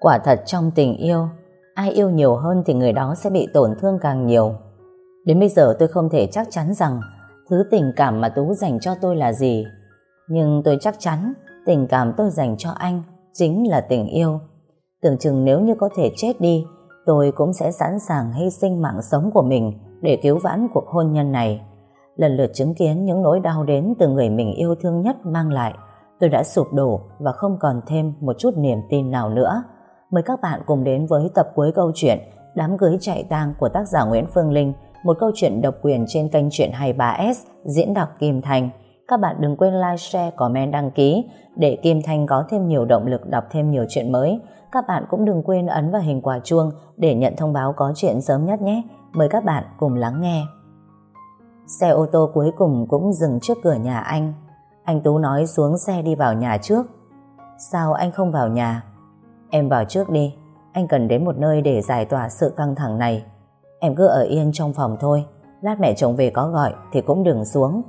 Quả thật trong tình yêu, ai yêu nhiều hơn thì người đó sẽ bị tổn thương càng nhiều. Đến bây giờ tôi không thể chắc chắn rằng thứ tình cảm mà Tú dành cho tôi là gì. Nhưng tôi chắc chắn tình cảm tôi dành cho anh chính là tình yêu. Tưởng chừng nếu như có thể chết đi, tôi cũng sẽ sẵn sàng hy sinh mạng sống của mình để cứu vãn cuộc hôn nhân này. Lần lượt chứng kiến những nỗi đau đến từ người mình yêu thương nhất mang lại, tôi đã sụp đổ và không còn thêm một chút niềm tin nào nữa. Mời các bạn cùng đến với tập cuối câu chuyện Đám cưới chạy tang của tác giả Nguyễn Phương Linh, một câu chuyện độc quyền trên kênh truyện 23S diễn đọc Kim Thành. Các bạn đừng quên like, share, comment, đăng ký để Kim Thanh có thêm nhiều động lực đọc thêm nhiều chuyện mới. Các bạn cũng đừng quên ấn vào hình quả chuông để nhận thông báo có chuyện sớm nhất nhé. Mời các bạn cùng lắng nghe. Xe ô tô cuối cùng cũng dừng trước cửa nhà anh. Anh Tú nói xuống xe đi vào nhà trước. Sao anh không vào nhà? Em vào trước đi. Anh cần đến một nơi để giải tỏa sự căng thẳng này. Em cứ ở yên trong phòng thôi. Lát mẹ chồng về có gọi thì cũng đừng xuống.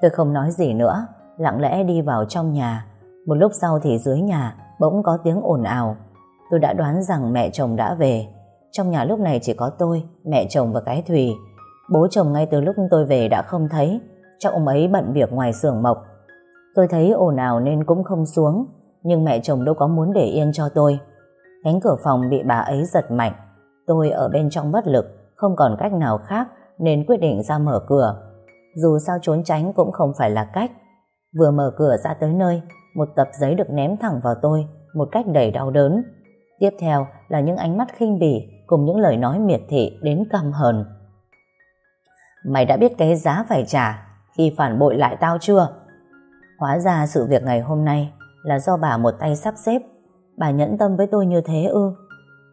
Tôi không nói gì nữa, lặng lẽ đi vào trong nhà. Một lúc sau thì dưới nhà bỗng có tiếng ồn ào. Tôi đã đoán rằng mẹ chồng đã về. Trong nhà lúc này chỉ có tôi, mẹ chồng và cái Thùy. Bố chồng ngay từ lúc tôi về đã không thấy. Chắc ông ấy bận việc ngoài xưởng mộc. Tôi thấy ồn ào nên cũng không xuống. Nhưng mẹ chồng đâu có muốn để yên cho tôi. Cánh cửa phòng bị bà ấy giật mạnh. Tôi ở bên trong bất lực, không còn cách nào khác nên quyết định ra mở cửa. Dù sao trốn tránh cũng không phải là cách. Vừa mở cửa ra tới nơi, một tập giấy được ném thẳng vào tôi, một cách đầy đau đớn. Tiếp theo là những ánh mắt khinh bỉ cùng những lời nói miệt thị đến căm hờn. Mày đã biết cái giá phải trả khi phản bội lại tao chưa? Hóa ra sự việc ngày hôm nay là do bà một tay sắp xếp. Bà nhẫn tâm với tôi như thế ư?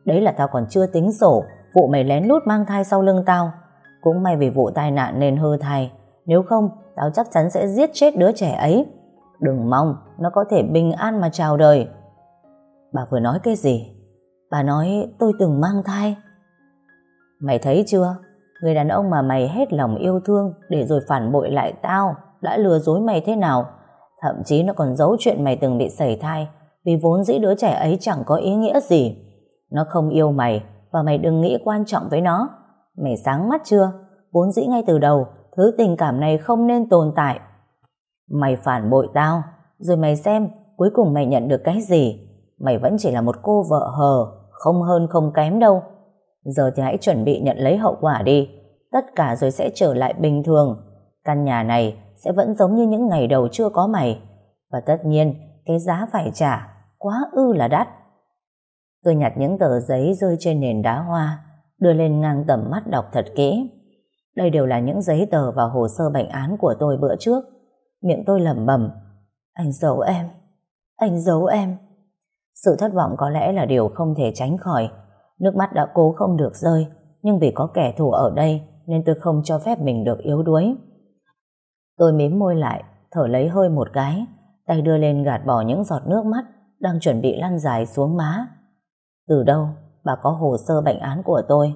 Đấy là tao còn chưa tính sổ vụ mày lén lút mang thai sau lưng tao. Cũng may vì vụ tai nạn nên hư thai. Nếu không, tao chắc chắn sẽ giết chết đứa trẻ ấy. Đừng mong nó có thể bình an mà chào đời. Bà vừa nói cái gì? Bà nói tôi từng mang thai. Mày thấy chưa? Người đàn ông mà mày hết lòng yêu thương để rồi phản bội lại tao đã lừa dối mày thế nào? Thậm chí nó còn giấu chuyện mày từng bị sẩy thai vì vốn dĩ đứa trẻ ấy chẳng có ý nghĩa gì. Nó không yêu mày và mày đừng nghĩ quan trọng với nó. Mày sáng mắt chưa? Vốn dĩ ngay từ đầu thứ tình cảm này không nên tồn tại. Mày phản bội tao, rồi mày xem cuối cùng mày nhận được cái gì. Mày vẫn chỉ là một cô vợ hờ, không hơn không kém đâu. Giờ thì hãy chuẩn bị nhận lấy hậu quả đi. Tất cả rồi sẽ trở lại bình thường. Căn nhà này sẽ vẫn giống như những ngày đầu chưa có mày. Và tất nhiên, cái giá phải trả quá ư là đắt. Tôi nhặt những tờ giấy rơi trên nền đá hoa, đưa lên ngang tầm mắt đọc thật kỹ. Đây đều là những giấy tờ và hồ sơ bệnh án của tôi bữa trước. Miệng tôi lẩm bẩm, anh giấu em, anh giấu em. Sự thất vọng có lẽ là điều không thể tránh khỏi. Nước mắt đã cố không được rơi, nhưng vì có kẻ thù ở đây nên tôi không cho phép mình được yếu đuối. Tôi mím môi lại, thở lấy hơi một cái, tay đưa lên gạt bỏ những giọt nước mắt đang chuẩn bị lăn dài xuống má. Từ đâu bà có hồ sơ bệnh án của tôi?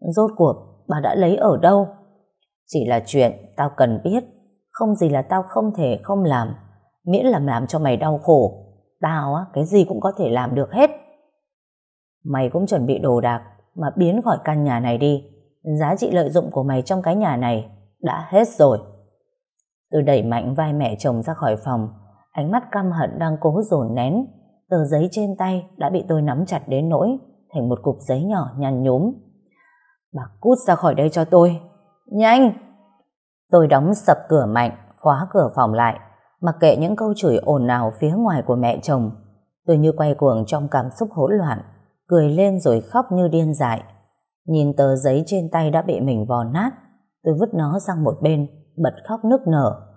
Rốt cuộc bà đã lấy ở đâu? Chỉ là chuyện tao cần biết, không gì là tao không thể không làm, miễn là làm cho mày đau khổ. Tao á, cái gì cũng có thể làm được hết. Mày cũng chuẩn bị đồ đạc mà biến khỏi căn nhà này đi. Giá trị lợi dụng của mày trong cái nhà này đã hết rồi. Tôi đẩy mạnh vai mẹ chồng ra khỏi phòng, ánh mắt căm hận đang cố dồn nén. Tờ giấy trên tay đã bị tôi nắm chặt đến nỗi thành một cục giấy nhỏ nhăn nhúm. Bà cút ra khỏi đây cho tôi. Nhanh! Tôi đóng sập cửa mạnh, khóa cửa phòng lại, mặc kệ những câu chửi ồn ào phía ngoài của mẹ chồng. Tôi như quay cuồng trong cảm xúc hỗn loạn, cười lên rồi khóc như điên dại. Nhìn tờ giấy trên tay đã bị mình vò nát, tôi vứt nó sang một bên, bật khóc nức nở.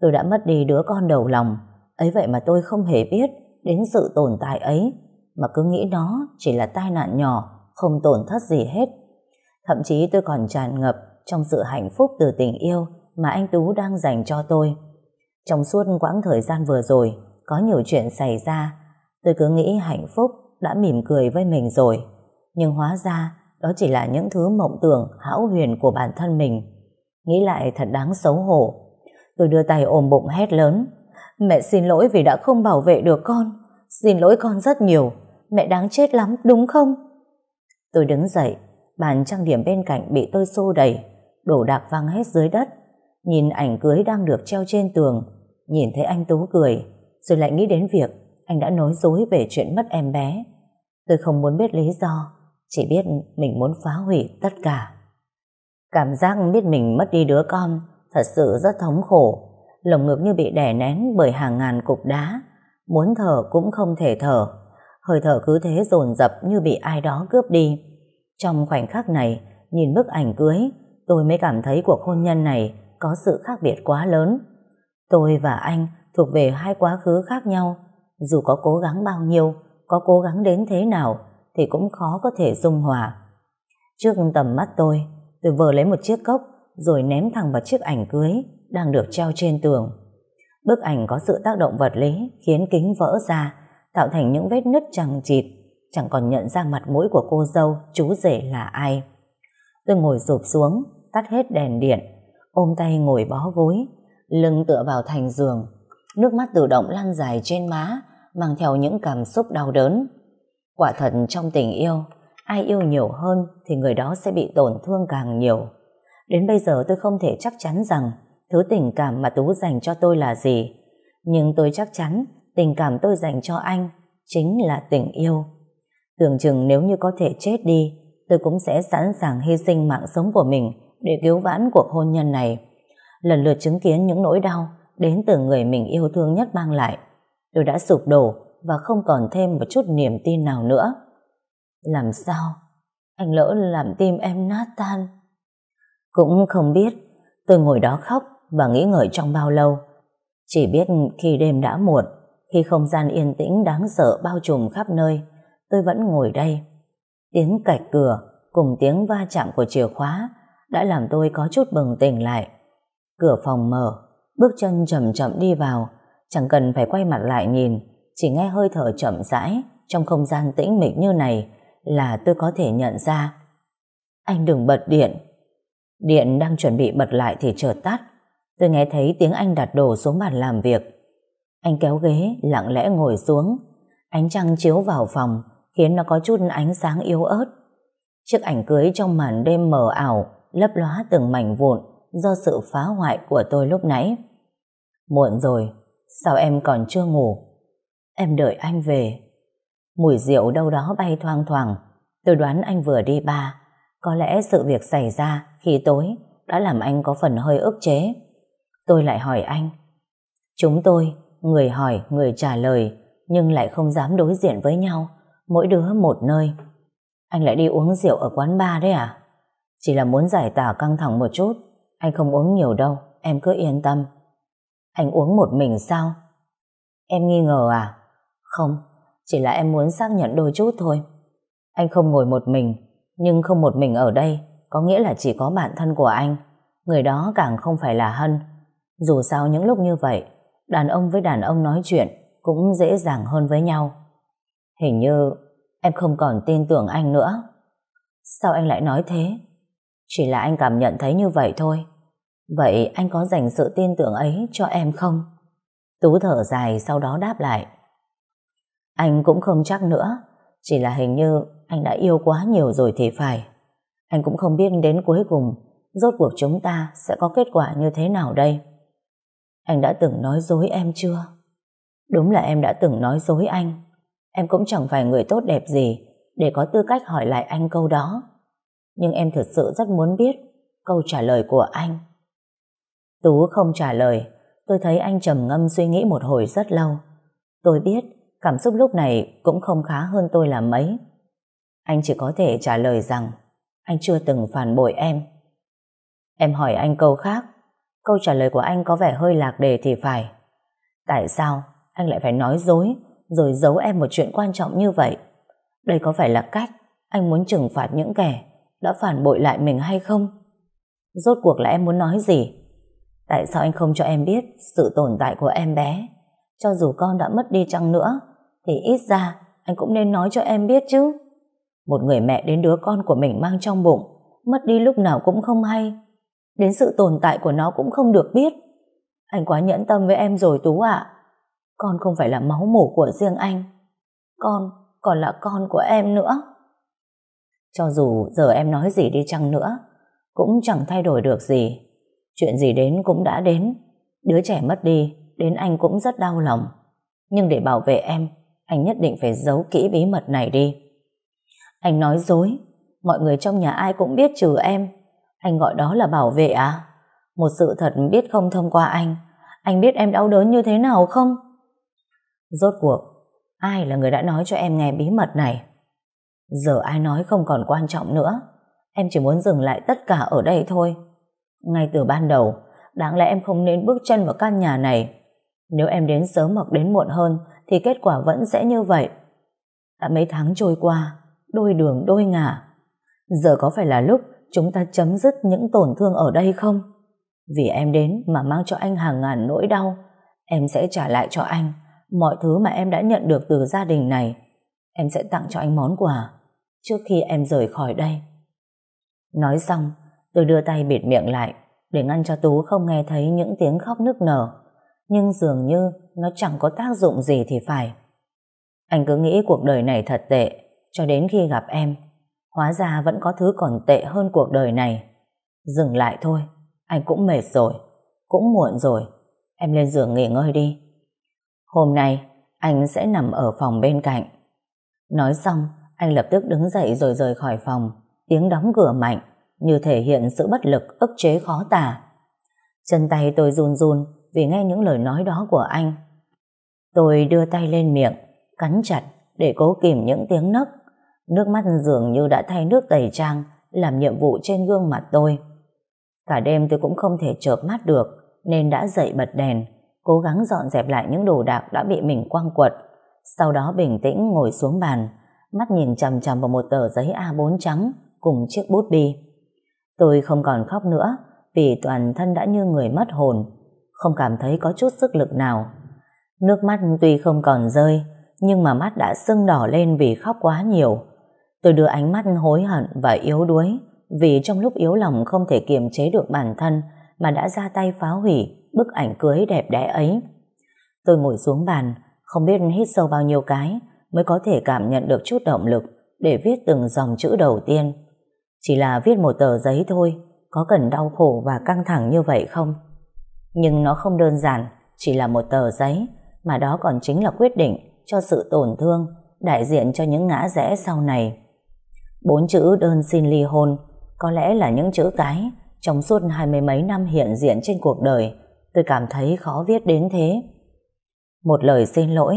Tôi đã mất đi đứa con đầu lòng, ấy vậy mà tôi không hề biết đến sự tồn tại ấy, mà cứ nghĩ nó chỉ là tai nạn nhỏ, không tổn thất gì hết. Thậm chí tôi còn tràn ngập trong sự hạnh phúc từ tình yêu mà anh Tú đang dành cho tôi. Trong suốt quãng thời gian vừa rồi, có nhiều chuyện xảy ra, tôi cứ nghĩ hạnh phúc đã mỉm cười với mình rồi. Nhưng hóa ra, đó chỉ là những thứ mộng tưởng hão huyền của bản thân mình. Nghĩ lại thật đáng xấu hổ. Tôi đưa tay ôm bụng hét lớn. Mẹ xin lỗi vì đã không bảo vệ được con. Xin lỗi con rất nhiều. mẹ đáng chết lắm, đúng không? Tôi đứng dậy, bàn trang điểm bên cạnh bị tôi xô đẩy, đổ đạc văng hết dưới đất. Nhìn ảnh cưới đang được treo trên tường, nhìn thấy anh Tú cười, rồi lại nghĩ đến việc anh đã nói dối về chuyện mất em bé. Tôi không muốn biết lý do, chỉ biết mình muốn phá hủy tất cả. Cảm giác biết mình mất đi đứa con thật sự rất thống khổ, lồng ngực như bị đè nén bởi hàng ngàn cục đá, muốn thở cũng không thể thở, hơi thở cứ thế dồn dập như bị ai đó cướp đi. Trong khoảnh khắc này, nhìn bức ảnh cưới, tôi mới cảm thấy cuộc hôn nhân này có sự khác biệt quá lớn. Tôi và anh thuộc về hai quá khứ khác nhau, dù có cố gắng bao nhiêu, có cố gắng đến thế nào, thì cũng khó có thể dung hòa. Trước tầm mắt tôi, tôi vờ lấy một chiếc cốc rồi ném thẳng vào chiếc ảnh cưới đang được treo trên tường. Bức ảnh có sự tác động vật lý khiến kính vỡ ra, tạo thành những vết nứt chẳng chịt, chẳng còn nhận ra mặt mũi của cô dâu, chú rể là ai. Tôi ngồi rụp xuống, tắt hết đèn điện, ôm tay ngồi bó gối, lưng tựa vào thành giường, nước mắt tự động lan dài trên má, mang theo những cảm xúc đau đớn. Quả thật trong tình yêu, ai yêu nhiều hơn thì người đó sẽ bị tổn thương càng nhiều. Đến bây giờ tôi không thể chắc chắn rằng thứ tình cảm mà Tú dành cho tôi là gì. Nhưng tôi chắc chắn tình cảm tôi dành cho anh chính là tình yêu. Tưởng chừng nếu như có thể chết đi, tôi cũng sẽ sẵn sàng hy sinh mạng sống của mình để cứu vãn cuộc hôn nhân này. Lần lượt chứng kiến những nỗi đau đến từ người mình yêu thương nhất mang lại. Tôi đã sụp đổ và không còn thêm một chút niềm tin nào nữa. Làm sao? Anh lỡ làm tim em nát tan. Cũng không biết, tôi ngồi đó khóc và nghĩ ngợi trong bao lâu. Chỉ biết khi đêm đã muộn, khi không gian yên tĩnh đáng sợ bao trùm khắp nơi, tôi vẫn ngồi đây. Tiếng cạch cửa cùng tiếng va chạm của chìa khóa đã làm tôi có chút bừng tỉnh lại. Cửa phòng mở, bước chân chậm chậm đi vào, chẳng cần phải quay mặt lại nhìn, chỉ nghe hơi thở chậm rãi trong không gian tĩnh mịch như này là tôi có thể nhận ra. Anh đừng bật điện. Điện đang chuẩn bị bật lại thì chợt tắt. Tôi nghe thấy tiếng anh đặt đồ xuống bàn làm việc. Anh kéo ghế, lặng lẽ ngồi xuống. Ánh trăng chiếu vào phòng, khiến nó có chút ánh sáng yếu ớt. Chiếc ảnh cưới trong màn đêm mờ ảo, lấp lóa từng mảnh vụn do sự phá hoại của tôi lúc nãy. Muộn rồi, sao em còn chưa ngủ? Em đợi anh về. Mùi rượu đâu đó bay thoang thoảng. Tôi đoán anh vừa đi ba. Có lẽ sự việc xảy ra khi tối đã làm anh có phần hơi ức chế. Tôi lại hỏi anh. Chúng tôi, người hỏi, người trả lời, nhưng lại không dám đối diện với nhau, mỗi đứa một nơi. Anh lại đi uống rượu ở quán bar đấy à? Chỉ là muốn giải tỏa căng thẳng một chút, anh không uống nhiều đâu, em cứ yên tâm. Anh uống một mình sao? Em nghi ngờ à? Không, chỉ là em muốn xác nhận đôi chút thôi. Anh không ngồi một mình, nhưng không một mình ở đây, có nghĩa là chỉ có bạn thân của anh. Người đó càng không phải là Hân. Dù sao những lúc như vậy, đàn ông với đàn ông nói chuyện cũng dễ dàng hơn với nhau. Hình như em không còn tin tưởng anh nữa. Sao anh lại nói thế? Chỉ là anh cảm nhận thấy như vậy thôi. Vậy anh có dành sự tin tưởng ấy cho em không? Tú thở dài sau đó đáp lại. Anh cũng không chắc nữa, chỉ là hình như anh đã yêu quá nhiều rồi thì phải. Anh cũng không biết đến cuối cùng rốt cuộc chúng ta sẽ có kết quả như thế nào đây. Anh đã từng nói dối em chưa? Đúng là em đã từng nói dối anh. Em cũng chẳng phải người tốt đẹp gì để có tư cách hỏi lại anh câu đó. Nhưng em thật sự rất muốn biết câu trả lời của anh. Tú không trả lời, tôi thấy anh trầm ngâm suy nghĩ một hồi rất lâu. Tôi biết cảm xúc lúc này cũng không khá hơn tôi là mấy. Anh chỉ có thể trả lời rằng anh chưa từng phản bội em. Em hỏi anh câu khác, câu trả lời của anh có vẻ hơi lạc đề thì phải. Tại sao anh lại phải nói dối rồi giấu em một chuyện quan trọng như vậy? Đây có phải là cách anh muốn trừng phạt những kẻ đã phản bội lại mình hay không? Rốt cuộc là em muốn nói gì? Tại sao anh không cho em biết sự tồn tại của em bé? Cho dù con đã mất đi chăng nữa, thì ít ra anh cũng nên nói cho em biết chứ. Một người mẹ đến đứa con của mình mang trong bụng, mất đi lúc nào cũng không hay. Đến sự tồn tại của nó cũng không được biết. Anh quá nhẫn tâm với em rồi Tú ạ. Con không phải là máu mủ của riêng anh. Con còn là con của em nữa. Cho dù giờ em nói gì đi chăng nữa, cũng chẳng thay đổi được gì. Chuyện gì đến cũng đã đến. Đứa trẻ mất đi, đến anh cũng rất đau lòng. Nhưng để bảo vệ em, anh nhất định phải giấu kỹ bí mật này đi. Anh nói dối, mọi người trong nhà ai cũng biết trừ em. Anh gọi đó là bảo vệ à? Một sự thật biết không thông qua anh. Anh biết em đau đớn như thế nào không? Rốt cuộc, ai là người đã nói cho em nghe bí mật này? Giờ ai nói không còn quan trọng nữa. Em chỉ muốn dừng lại tất cả ở đây thôi. Ngay từ ban đầu, đáng lẽ em không nên bước chân vào căn nhà này. Nếu em đến sớm hoặc đến muộn hơn, thì kết quả vẫn sẽ như vậy. Đã mấy tháng trôi qua, đôi đường đôi ngả. Giờ có phải là lúc chúng ta chấm dứt những tổn thương ở đây không? Vì em đến mà mang cho anh hàng ngàn nỗi đau, em sẽ trả lại cho anh mọi thứ mà em đã nhận được từ gia đình này. Em sẽ tặng cho anh món quà trước khi em rời khỏi đây. Nói xong, tôi đưa tay bịt miệng lại để ngăn cho Tú không nghe thấy những tiếng khóc nức nở. Nhưng dường như nó chẳng có tác dụng gì thì phải. Anh cứ nghĩ cuộc đời này thật tệ cho đến khi gặp em. Hóa ra vẫn có thứ còn tệ hơn cuộc đời này. Dừng lại thôi, anh cũng mệt rồi, cũng muộn rồi. Em lên giường nghỉ ngơi đi. Hôm nay, anh sẽ nằm ở phòng bên cạnh. Nói xong, anh lập tức đứng dậy rồi rời khỏi phòng, tiếng đóng cửa mạnh, như thể hiện sự bất lực ức chế khó tả. Chân tay tôi run run vì nghe những lời nói đó của anh. Tôi đưa tay lên miệng, cắn chặt để cố kìm những tiếng nấc. Nước mắt dường như đã thay nước tẩy trang, làm nhiệm vụ trên gương mặt tôi. Cả đêm tôi cũng không thể chợp mắt được, nên đã dậy bật đèn, cố gắng dọn dẹp lại những đồ đạc đã bị mình quăng quật. Sau đó bình tĩnh ngồi xuống bàn, mắt nhìn chằm chằm vào một tờ giấy A4 trắng cùng chiếc bút bi. Tôi không còn khóc nữa vì toàn thân đã như người mất hồn, không cảm thấy có chút sức lực nào. Nước mắt tuy không còn rơi, nhưng mà mắt đã sưng đỏ lên vì khóc quá nhiều. Tôi đưa ánh mắt hối hận và yếu đuối vì trong lúc yếu lòng không thể kiềm chế được bản thân mà đã ra tay phá hủy bức ảnh cưới đẹp đẽ ấy. Tôi ngồi xuống bàn, không biết hít sâu bao nhiêu cái mới có thể cảm nhận được chút động lực để viết từng dòng chữ đầu tiên. Chỉ là viết một tờ giấy thôi, có cần đau khổ và căng thẳng như vậy không? Nhưng nó không đơn giản, chỉ là một tờ giấy, mà đó còn chính là quyết định cho sự tổn thương, đại diện cho những ngã rẽ sau này. Bốn chữ đơn xin ly hôn, có lẽ là những chữ cái trong suốt hai mươi mấy năm hiện diện trên cuộc đời, tôi cảm thấy khó viết đến thế. Một lời xin lỗi,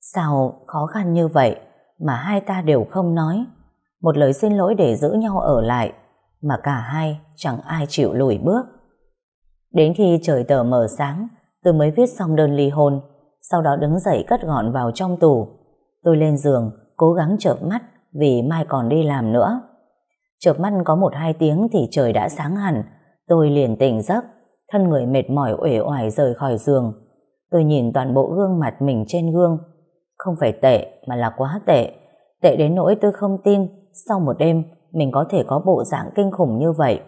sao khó khăn như vậy mà hai ta đều không nói. Một lời xin lỗi để giữ nhau ở lại, mà cả hai chẳng ai chịu lùi bước. Đến khi trời tờ mờ sáng, tôi mới viết xong đơn ly hôn, sau đó đứng dậy cất gọn vào trong tủ. Tôi lên giường, cố gắng chợp mắt vì mai còn đi làm nữa. Chợp mắt có một hai tiếng thì trời đã sáng hẳn, tôi liền tỉnh giấc, thân người mệt mỏi uể oải rời khỏi giường. Tôi nhìn toàn bộ gương mặt mình trên gương, không phải tệ mà là quá tệ, tệ đến nỗi tôi không tin sau một đêm mình có thể có bộ dạng kinh khủng như vậy.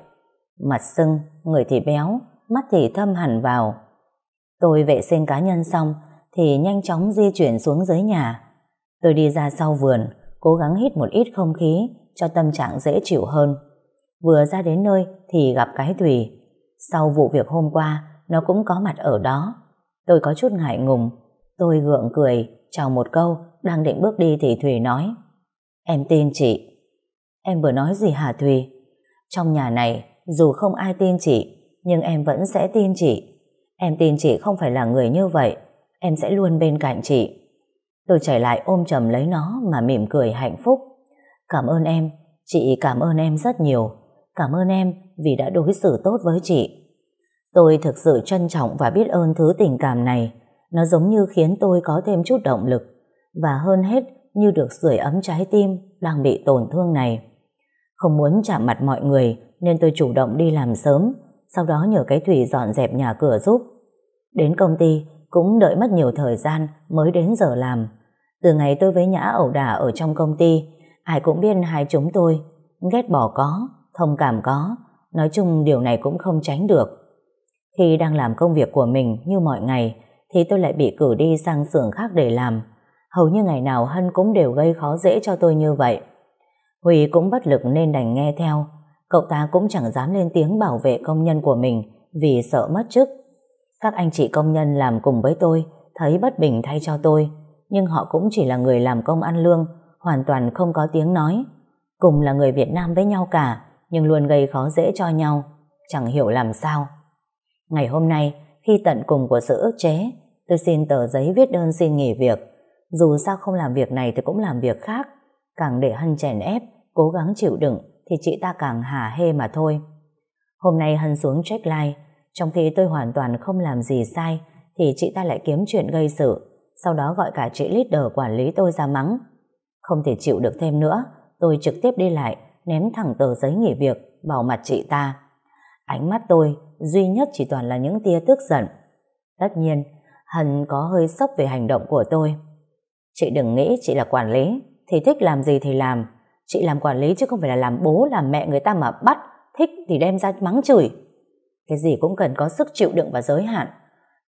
Mặt sưng, người thì béo, mắt thì thâm hẳn vào. Tôi vệ sinh cá nhân xong thì nhanh chóng di chuyển xuống dưới nhà. Tôi đi ra sau vườn, cố gắng hít một ít không khí cho tâm trạng dễ chịu hơn. Vừa ra đến nơi thì gặp cái Thùy. Sau vụ việc hôm qua, nó cũng có mặt ở đó. Tôi có chút ngại ngùng. Tôi gượng cười, chào một câu, đang định bước đi thì Thùy nói. Em tin chị. Em vừa nói gì hả Thùy? Trong nhà này, dù không ai tin chị, nhưng em vẫn sẽ tin chị. Em tin chị không phải là người như vậy. Em sẽ luôn bên cạnh chị. Tôi chạy lại ôm chầm lấy nó mà mỉm cười hạnh phúc. Cảm ơn em, chị cảm ơn em rất nhiều. Cảm ơn em vì đã đối xử tốt với chị. Tôi thực sự trân trọng và biết ơn thứ tình cảm này. Nó giống như khiến tôi có thêm chút động lực. Và hơn hết như được sưởi ấm trái tim đang bị tổn thương này. Không muốn chạm mặt mọi người nên tôi chủ động đi làm sớm, sau đó nhờ cái Thủy dọn dẹp nhà cửa giúp. Đến công ty cũng đợi mất nhiều thời gian mới đến giờ làm. Từ ngày tôi với Nhã ẩu đả ở trong công ty, ai cũng biết hai chúng tôi, ghét bỏ có, thông cảm có, nói chung điều này cũng không tránh được. Khi đang làm công việc của mình như mọi ngày, thì tôi lại bị cử đi sang xưởng khác để làm. Hầu như ngày nào Hân cũng đều gây khó dễ cho tôi như vậy. Huy cũng bất lực nên đành nghe theo. Cậu ta cũng chẳng dám lên tiếng bảo vệ công nhân của mình vì sợ mất chức. Các anh chị công nhân làm cùng với tôi thấy bất bình thay cho tôi nhưng họ cũng chỉ là người làm công ăn lương hoàn toàn không có tiếng nói. Cùng là người Việt Nam với nhau cả nhưng luôn gây khó dễ cho nhau. Chẳng hiểu làm sao. Ngày hôm nay khi tận cùng của sự ức chế tôi xin tờ giấy viết đơn xin nghỉ việc. Dù sao không làm việc này thì cũng làm việc khác. Càng để Hân chèn ép, cố gắng chịu đựng thì chị ta càng hả hê mà thôi. Hôm nay Hân xuống check line, trong khi tôi hoàn toàn không làm gì sai thì chị ta lại kiếm chuyện gây sự, sau đó gọi cả chị leader quản lý tôi ra mắng. Không thể chịu được thêm nữa, tôi trực tiếp đi lại, ném thẳng tờ giấy nghỉ việc vào mặt chị ta. Ánh mắt tôi duy nhất chỉ toàn là những tia tức giận. Tất nhiên, Hân có hơi sốc về hành động của tôi. Chị đừng nghĩ chị là quản lý, thì thích làm gì thì làm. Chị làm quản lý chứ không phải là làm bố, làm mẹ người ta mà bắt, thích thì đem ra mắng chửi. Cái gì cũng cần có sức chịu đựng và giới hạn.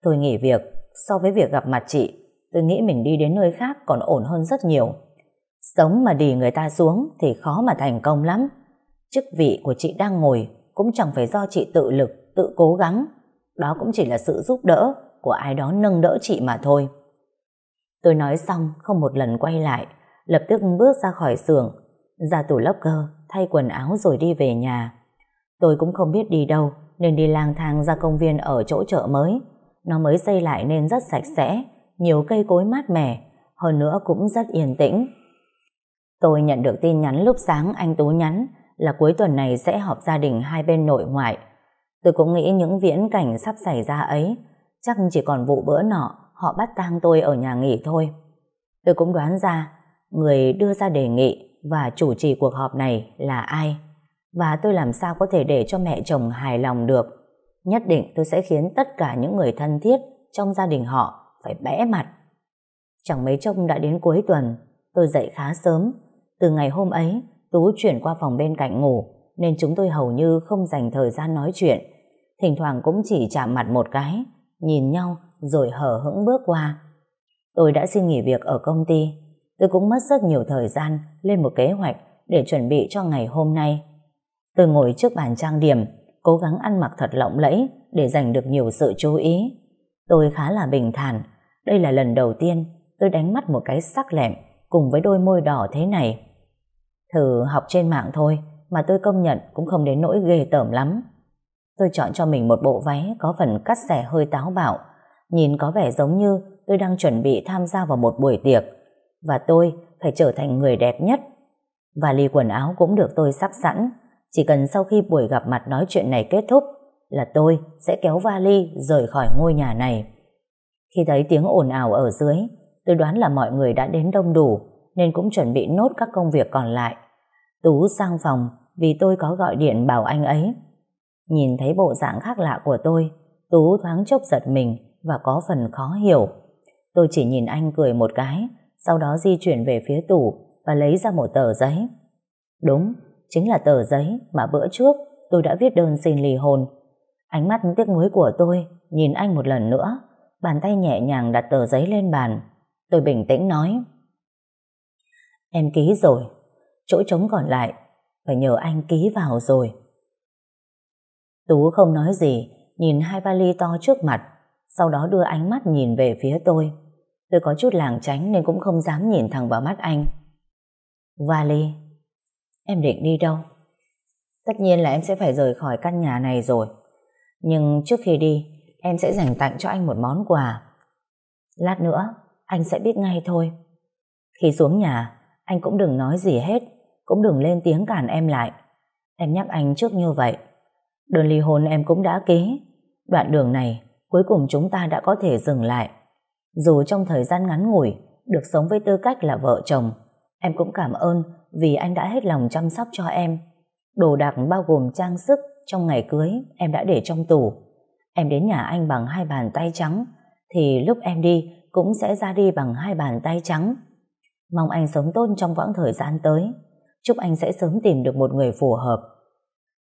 Tôi nghỉ việc, so với việc gặp mặt chị, tôi nghĩ mình đi đến nơi khác còn ổn hơn rất nhiều. Sống mà đì người ta xuống thì khó mà thành công lắm. Chức vị của chị đang ngồi cũng chẳng phải do chị tự lực, tự cố gắng. Đó cũng chỉ là sự giúp đỡ của ai đó nâng đỡ chị mà thôi. Tôi nói xong không một lần quay lại, lập tức bước ra khỏi xưởng, ra tủ lóc cơ, thay quần áo rồi đi về nhà. Tôi cũng không biết đi đâu, nên đi lang thang ra công viên ở chỗ chợ mới. Nó mới xây lại nên rất sạch sẽ, nhiều cây cối mát mẻ, hơn nữa cũng rất yên tĩnh. Tôi nhận được tin nhắn lúc sáng anh Tú nhắn là cuối tuần này sẽ họp gia đình hai bên nội ngoại. Tôi cũng nghĩ những viễn cảnh sắp xảy ra ấy, chắc chỉ còn vụ bữa nọ họ bắt tang tôi ở nhà nghỉ thôi. Tôi cũng đoán ra người đưa ra đề nghị và chủ trì cuộc họp này là ai và tôi làm sao có thể để cho mẹ chồng hài lòng được. Nhất định tôi sẽ khiến tất cả những người thân thiết trong gia đình họ phải bẽ mặt. Chẳng mấy chốc đã đến cuối tuần, tôi dậy khá sớm. Từ ngày hôm ấy, Tú chuyển qua phòng bên cạnh ngủ, nên chúng tôi hầu như không dành thời gian nói chuyện. Thỉnh thoảng cũng chỉ chạm mặt một cái, nhìn nhau rồi hở hững bước qua. Tôi đã xin nghỉ việc ở công ty. Tôi cũng mất rất nhiều thời gian lên một kế hoạch để chuẩn bị cho ngày hôm nay. Tôi ngồi trước bàn trang điểm, cố gắng ăn mặc thật lộng lẫy để giành được nhiều sự chú ý. Tôi khá là bình thản. Đây là lần đầu tiên tôi đánh mắt một cái sắc lẹm cùng với đôi môi đỏ thế này. Thử học trên mạng thôi mà tôi công nhận cũng không đến nỗi ghê tởm lắm. Tôi chọn cho mình một bộ váy có phần cắt xẻ hơi táo bạo nhìn có vẻ giống như tôi đang chuẩn bị tham gia vào một buổi tiệc và tôi phải trở thành người đẹp nhất. Và ly quần áo cũng được tôi sắp sẵn, chỉ cần sau khi buổi gặp mặt nói chuyện này kết thúc là tôi sẽ kéo vali rời khỏi ngôi nhà này. Khi thấy tiếng ồn ào ở dưới, tôi đoán là mọi người đã đến đông đủ nên cũng chuẩn bị nốt các công việc còn lại. Tú sang phòng vì tôi có gọi điện bảo anh ấy. Nhìn thấy bộ dạng khác lạ của tôi, Tú thoáng chốc giật mình và có phần khó hiểu. Tôi chỉ nhìn anh cười một cái, sau đó di chuyển về phía tủ và lấy ra một tờ giấy. Đúng, chính là tờ giấy mà bữa trước tôi đã viết đơn xin ly hôn. Ánh mắt tiếc nuối của tôi nhìn anh một lần nữa, bàn tay nhẹ nhàng đặt tờ giấy lên bàn. Tôi bình tĩnh nói Em ký rồi, chỗ trống còn lại phải nhờ anh ký vào rồi. Tú không nói gì, nhìn hai vali to trước mặt sau đó đưa ánh mắt nhìn về phía tôi. Tôi có chút làng tránh nên cũng không dám nhìn thẳng vào mắt anh. Vali, em định đi đâu? Tất nhiên là em sẽ phải rời khỏi căn nhà này rồi. Nhưng trước khi đi, em sẽ dành tặng cho anh một món quà. Lát nữa, anh sẽ biết ngay thôi. Khi xuống nhà, anh cũng đừng nói gì hết, cũng đừng lên tiếng cản em lại. Em nhắc anh trước như vậy. Đơn ly hôn em cũng đã ký. Đoạn đường này cuối cùng chúng ta đã có thể dừng lại. Dù trong thời gian ngắn ngủi, được sống với tư cách là vợ chồng, em cũng cảm ơn vì anh đã hết lòng chăm sóc cho em. Đồ đạc bao gồm trang sức trong ngày cưới em đã để trong tủ. Em đến nhà anh bằng hai bàn tay trắng, thì lúc em đi cũng sẽ ra đi bằng hai bàn tay trắng. Mong anh sống tốt trong quãng thời gian tới. Chúc anh sẽ sớm tìm được một người phù hợp.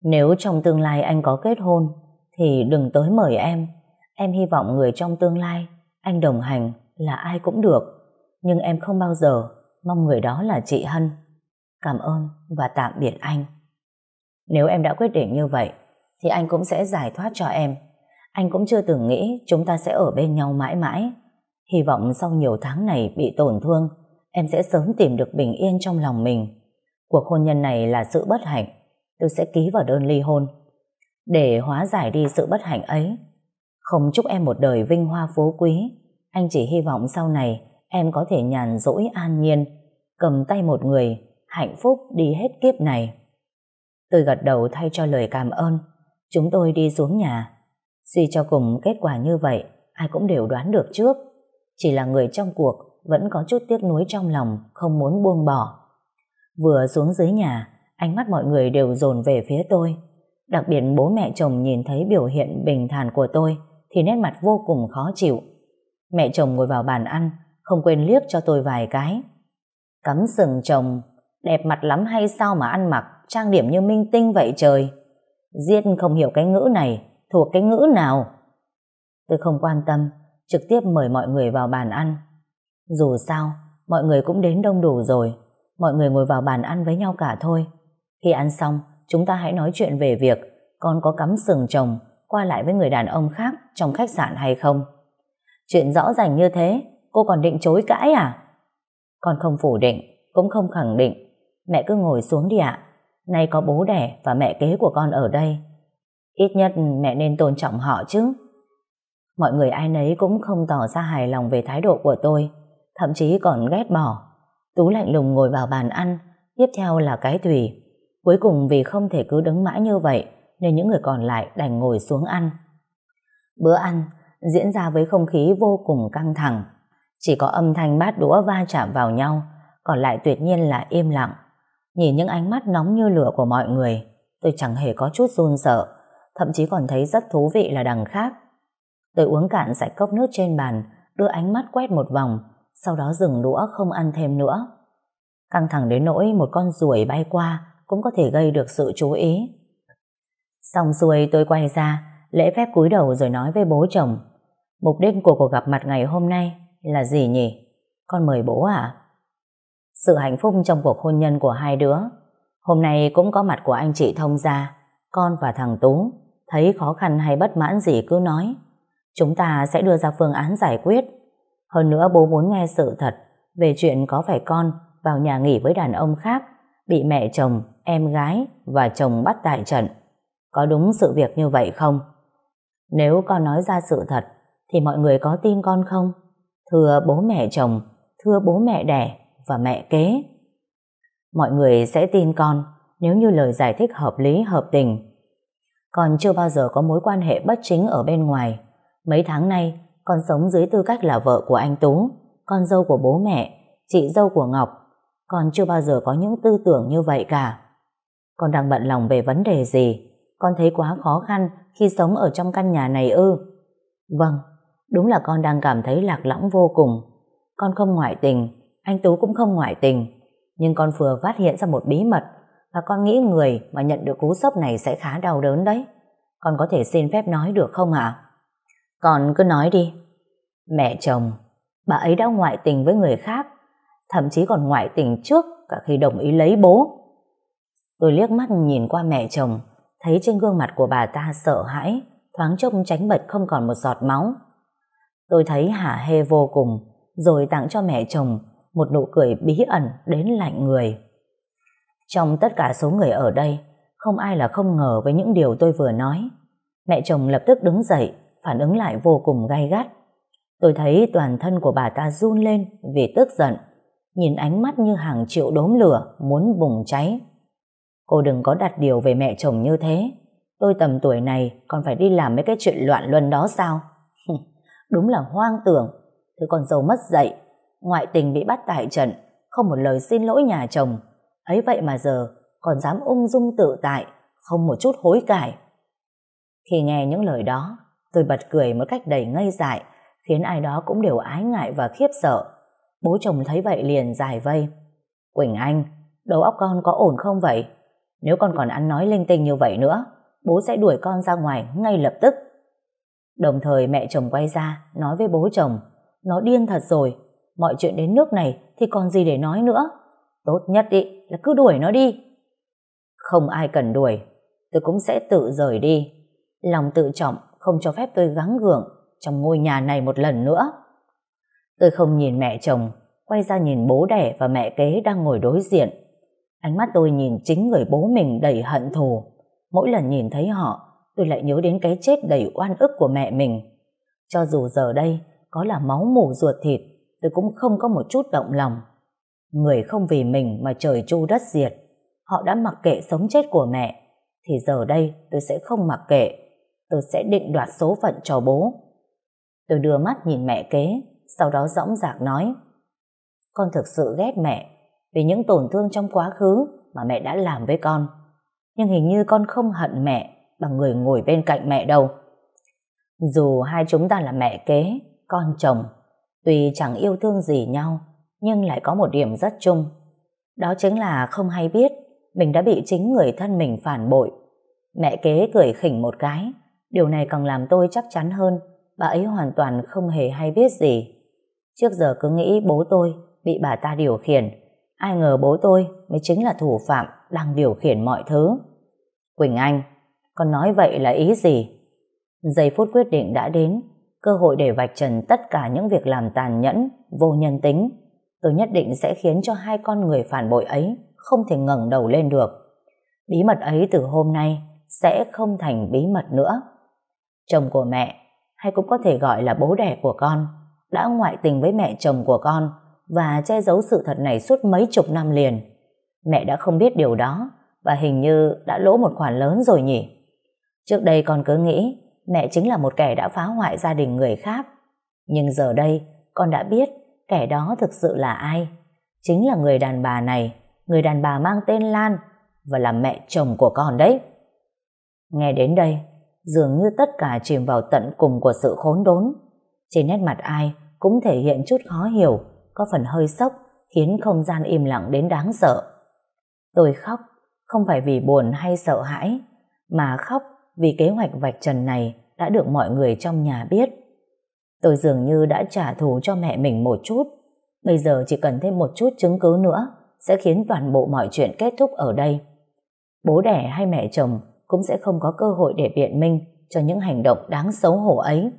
Nếu trong tương lai anh có kết hôn, thì đừng tới mời em Em hy vọng người trong tương lai anh đồng hành là ai cũng được. nhưng em không bao giờ mong người đó là chị Hân. Cảm ơn và tạm biệt anh. Nếu em đã quyết định như vậy, thì anh cũng sẽ giải thoát cho em. Anh cũng chưa từng nghĩ chúng ta sẽ ở bên nhau mãi mãi. Hy vọng sau nhiều tháng này bị tổn thương, em sẽ sớm tìm được bình yên trong lòng mình. Cuộc hôn nhân này là sự bất hạnh, tôi sẽ ký vào đơn ly hôn. Để hóa giải đi sự bất hạnh ấy, không chúc em một đời vinh hoa phú quý, anh chỉ hy vọng sau này em có thể nhàn rỗi an nhiên, cầm tay một người, hạnh phúc đi hết kiếp này. Tôi gật đầu thay cho lời cảm ơn. Chúng tôi đi xuống nhà. Suy cho cùng kết quả như vậy, ai cũng đều đoán được trước. Chỉ là người trong cuộc vẫn có chút tiếc nuối trong lòng, không muốn buông bỏ. Vừa xuống dưới nhà, ánh mắt mọi người đều dồn về phía tôi. Đặc biệt bố mẹ chồng nhìn thấy biểu hiện bình thản của tôi thì nét mặt vô cùng khó chịu. Mẹ chồng ngồi vào bàn ăn, không quên liếc cho tôi vài cái. Cắm sừng chồng, đẹp mặt lắm hay sao mà ăn mặc, trang điểm như minh tinh vậy trời. Giết không hiểu cái ngữ này, thuộc cái ngữ nào. Tôi không quan tâm, trực tiếp mời mọi người vào bàn ăn. Dù sao, mọi người cũng đến đông đủ rồi, mọi người ngồi vào bàn ăn với nhau cả thôi. Khi ăn xong, chúng ta hãy nói chuyện về việc con có cắm sừng chồng qua lại với người đàn ông khác trong khách sạn hay không. Chuyện rõ ràng như thế, cô còn định chối cãi à? Con không phủ định, cũng không khẳng định. Mẹ cứ ngồi xuống đi ạ. Nay có bố đẻ và mẹ kế của con ở đây. Ít nhất mẹ nên tôn trọng họ chứ. Mọi người ai nấy cũng không tỏ ra hài lòng về thái độ của tôi, thậm chí còn ghét bỏ. Tú lạnh lùng ngồi vào bàn ăn, tiếp theo là cái thủy. Cuối cùng vì không thể cứ đứng mãi như vậy, nên những người còn lại đành ngồi xuống ăn. Bữa ăn diễn ra với không khí vô cùng căng thẳng. Chỉ có âm thanh bát đũa va chạm vào nhau, còn lại tuyệt nhiên là im lặng. Nhìn những ánh mắt nóng như lửa của mọi người, tôi chẳng hề có chút run sợ, thậm chí còn thấy rất thú vị là đằng khác. Tôi uống cạn sạch cốc nước trên bàn, đưa ánh mắt quét một vòng, sau đó dừng đũa không ăn thêm nữa. Căng thẳng đến nỗi một con ruồi bay qua cũng có thể gây được sự chú ý. Xong xuôi tôi quay ra, lễ phép cúi đầu rồi nói với bố chồng. Mục đích của cuộc gặp mặt ngày hôm nay là gì nhỉ? Con mời bố à? Sự hạnh phúc trong cuộc hôn nhân của hai đứa. Hôm nay cũng có mặt của anh chị thông gia, con và thằng Tú. Thấy khó khăn hay bất mãn gì cứ nói. Chúng ta sẽ đưa ra phương án giải quyết. Hơn nữa bố muốn nghe sự thật về chuyện có phải con vào nhà nghỉ với đàn ông khác, bị mẹ chồng, em gái và chồng bắt tại trận. Có đúng sự việc như vậy không? Nếu con nói ra sự thật, thì mọi người có tin con không? Thưa bố mẹ chồng, thưa bố mẹ đẻ và mẹ kế. Mọi người sẽ tin con nếu như lời giải thích hợp lý hợp tình. Con chưa bao giờ có mối quan hệ bất chính ở bên ngoài. Mấy tháng nay, con sống dưới tư cách là vợ của anh Tú, con dâu của bố mẹ, chị dâu của Ngọc. Con chưa bao giờ có những tư tưởng như vậy cả. Con đang bận lòng về vấn đề gì? Con thấy quá khó khăn khi sống ở trong căn nhà này ư? Vâng, đúng là con đang cảm thấy lạc lõng vô cùng. Con không ngoại tình, anh Tú cũng không ngoại tình. Nhưng con vừa phát hiện ra một bí mật và con nghĩ người mà nhận được cú sốc này sẽ khá đau đớn đấy. Con có thể xin phép nói được không ạ? Con cứ nói đi. Mẹ chồng, bà ấy đã ngoại tình với người khác, thậm chí còn ngoại tình trước cả khi đồng ý lấy bố. Tôi liếc mắt nhìn qua mẹ chồng, thấy trên gương mặt của bà ta sợ hãi, thoáng trông tránh bật không còn một giọt máu. Tôi thấy hả hê vô cùng, rồi tặng cho mẹ chồng một nụ cười bí ẩn đến lạnh người. Trong tất cả số người ở đây, không ai là không ngờ với những điều tôi vừa nói. Mẹ chồng lập tức đứng dậy, phản ứng lại vô cùng gay gắt. Tôi thấy toàn thân của bà ta run lên vì tức giận, nhìn ánh mắt như hàng triệu đốm lửa muốn bùng cháy. Cô đừng có đặt điều về mẹ chồng như thế. Tôi tầm tuổi này còn phải đi làm mấy cái chuyện loạn luân đó sao? Đúng là hoang tưởng. Thứ con dâu mất dạy, ngoại tình bị bắt tại trận, không một lời xin lỗi nhà chồng. Ấy vậy mà giờ còn dám ung dung tự tại, không một chút hối cải. Khi nghe những lời đó, tôi bật cười một cách đầy ngây dại, khiến ai đó cũng đều ái ngại và khiếp sợ. Bố chồng thấy vậy liền dài vây. Quỳnh Anh, đầu óc con có ổn không vậy? Nếu con còn ăn nói linh tinh như vậy nữa, bố sẽ đuổi con ra ngoài ngay lập tức. Đồng thời mẹ chồng quay ra, nói với bố chồng, nó điên thật rồi. Mọi chuyện đến nước này thì còn gì để nói nữa. Tốt nhất ý là cứ đuổi nó đi. Không ai cần đuổi, tôi cũng sẽ tự rời đi. Lòng tự trọng không cho phép tôi gắng gượng trong ngôi nhà này một lần nữa. Tôi không nhìn mẹ chồng, quay ra nhìn bố đẻ và mẹ kế đang ngồi đối diện. Ánh mắt tôi nhìn chính người bố mình đầy hận thù. Mỗi lần nhìn thấy họ, tôi lại nhớ đến cái chết đầy oan ức của mẹ mình. Cho dù giờ đây có là máu mủ ruột thịt, tôi cũng không có một chút động lòng. Người không vì mình mà trời chu đất diệt. Họ đã mặc kệ sống chết của mẹ, thì giờ đây tôi sẽ không mặc kệ. Tôi sẽ định đoạt số phận cho bố. Tôi đưa mắt nhìn mẹ kế, sau đó dõng dạc nói Con thực sự ghét mẹ vì những tổn thương trong quá khứ mà mẹ đã làm với con. Nhưng hình như con không hận mẹ bằng người ngồi bên cạnh mẹ đâu. Dù hai chúng ta là mẹ kế, con chồng, tuy chẳng yêu thương gì nhau, nhưng lại có một điểm rất chung. Đó chính là không hay biết mình đã bị chính người thân mình phản bội. Mẹ kế cười khỉnh một cái, điều này càng làm tôi chắc chắn hơn, bà ấy hoàn toàn không hề hay biết gì. Trước giờ cứ nghĩ bố tôi bị bà ta điều khiển, ai ngờ bố tôi mới chính là thủ phạm đang điều khiển mọi thứ. Quỳnh Anh, con nói vậy là ý gì? Giây phút quyết định đã đến, cơ hội để vạch trần tất cả những việc làm tàn nhẫn, vô nhân tính. Tôi nhất định sẽ khiến cho hai con người phản bội ấy không thể ngẩng đầu lên được. Bí mật ấy từ hôm nay sẽ không thành bí mật nữa. Chồng của mẹ, hay cũng có thể gọi là bố đẻ của con, đã ngoại tình với mẹ chồng của con và che giấu sự thật này suốt mấy chục năm liền. Mẹ đã không biết điều đó và hình như đã lỗ một khoản lớn rồi nhỉ. Trước đây con cứ nghĩ mẹ chính là một kẻ đã phá hoại gia đình người khác. Nhưng giờ đây con đã biết kẻ đó thực sự là ai. Chính là người đàn bà này, người đàn bà mang tên Lan và là mẹ chồng của con đấy. Nghe đến đây, dường như tất cả chìm vào tận cùng của sự khốn đốn. Trên nét mặt ai cũng thể hiện chút khó hiểu, có phần hơi sốc, khiến không gian im lặng đến đáng sợ. Tôi khóc, không phải vì buồn hay sợ hãi, mà khóc vì kế hoạch vạch trần này đã được mọi người trong nhà biết. Tôi dường như đã trả thù cho mẹ mình một chút, bây giờ chỉ cần thêm một chút chứng cứ nữa sẽ khiến toàn bộ mọi chuyện kết thúc ở đây. Bố đẻ hay mẹ chồng cũng sẽ không có cơ hội để biện minh cho những hành động đáng xấu hổ ấy.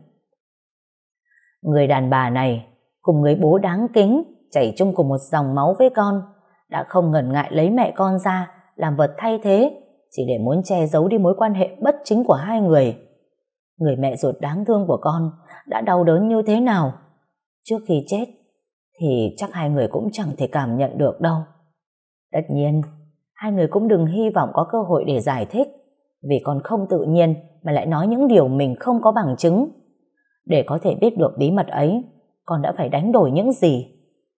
Người đàn bà này cùng người bố đáng kính chảy chung cùng một dòng máu với con đã không ngần ngại lấy mẹ con ra làm vật thay thế chỉ để muốn che giấu đi mối quan hệ bất chính của hai người. Người mẹ ruột đáng thương của con đã đau đớn như thế nào? Trước khi chết thì chắc hai người cũng chẳng thể cảm nhận được đâu. Tất nhiên, hai người cũng đừng hy vọng có cơ hội để giải thích vì còn không tự nhiên mà lại nói những điều mình không có bằng chứng. Để có thể biết được bí mật ấy, con đã phải đánh đổi những gì.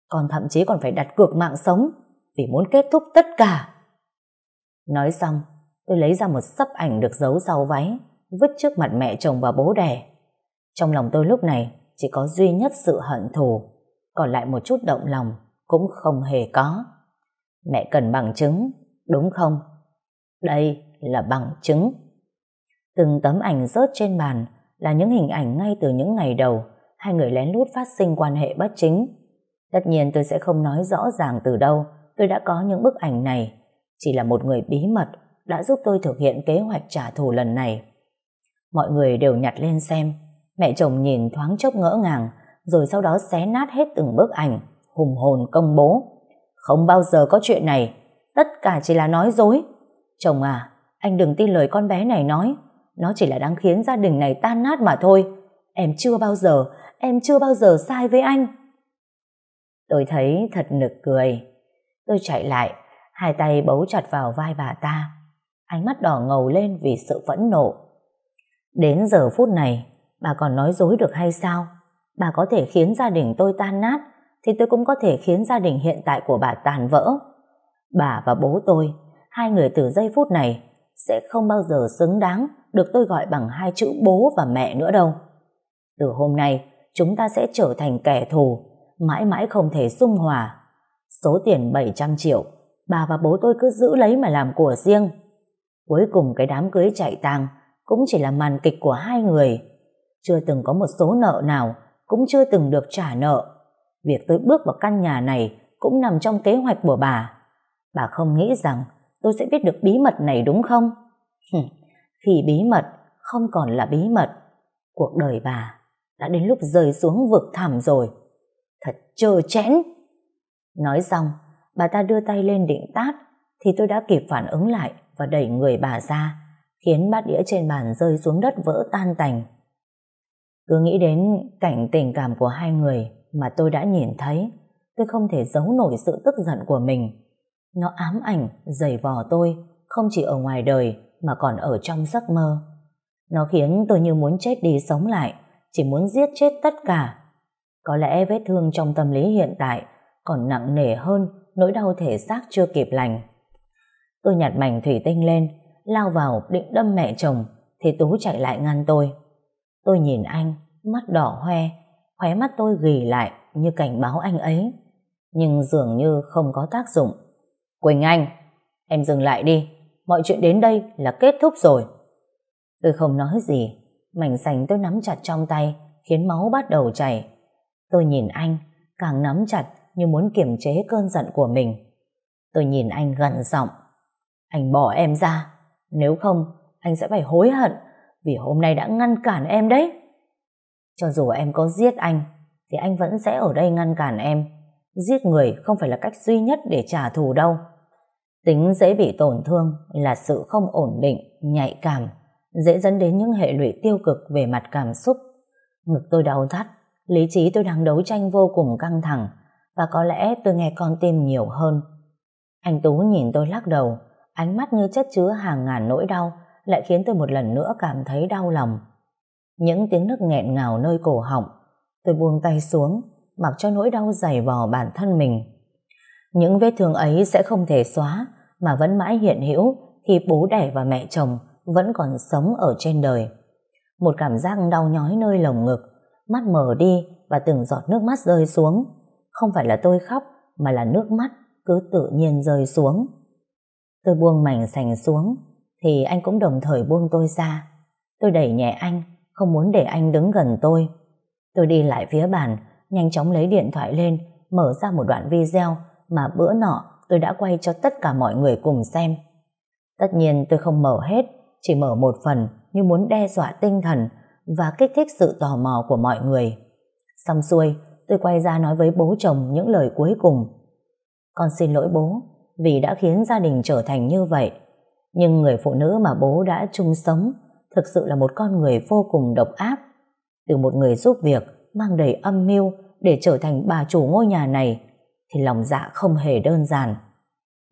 Con thậm chí còn phải đặt cược mạng sống vì muốn kết thúc tất cả. Nói xong, tôi lấy ra một sấp ảnh được giấu sau váy, vứt trước mặt mẹ chồng và bố đẻ. Trong lòng tôi lúc này chỉ có duy nhất sự hận thù, còn lại một chút động lòng cũng không hề có. Mẹ cần bằng chứng, đúng không? Đây là bằng chứng. Từng tấm ảnh rớt trên bàn là những hình ảnh ngay từ những ngày đầu hai người lén lút phát sinh quan hệ bất chính. Tất nhiên tôi sẽ không nói rõ ràng từ đâu tôi đã có những bức ảnh này. Chỉ là một người bí mật đã giúp tôi thực hiện kế hoạch trả thù lần này. Mọi người đều nhặt lên xem. Mẹ chồng nhìn thoáng chốc ngỡ ngàng rồi sau đó xé nát hết từng bức ảnh hùng hồn công bố. Không bao giờ có chuyện này. Tất cả chỉ là nói dối. Chồng à, anh đừng tin lời con bé này nói. Nó chỉ là đang khiến gia đình này tan nát mà thôi. Em chưa bao giờ, em chưa bao giờ sai với anh. Tôi thấy thật nực cười. Tôi chạy lại, hai tay bấu chặt vào vai bà ta. Ánh mắt đỏ ngầu lên vì sự phẫn nộ. Đến giờ phút này, bà còn nói dối được hay sao? Bà có thể khiến gia đình tôi tan nát, thì tôi cũng có thể khiến gia đình hiện tại của bà tàn vỡ. Bà và bố tôi, hai người từ giây phút này sẽ không bao giờ xứng đáng được tôi gọi bằng hai chữ bố và mẹ nữa đâu. Từ hôm nay, chúng ta sẽ trở thành kẻ thù, mãi mãi không thể xung hòa. Số tiền 700 triệu, bà và bố tôi cứ giữ lấy mà làm của riêng. Cuối cùng cái đám cưới chạy tang cũng chỉ là màn kịch của hai người. Chưa từng có một số nợ nào, cũng chưa từng được trả nợ. Việc tôi bước vào căn nhà này cũng nằm trong kế hoạch của bà. Bà không nghĩ rằng tôi sẽ biết được bí mật này đúng không? Khi bí mật không còn là bí mật, cuộc đời bà đã đến lúc rơi xuống vực thẳm rồi. Thật trơ chẽn. Nói xong, bà ta đưa tay lên định tát, thì tôi đã kịp phản ứng lại và đẩy người bà ra, khiến bát đĩa trên bàn rơi xuống đất vỡ tan tành. Cứ nghĩ đến cảnh tình cảm của hai người mà tôi đã nhìn thấy, tôi không thể giấu nổi sự tức giận của mình. Nó ám ảnh, dày vò tôi, không chỉ ở ngoài đời mà còn ở trong giấc mơ. Nó khiến tôi như muốn chết đi sống lại, chỉ muốn giết chết tất cả. Có lẽ vết thương trong tâm lý hiện tại còn nặng nề hơn nỗi đau thể xác chưa kịp lành. Tôi nhặt mảnh thủy tinh lên, lao vào định đâm mẹ chồng, thì Tú chạy lại ngăn tôi. Tôi nhìn anh, mắt đỏ hoe, khóe mắt tôi ghi lại như cảnh báo anh ấy. Nhưng dường như không có tác dụng. Quỳnh Anh, em dừng lại đi, mọi chuyện đến đây là kết thúc rồi. Tôi không nói gì, mảnh sành tôi nắm chặt trong tay, khiến máu bắt đầu chảy. Tôi nhìn anh, càng nắm chặt như muốn kiềm chế cơn giận của mình. Tôi nhìn anh gần giọng. Anh bỏ em ra, nếu không anh sẽ phải hối hận vì hôm nay đã ngăn cản em đấy. Cho dù em có giết anh, thì anh vẫn sẽ ở đây ngăn cản em. Giết người không phải là cách duy nhất để trả thù đâu. Tính dễ bị tổn thương là sự không ổn định, nhạy cảm, dễ dẫn đến những hệ lụy tiêu cực về mặt cảm xúc. Ngực tôi đau thắt, lý trí tôi đang đấu tranh vô cùng căng thẳng, và có lẽ tôi nghe con tim nhiều hơn. Anh Tú nhìn tôi lắc đầu, ánh mắt như chất chứa hàng ngàn nỗi đau, lại khiến tôi một lần nữa cảm thấy đau lòng. Những tiếng nức nghẹn ngào nơi cổ họng, tôi buông tay xuống, mặc cho nỗi đau dày vò bản thân mình. Những vết thương ấy sẽ không thể xóa, mà vẫn mãi hiện hữu khi bố đẻ và mẹ chồng vẫn còn sống ở trên đời. Một cảm giác đau nhói nơi lồng ngực, mắt mở đi và từng giọt nước mắt rơi xuống. Không phải là tôi khóc, mà là nước mắt cứ tự nhiên rơi xuống. Tôi buông mảnh sành xuống, thì anh cũng đồng thời buông tôi ra. Tôi đẩy nhẹ anh, không muốn để anh đứng gần tôi. Tôi đi lại phía bàn, nhanh chóng lấy điện thoại lên, mở ra một đoạn video mà bữa nọ tôi đã quay cho tất cả mọi người cùng xem. Tất nhiên tôi không mở hết, chỉ mở một phần như muốn đe dọa tinh thần và kích thích sự tò mò của mọi người. Xong xuôi, tôi quay ra nói với bố chồng những lời cuối cùng. Con xin lỗi bố, vì đã khiến gia đình trở thành như vậy. Nhưng người phụ nữ mà bố đã chung sống thực sự là một con người vô cùng độc ác. Từ một người giúp việc mang đầy âm mưu để trở thành bà chủ ngôi nhà này thì lòng dạ không hề đơn giản.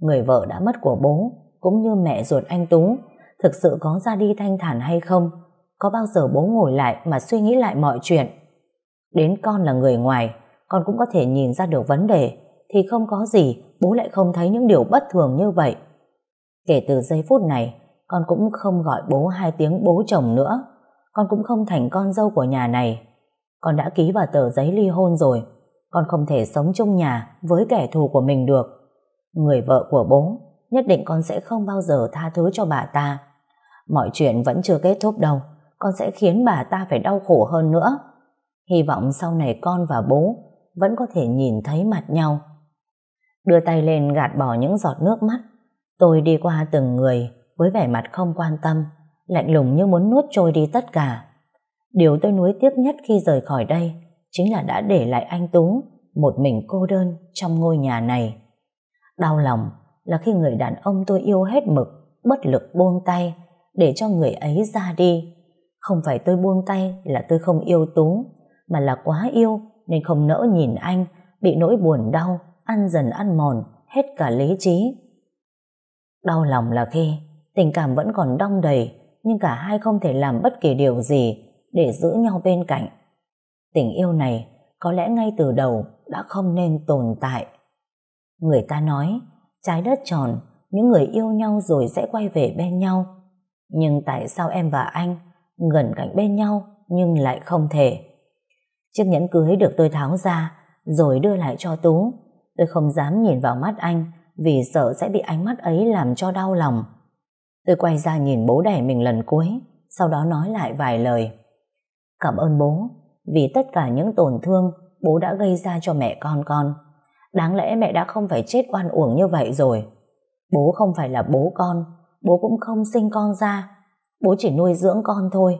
Người vợ đã mất của bố cũng như mẹ ruột anh Tú thực sự có ra đi thanh thản hay không? Có bao giờ bố ngồi lại mà suy nghĩ lại mọi chuyện? Đến con là người ngoài, con cũng có thể nhìn ra được vấn đề, thì không có gì bố lại không thấy những điều bất thường như vậy. Kể từ giây phút này, con cũng không gọi bố hai tiếng bố chồng nữa. Con cũng không thành con dâu của nhà này. Con đã ký vào tờ giấy ly hôn rồi. Con không thể sống chung nhà với kẻ thù của mình được. Người vợ của bố, nhất định con sẽ không bao giờ tha thứ cho bà ta. Mọi chuyện vẫn chưa kết thúc đâu. Con sẽ khiến bà ta phải đau khổ hơn nữa. Hy vọng sau này con và bố vẫn có thể nhìn thấy mặt nhau. Đưa tay lên gạt bỏ những giọt nước mắt. Tôi đi qua từng người với vẻ mặt không quan tâm, lạnh lùng như muốn nuốt trôi đi tất cả. Điều tôi nuối tiếc nhất khi rời khỏi đây chính là đã để lại anh Tú một mình cô đơn trong ngôi nhà này. Đau lòng là khi người đàn ông tôi yêu hết mực, bất lực buông tay để cho người ấy ra đi. Không phải tôi buông tay là tôi không yêu Tú, mà là quá yêu nên không nỡ nhìn anh bị nỗi buồn đau, ăn dần ăn mòn, hết cả lý trí. Đau lòng là khi tình cảm vẫn còn đong đầy, nhưng cả hai không thể làm bất kỳ điều gì để giữ nhau bên cạnh. Tình yêu này có lẽ ngay từ đầu đã không nên tồn tại. Người ta nói, trái đất tròn, những người yêu nhau rồi sẽ quay về bên nhau. Nhưng tại sao em và anh gần cạnh bên nhau nhưng lại không thể? Chiếc nhẫn cưới được tôi tháo ra rồi đưa lại cho Tú. Tôi không dám nhìn vào mắt anh vì sợ sẽ bị ánh mắt ấy làm cho đau lòng. Tôi quay ra nhìn bố đẻ mình lần cuối, sau đó nói lại vài lời. Cảm ơn bố, vì tất cả những tổn thương bố đã gây ra cho mẹ con con. Đáng lẽ mẹ đã không phải chết oan uổng như vậy rồi. Bố không phải là bố con, bố cũng không sinh con ra. Bố chỉ nuôi dưỡng con thôi.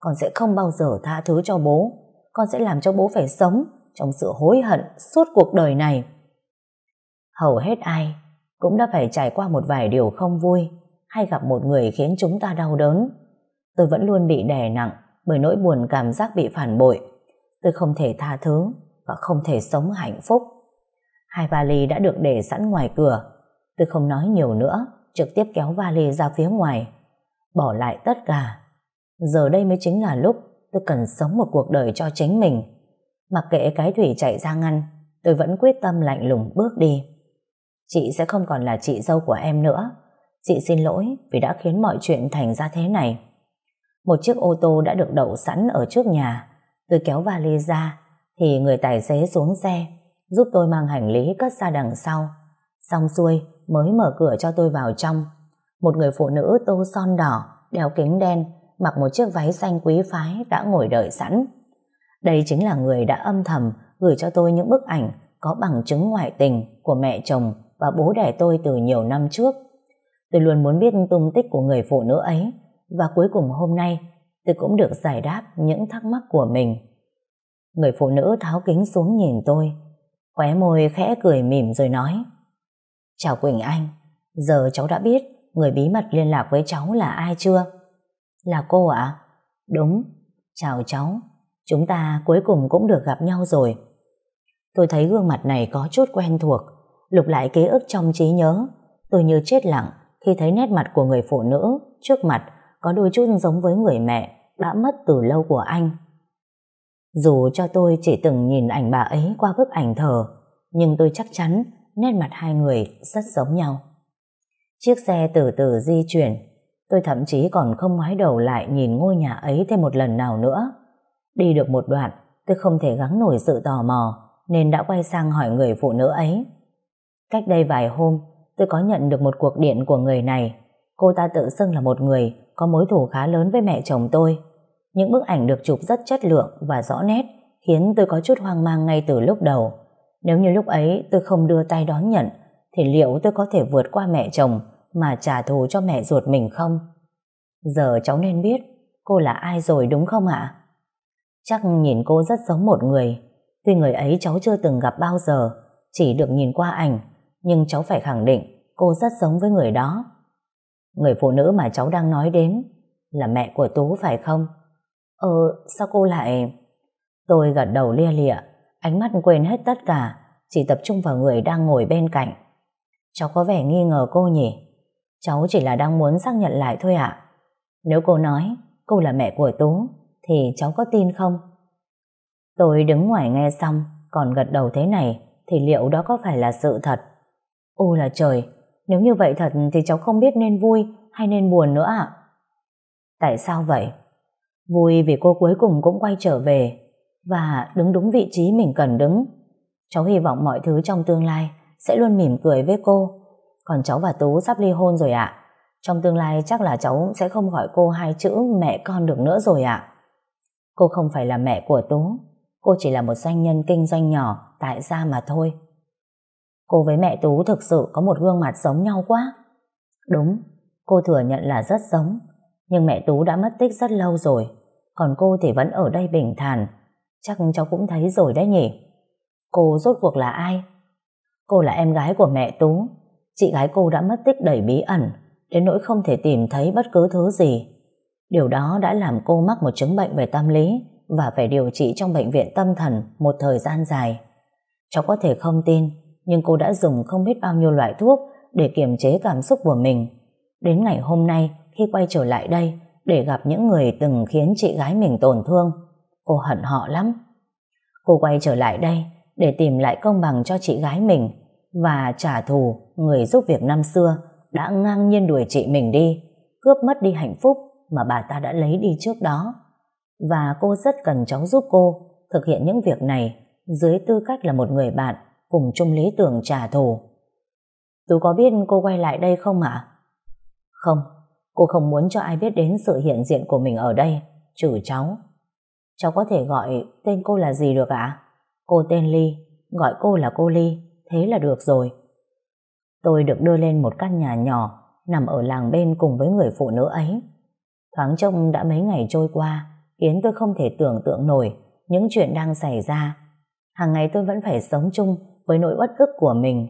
Con sẽ không bao giờ tha thứ cho bố. Con sẽ làm cho bố phải sống trong sự hối hận suốt cuộc đời này. Hầu hết ai cũng đã phải trải qua một vài điều không vui hay gặp một người khiến chúng ta đau đớn. Tôi vẫn luôn bị đè nặng bởi nỗi buồn cảm giác bị phản bội. Tôi không thể tha thứ và không thể sống hạnh phúc. Hai vali đã được để sẵn ngoài cửa. Tôi không nói nhiều nữa, trực tiếp kéo vali ra phía ngoài. Bỏ lại tất cả. Giờ đây mới chính là lúc tôi cần sống một cuộc đời cho chính mình. Mặc kệ cái thủy chạy ra ngăn, tôi vẫn quyết tâm lạnh lùng bước đi. Chị sẽ không còn là chị dâu của em nữa. Chị xin lỗi vì đã khiến mọi chuyện thành ra thế này. Một chiếc ô tô đã được đậu sẵn ở trước nhà. Tôi kéo vali ra, thì người tài xế xuống xe, giúp tôi mang hành lý cất ra đằng sau. Xong xuôi, mới mở cửa cho tôi vào trong. Một người phụ nữ tô son đỏ, đeo kính đen, mặc một chiếc váy xanh quý phái đã ngồi đợi sẵn. Đây chính là người đã âm thầm gửi cho tôi những bức ảnh có bằng chứng ngoại tình của mẹ chồng và bố đẻ tôi từ nhiều năm trước. Tôi luôn muốn biết tung tích của người phụ nữ ấy và cuối cùng hôm nay tôi cũng được giải đáp những thắc mắc của mình. Người phụ nữ tháo kính xuống nhìn tôi, khóe môi khẽ cười mỉm rồi nói Chào Quỳnh Anh, giờ cháu đã biết người bí mật liên lạc với cháu là ai chưa? Là cô ạ? Đúng, chào cháu, chúng ta cuối cùng cũng được gặp nhau rồi. Tôi thấy gương mặt này có chút quen thuộc, lục lại ký ức trong trí nhớ. Tôi như chết lặng khi thấy nét mặt của người phụ nữ trước mặt có đôi chút giống với người mẹ đã mất từ lâu của anh. Dù cho tôi chỉ từng nhìn ảnh bà ấy qua bức ảnh thờ, nhưng tôi chắc chắn nét mặt hai người rất giống nhau. Chiếc xe từ từ di chuyển, tôi thậm chí còn không ngoái đầu lại nhìn ngôi nhà ấy thêm một lần nào nữa. Đi được một đoạn, tôi không thể gắng nổi sự tò mò, nên đã quay sang hỏi người phụ nữ ấy. Cách đây vài hôm, tôi có nhận được một cuộc điện của người này. Cô ta tự xưng là một người có mối thù khá lớn với mẹ chồng tôi. Những bức ảnh được chụp rất chất lượng và rõ nét, khiến tôi có chút hoang mang ngay từ lúc đầu. Nếu như lúc ấy tôi không đưa tay đón nhận, thì liệu tôi có thể vượt qua mẹ chồng mà trả thù cho mẹ ruột mình không? Giờ cháu nên biết cô là ai rồi đúng không ạ? Chắc nhìn cô rất giống một người, tuy người ấy cháu chưa từng gặp bao giờ, chỉ được nhìn qua ảnh, nhưng cháu phải khẳng định cô rất giống với người đó. Người phụ nữ mà cháu đang nói đến là mẹ của Tú phải không? Ờ, sao cô lại... Tôi gật đầu lia lịa, ánh mắt quên hết tất cả, chỉ tập trung vào người đang ngồi bên cạnh. Cháu có vẻ nghi ngờ cô nhỉ? Cháu chỉ là đang muốn xác nhận lại thôi ạ. Nếu cô nói cô là mẹ của Tú, thì cháu có tin không? Tôi đứng ngoài nghe xong, còn gật đầu thế này, thì liệu đó có phải là sự thật? Ô là trời, nếu như vậy thật thì cháu không biết nên vui hay nên buồn nữa ạ. Tại sao vậy? Vui vì cô cuối cùng cũng quay trở về và đứng đúng vị trí mình cần đứng. Cháu hy vọng mọi thứ trong tương lai sẽ luôn mỉm cười với cô. Còn cháu và Tú sắp ly hôn rồi ạ. Trong tương lai chắc là cháu sẽ không gọi cô hai chữ mẹ con được nữa rồi ạ. Cô không phải là mẹ của Tú. Cô chỉ là một doanh nhân kinh doanh nhỏ tại gia mà thôi. Cô với mẹ Tú thực sự có một gương mặt giống nhau quá. Đúng, cô thừa nhận là rất giống, nhưng mẹ Tú đã mất tích rất lâu rồi, còn cô thì vẫn ở đây bình thản. Chắc cháu cũng thấy rồi đấy nhỉ. Cô rốt cuộc là ai? Cô là em gái của mẹ Tú. Chị gái cô đã mất tích đầy bí ẩn, đến nỗi không thể tìm thấy bất cứ thứ gì. Điều đó đã làm cô mắc một chứng bệnh về tâm lý và phải điều trị trong bệnh viện tâm thần một thời gian dài. Cháu có thể không tin, nhưng cô đã dùng không biết bao nhiêu loại thuốc để kiềm chế cảm xúc của mình. Đến ngày hôm nay, khi quay trở lại đây để gặp những người từng khiến chị gái mình tổn thương, cô hận họ lắm. Cô quay trở lại đây để tìm lại công bằng cho chị gái mình và trả thù người giúp việc năm xưa đã ngang nhiên đuổi chị mình đi, cướp mất đi hạnh phúc mà bà ta đã lấy đi trước đó. Và cô rất cần cháu giúp cô thực hiện những việc này dưới tư cách là một người bạn cùng chung lý tưởng trả thù. Tú có biết cô quay lại đây không ạ? Không, cô không muốn cho ai biết đến sự hiện diện của mình ở đây, trừ cháu. Cháu có thể gọi tên cô là gì được ạ? Cô tên Ly, gọi cô là cô Ly, thế là được rồi. Tôi được đưa lên một căn nhà nhỏ nằm ở làng bên cùng với người phụ nữ ấy. Thoáng trông đã mấy ngày trôi qua, khiến tôi không thể tưởng tượng nổi những chuyện đang xảy ra. Hàng ngày tôi vẫn phải sống chung với nỗi uất ức của mình.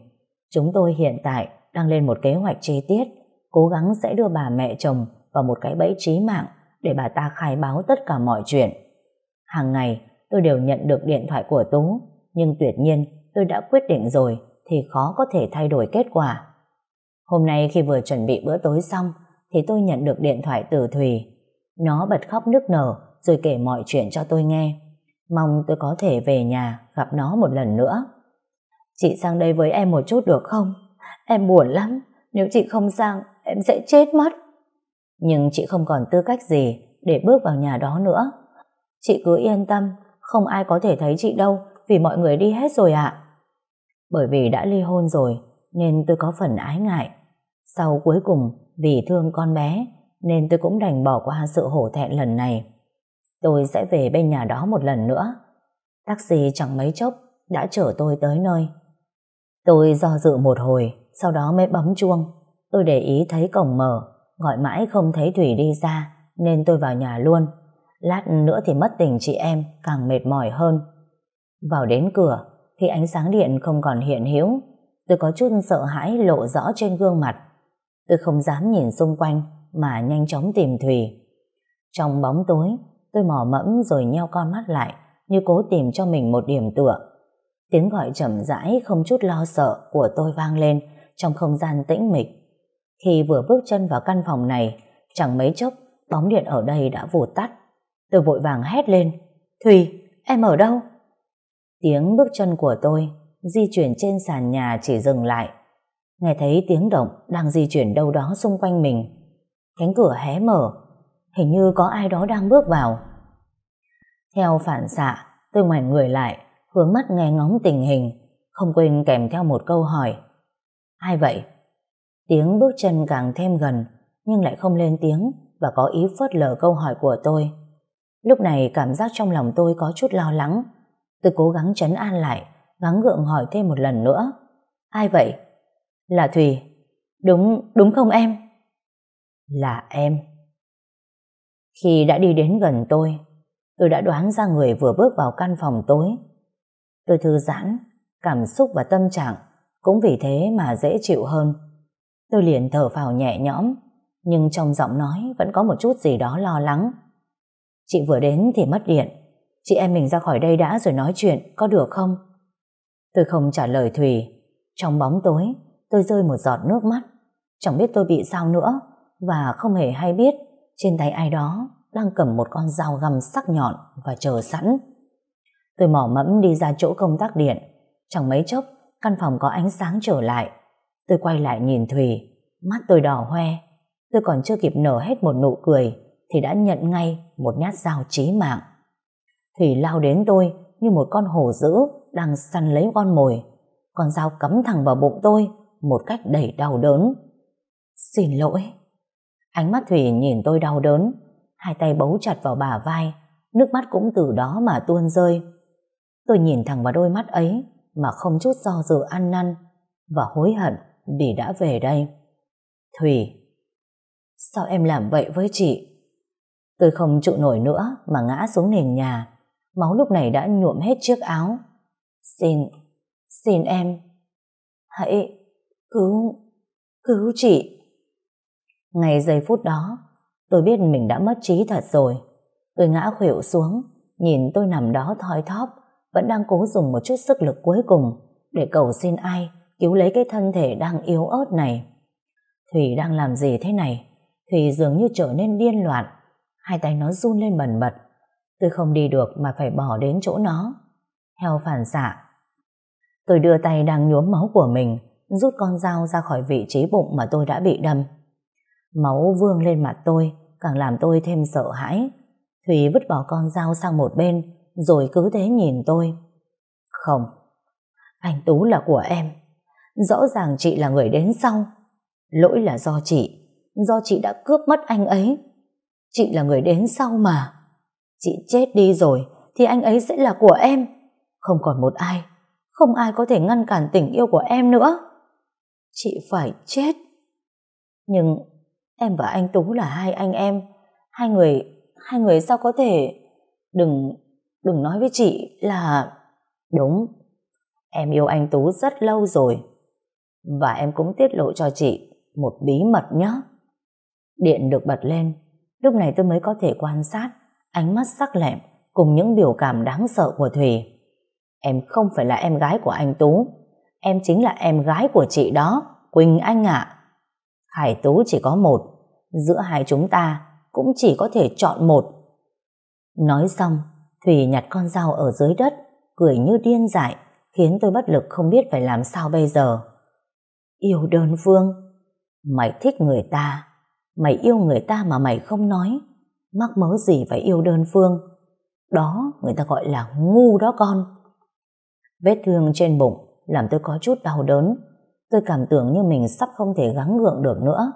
Chúng tôi hiện tại đang lên một kế hoạch chi tiết, cố gắng sẽ đưa bà mẹ chồng vào một cái bẫy trí mạng để bà ta khai báo tất cả mọi chuyện. Hàng ngày tôi đều nhận được điện thoại của Tú, nhưng tuyệt nhiên tôi đã quyết định rồi thì khó có thể thay đổi kết quả. Hôm nay khi vừa chuẩn bị bữa tối xong thì tôi nhận được điện thoại từ Thùy. Nó bật khóc nức nở rồi kể mọi chuyện cho tôi nghe. Mong tôi có thể về nhà gặp nó một lần nữa. Chị sang đây với em một chút được không? Em buồn lắm. Nếu chị không sang, em sẽ chết mất. Nhưng chị không còn tư cách gì để bước vào nhà đó nữa. Chị cứ yên tâm, không ai có thể thấy chị đâu vì mọi người đi hết rồi ạ. Bởi vì đã ly hôn rồi nên tôi có phần ái ngại. Sau cuối cùng vì thương con bé nên tôi cũng đành bỏ qua sự hổ thẹn lần này. Tôi sẽ về bên nhà đó một lần nữa. Taxi chẳng mấy chốc đã chở tôi tới nơi. Tôi do dự một hồi, sau đó mới bấm chuông. Tôi để ý thấy cổng mở, gọi mãi không thấy Thủy đi ra, nên tôi vào nhà luôn. Lát nữa thì mất tình chị em, càng mệt mỏi hơn. Vào đến cửa, khi ánh sáng điện không còn hiện hữu, tôi có chút sợ hãi lộ rõ trên gương mặt. Tôi không dám nhìn xung quanh, mà nhanh chóng tìm Thủy. Trong bóng tối, tôi mò mẫm rồi nheo con mắt lại, như cố tìm cho mình một điểm tựa. Tiếng gọi chậm rãi không chút lo sợ của tôi vang lên trong không gian tĩnh mịch. Khi vừa bước chân vào căn phòng này, chẳng mấy chốc bóng điện ở đây đã vụt tắt. Tôi vội vàng hét lên, Thùy, em ở đâu? Tiếng bước chân của tôi di chuyển trên sàn nhà chỉ dừng lại. Nghe thấy tiếng động đang di chuyển đâu đó xung quanh mình. Cánh cửa hé mở, hình như có ai đó đang bước vào. Theo phản xạ, tôi ngoảnh người lại, hướng mắt nghe ngóng tình hình, không quên kèm theo một câu hỏi. Ai vậy? Tiếng bước chân càng thêm gần, nhưng lại không lên tiếng và có ý phớt lờ câu hỏi của tôi. Lúc này cảm giác trong lòng tôi có chút lo lắng. Tôi cố gắng trấn an lại, gắng gượng hỏi thêm một lần nữa. Ai vậy? Là Thùy. Đúng, đúng không em? Là em. Khi đã đi đến gần tôi, tôi đã đoán ra người vừa bước vào căn phòng tối. Tôi thư giãn, cảm xúc và tâm trạng cũng vì thế mà dễ chịu hơn. Tôi liền thở phào nhẹ nhõm, nhưng trong giọng nói vẫn có một chút gì đó lo lắng. Chị vừa đến thì mất điện, chị em mình ra khỏi đây đã rồi nói chuyện, có được không? Tôi không trả lời Thùy. Trong bóng tối, tôi rơi một giọt nước mắt. Chẳng biết tôi bị sao nữa, và không hề hay biết trên tay ai đó đang cầm một con dao găm sắc nhọn và chờ sẵn. Tôi mỏ mẫm đi ra chỗ công tắc điện. Chẳng mấy chốc, căn phòng có ánh sáng trở lại. Tôi quay lại nhìn Thùy, mắt tôi đỏ hoe. Tôi còn chưa kịp nở hết một nụ cười, thì đã nhận ngay một nhát dao chí mạng. Thùy lao đến tôi như một con hổ dữ đang săn lấy con mồi. Con dao cắm thẳng vào bụng tôi một cách đầy đau đớn. Xin lỗi. Ánh mắt Thủy nhìn tôi đau đớn, hai tay bấu chặt vào bả vai, nước mắt cũng từ đó mà tuôn rơi. Tôi nhìn thẳng vào đôi mắt ấy mà không chút do dự ăn năn và hối hận vì đã về đây. Thủy, sao em làm vậy với chị? Tôi không trụ nổi nữa mà ngã xuống nền nhà. Máu lúc này đã nhuộm hết chiếc áo. Xin, xin em, hãy cứu, cứu chị. ngày giây phút đó, tôi biết mình đã mất trí thật rồi. Tôi ngã khuỵu xuống, nhìn tôi nằm đó thoi thóp, vẫn đang cố dùng một chút sức lực cuối cùng để cầu xin ai cứu lấy cái thân thể đang yếu ớt này. Thủy đang làm gì thế này? Thủy dường như trở nên điên loạn. Hai tay nó run lên bần bật. Tôi không đi được mà phải bỏ đến chỗ nó. Theo phản xạ, tôi đưa tay đang nhuốm máu của mình, rút con dao ra khỏi vị trí bụng mà tôi đã bị đâm. Máu vương lên mặt tôi, càng làm tôi thêm sợ hãi. Thủy vứt bỏ con dao sang một bên, rồi cứ thế nhìn tôi. Không, anh Tú là của em. Rõ ràng chị là người đến sau. Lỗi là do chị, do chị đã cướp mất anh ấy. Chị là người đến sau mà. Chị chết đi rồi, thì anh ấy sẽ là của em. Không còn một ai, không ai có thể ngăn cản tình yêu của em nữa. Chị phải chết. Nhưng em và anh Tú là hai anh em, hai người, hai người sao có thể... Đừng, đừng nói với chị là... Đúng, em yêu anh Tú rất lâu rồi. Và em cũng tiết lộ cho chị một bí mật nhé. Điện được bật lên, lúc này tôi mới có thể quan sát ánh mắt sắc lẹm cùng những biểu cảm đáng sợ của Thùy. Em không phải là em gái của anh Tú, em chính là em gái của chị đó, Quỳnh Anh ạ. Hải Tú chỉ có một, giữa hai chúng ta cũng chỉ có thể chọn một. Nói xong, thủy nhặt con dao ở dưới đất, cười như điên dại, khiến tôi bất lực không biết phải làm sao bây giờ. Yêu đơn phương, mày thích người ta, mày yêu người ta mà mày không nói, mắc mớ gì phải yêu đơn phương. Đó người ta gọi là ngu đó con. Vết thương trên bụng làm tôi có chút đau đớn. Tôi cảm tưởng như mình sắp không thể gắng gượng được nữa.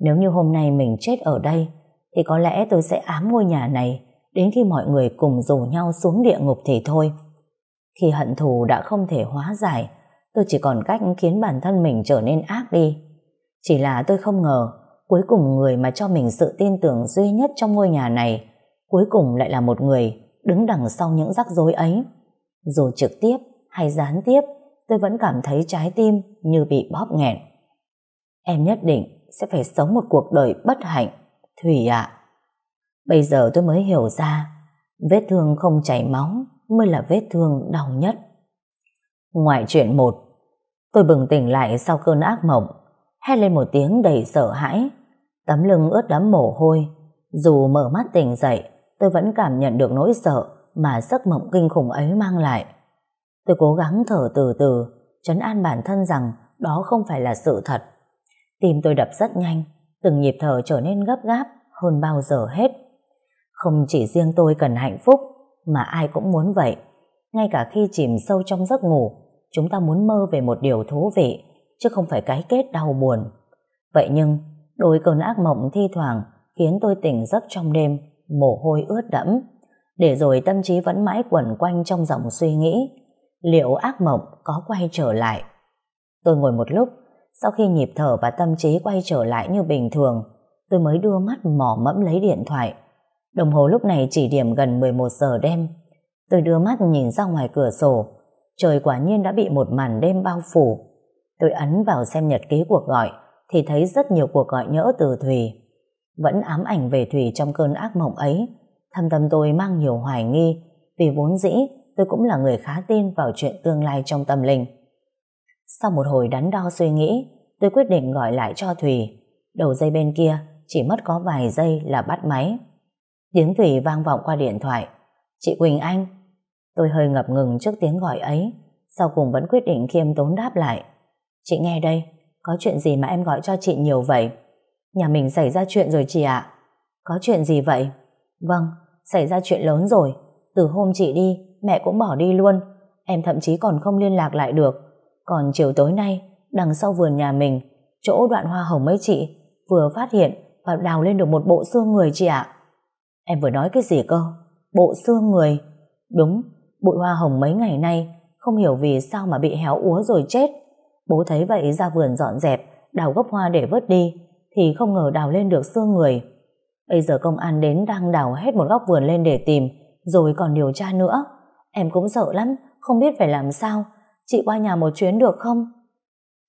Nếu như hôm nay mình chết ở đây, thì có lẽ tôi sẽ ám ngôi nhà này đến khi mọi người cùng rủ nhau xuống địa ngục thì thôi. Khi hận thù đã không thể hóa giải, tôi chỉ còn cách khiến bản thân mình trở nên ác đi. Chỉ là tôi không ngờ, cuối cùng người mà cho mình sự tin tưởng duy nhất trong ngôi nhà này, cuối cùng lại là một người đứng đằng sau những rắc rối ấy. Dù trực tiếp hay gián tiếp, tôi vẫn cảm thấy trái tim như bị bóp nghẹn. Em nhất định sẽ phải sống một cuộc đời bất hạnh, Thủy ạ. Bây giờ tôi mới hiểu ra, vết thương không chảy máu mới là vết thương đau nhất. Ngoài chuyện một, tôi bừng tỉnh lại sau cơn ác mộng, hét lên một tiếng đầy sợ hãi, tấm lưng ướt đẫm mồ hôi. Dù mở mắt tỉnh dậy, tôi vẫn cảm nhận được nỗi sợ mà giấc mộng kinh khủng ấy mang lại. Tôi cố gắng thở từ từ, chấn an bản thân rằng đó không phải là sự thật. Tim tôi đập rất nhanh, từng nhịp thở trở nên gấp gáp hơn bao giờ hết. Không chỉ riêng tôi cần hạnh phúc, mà ai cũng muốn vậy. Ngay cả khi chìm sâu trong giấc ngủ, chúng ta muốn mơ về một điều thú vị, chứ không phải cái kết đau buồn. Vậy nhưng, đôi cơn ác mộng thi thoảng khiến tôi tỉnh giấc trong đêm, mồ hôi ướt đẫm, để rồi tâm trí vẫn mãi quẩn quanh trong dòng suy nghĩ, liệu ác mộng có quay trở lại? Tôi ngồi một lúc, sau khi nhịp thở và tâm trí quay trở lại như bình thường, tôi mới đưa mắt mò mẫm lấy điện thoại. Đồng hồ lúc này chỉ điểm gần 11 giờ đêm. Tôi đưa mắt nhìn ra ngoài cửa sổ. Trời quả nhiên đã bị một màn đêm bao phủ. Tôi ấn vào xem nhật ký cuộc gọi, thì thấy rất nhiều cuộc gọi nhỡ từ Thùy. Vẫn ám ảnh về Thùy trong cơn ác mộng ấy. Thâm tâm tôi mang nhiều hoài nghi, vì vốn dĩ tôi cũng là người khá tin vào chuyện tương lai trong tâm linh. Sau một hồi đắn đo suy nghĩ, tôi quyết định gọi lại cho Thùy. Đầu dây bên kia chỉ mất có vài giây là bắt máy. Tiếng Thủy vang vọng qua điện thoại. Chị Quỳnh Anh. Tôi hơi ngập ngừng trước tiếng gọi ấy, sau cùng vẫn quyết định khiêm tốn đáp lại. Chị nghe đây, có chuyện gì mà em gọi cho chị nhiều vậy? Nhà mình xảy ra chuyện rồi chị ạ. Có chuyện gì vậy? Vâng, xảy ra chuyện lớn rồi. Từ hôm chị đi, mẹ cũng bỏ đi luôn. Em thậm chí còn không liên lạc lại được. Còn chiều tối nay, đằng sau vườn nhà mình, chỗ đoạn hoa hồng mấy chị, vừa phát hiện và đào lên được một bộ xương người chị ạ. Em vừa nói cái gì cơ? Bộ xương người? Đúng, bụi hoa hồng mấy ngày nay không hiểu vì sao mà bị héo úa rồi chết. Bố thấy vậy ra vườn dọn dẹp, đào gốc hoa để vớt đi, thì không ngờ đào lên được xương người. Bây giờ công an đến đang đào hết một góc vườn lên để tìm, rồi còn điều tra nữa. Em cũng sợ lắm, không biết phải làm sao. Chị qua nhà một chuyến được không?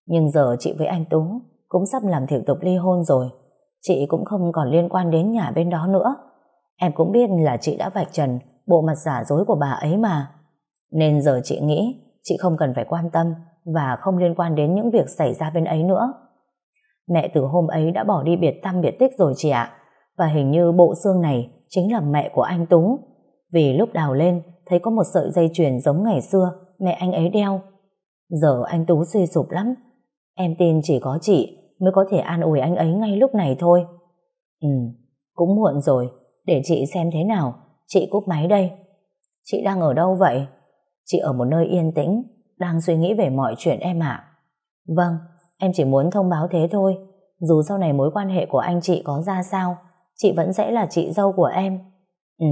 Nhưng giờ chị với anh Tú cũng sắp làm thủ tục ly hôn rồi. Chị cũng không còn liên quan đến nhà bên đó nữa. Em cũng biết là chị đã vạch trần bộ mặt giả dối của bà ấy mà. Nên giờ chị nghĩ chị không cần phải quan tâm và không liên quan đến những việc xảy ra bên ấy nữa. Mẹ từ hôm ấy đã bỏ đi biệt tâm biệt tích rồi chị ạ. Và hình như bộ xương này chính là mẹ của anh Tú. Vì lúc đào lên thấy có một sợi dây chuyền giống ngày xưa mẹ anh ấy đeo. Giờ anh Tú suy sụp lắm. Em tin chỉ có chị mới có thể an ủi anh ấy ngay lúc này thôi. Ừ, cũng muộn rồi. Để chị xem thế nào. Chị cúp máy đây. Chị đang ở đâu vậy? Chị ở một nơi yên tĩnh, đang suy nghĩ về mọi chuyện em ạ. Vâng, em chỉ muốn thông báo thế thôi. Dù sau này mối quan hệ của anh chị có ra sao, chị vẫn sẽ là chị dâu của em. Ừ,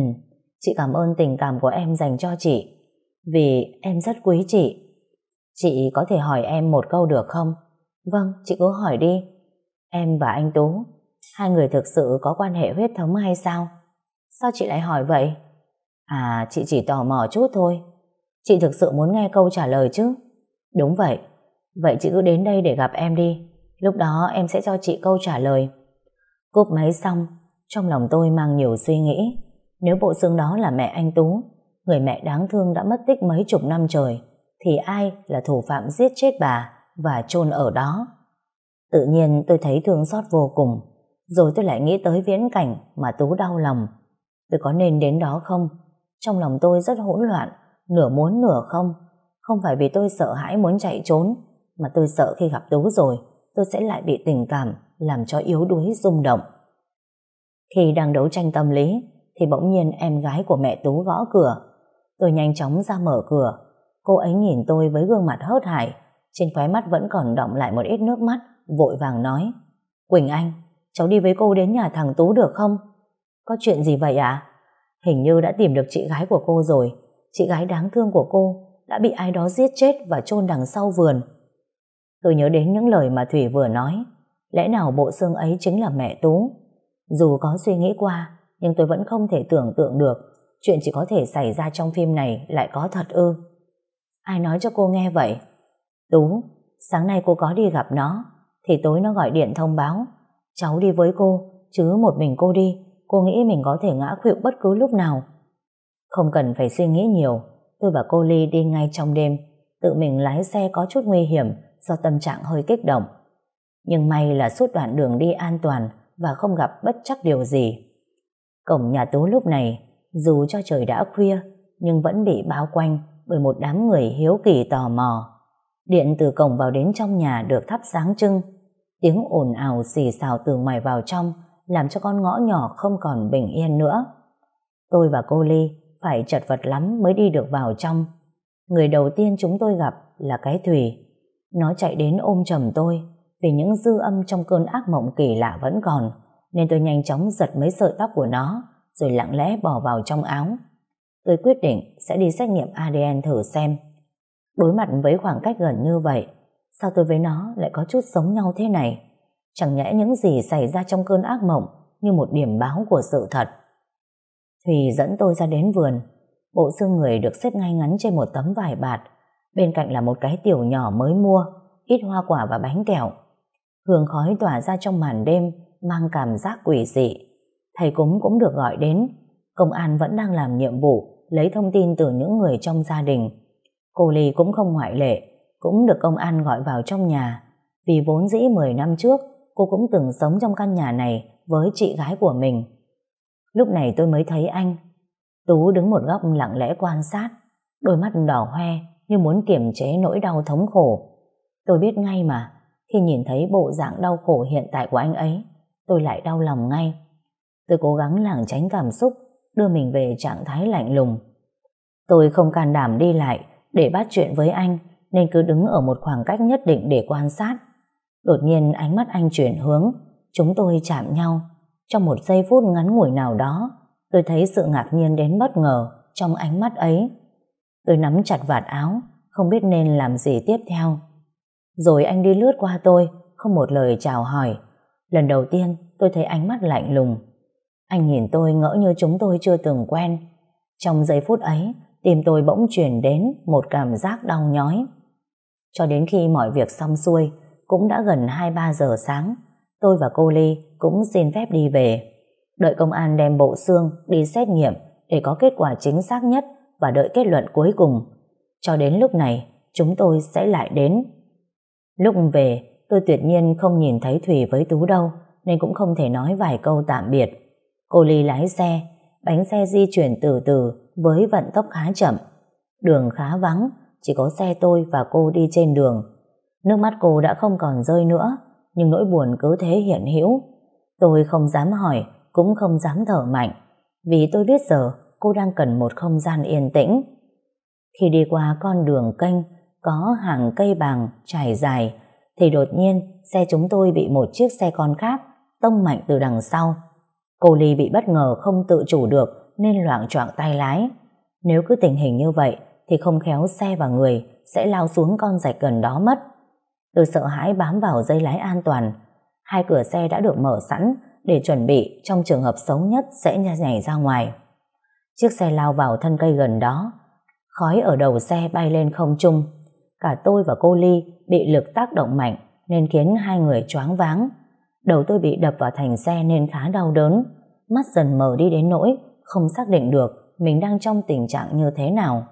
chị cảm ơn tình cảm của em dành cho chị. Vì em rất quý chị. Chị có thể hỏi em một câu được không? Vâng, chị cứ hỏi đi. Em và anh Tú, hai người thực sự có quan hệ huyết thống hay sao? Sao chị lại hỏi vậy? À, chị chỉ tò mò chút thôi. Chị thực sự muốn nghe câu trả lời chứ? Đúng vậy. Vậy chị cứ đến đây để gặp em đi. Lúc đó em sẽ cho chị câu trả lời. Cúp máy xong, trong lòng tôi mang nhiều suy nghĩ. Nếu bộ xương đó là mẹ anh Tú, người mẹ đáng thương đã mất tích mấy chục năm trời, thì ai là thủ phạm giết chết bà và chôn ở đó? Tự nhiên tôi thấy thương xót vô cùng, rồi tôi lại nghĩ tới viễn cảnh mà Tú đau lòng. Tôi có nên đến đó không? Trong lòng tôi rất hỗn loạn, nửa muốn nửa không. Không phải vì tôi sợ hãi muốn chạy trốn, mà tôi sợ khi gặp Tú rồi, tôi sẽ lại bị tình cảm làm cho yếu đuối rung động. Khi đang đấu tranh tâm lý, thì bỗng nhiên em gái của mẹ Tú gõ cửa. Tôi nhanh chóng ra mở cửa. Cô ấy nhìn tôi với gương mặt hớt hải, trên khóe mắt vẫn còn đọng lại một ít nước mắt, vội vàng nói. Quỳnh Anh, cháu đi với cô đến nhà thằng Tú được không? Có chuyện gì vậy ạ? Hình như đã tìm được chị gái của cô rồi. Chị gái đáng thương của cô đã bị ai đó giết chết và chôn đằng sau vườn. Tôi nhớ đến những lời mà Thủy vừa nói. Lẽ nào bộ xương ấy chính là mẹ Tú? Dù có suy nghĩ qua, nhưng tôi vẫn không thể tưởng tượng được chuyện chỉ có thể xảy ra trong phim này lại có thật ư. Ai nói cho cô nghe vậy? Tú, sáng nay cô có đi gặp nó, thì tối nó gọi điện thông báo. Cháu đi với cô, chứ một mình cô đi, cô nghĩ mình có thể ngã khuỵu bất cứ lúc nào. Không cần phải suy nghĩ nhiều, tôi và cô Ly đi ngay trong đêm, tự mình lái xe có chút nguy hiểm do tâm trạng hơi kích động. Nhưng may là suốt đoạn đường đi an toàn và không gặp bất chắc điều gì. Cổng nhà Tú lúc này, dù cho trời đã khuya, nhưng vẫn bị bao quanh bởi một đám người hiếu kỳ tò mò. Điện từ cổng vào đến trong nhà được thắp sáng trưng, tiếng ồn ào xì xào từ ngoài vào trong làm cho con ngõ nhỏ không còn bình yên nữa. Tôi và cô Ly phải chật vật lắm mới đi được vào trong. Người đầu tiên chúng tôi gặp là cái Thủy. Nó chạy đến ôm chầm tôi vì những dư âm trong cơn ác mộng kỳ lạ vẫn còn nên tôi nhanh chóng giật mấy sợi tóc của nó rồi lặng lẽ bỏ vào trong áo. Tôi quyết định sẽ đi xét nghiệm ADN thử xem. Đối mặt với khoảng cách gần như vậy, sao tôi với nó lại có chút sống nhau thế này? Chẳng nhẽ những gì xảy ra trong cơn ác mộng như một điểm báo của sự thật. Thùy dẫn tôi ra đến vườn. Bộ xương người được xếp ngay ngắn trên một tấm vải bạt. Bên cạnh là một cái tiểu nhỏ mới mua, ít hoa quả và bánh kẹo. Hương khói tỏa ra trong màn đêm, mang cảm giác quỷ dị. Thầy cúng cũng được gọi đến. Công an vẫn đang làm nhiệm vụ, lấy thông tin từ những người trong gia đình. Cô Ly cũng không ngoại lệ, cũng được công an gọi vào trong nhà. Vì vốn dĩ 10 năm trước, cô cũng từng sống trong căn nhà này với chị gái của mình. Lúc này tôi mới thấy anh. Tú đứng một góc lặng lẽ quan sát, đôi mắt đỏ hoe như muốn kiềm chế nỗi đau thống khổ. Tôi biết ngay mà, khi nhìn thấy bộ dạng đau khổ hiện tại của anh ấy, tôi lại đau lòng ngay. Tôi cố gắng lảng tránh cảm xúc, đưa mình về trạng thái lạnh lùng. Tôi không can đảm đi lại để bắt chuyện với anh, nên cứ đứng ở một khoảng cách nhất định để quan sát. Đột nhiên ánh mắt anh chuyển hướng, chúng tôi chạm nhau. Trong một giây phút ngắn ngủi nào đó, tôi thấy sự ngạc nhiên đến bất ngờ trong ánh mắt ấy. Tôi nắm chặt vạt áo, không biết nên làm gì tiếp theo. Rồi anh đi lướt qua tôi, không một lời chào hỏi. Lần đầu tiên tôi thấy ánh mắt lạnh lùng. Anh nhìn tôi ngỡ như chúng tôi chưa từng quen. Trong giây phút ấy, tim tôi bỗng chuyển đến một cảm giác đau nhói. Cho đến khi mọi việc xong xuôi, cũng đã gần 2-3 giờ sáng, tôi và cô Ly cũng xin phép đi về. Đợi công an đem bộ xương đi xét nghiệm để có kết quả chính xác nhất và đợi kết luận cuối cùng. Cho đến lúc này, chúng tôi sẽ lại đến. Lúc về, tôi tuyệt nhiên không nhìn thấy Thủy với Tú đâu, nên cũng không thể nói vài câu tạm biệt. Cô Ly lái xe, bánh xe di chuyển từ từ với vận tốc khá chậm. Đường khá vắng, chỉ có xe tôi và cô đi trên đường. Nước mắt cô đã không còn rơi nữa, nhưng nỗi buồn cứ thế hiện hữu. Tôi không dám hỏi, cũng không dám thở mạnh, vì tôi biết giờ cô đang cần một không gian yên tĩnh. Khi đi qua con đường kênh, có hàng cây bàng trải dài, thì đột nhiên xe chúng tôi bị một chiếc xe con khác tông mạnh từ đằng sau. Cô Ly bị bất ngờ không tự chủ được nên loạn choạng tay lái. Nếu cứ tình hình như vậy thì không khéo xe và người sẽ lao xuống con rạch gần đó mất. Tôi sợ hãi bám vào dây lái an toàn. Hai cửa xe đã được mở sẵn để chuẩn bị, trong trường hợp xấu nhất sẽ nhảy ra ngoài. Chiếc xe lao vào thân cây gần đó. Khói ở đầu xe bay lên không trung. Cả tôi và cô Ly bị lực tác động mạnh nên khiến hai người choáng váng. Đầu tôi bị đập vào thành xe nên khá đau đớn. Mắt dần mờ đi đến nỗi không xác định được mình đang trong tình trạng như thế nào.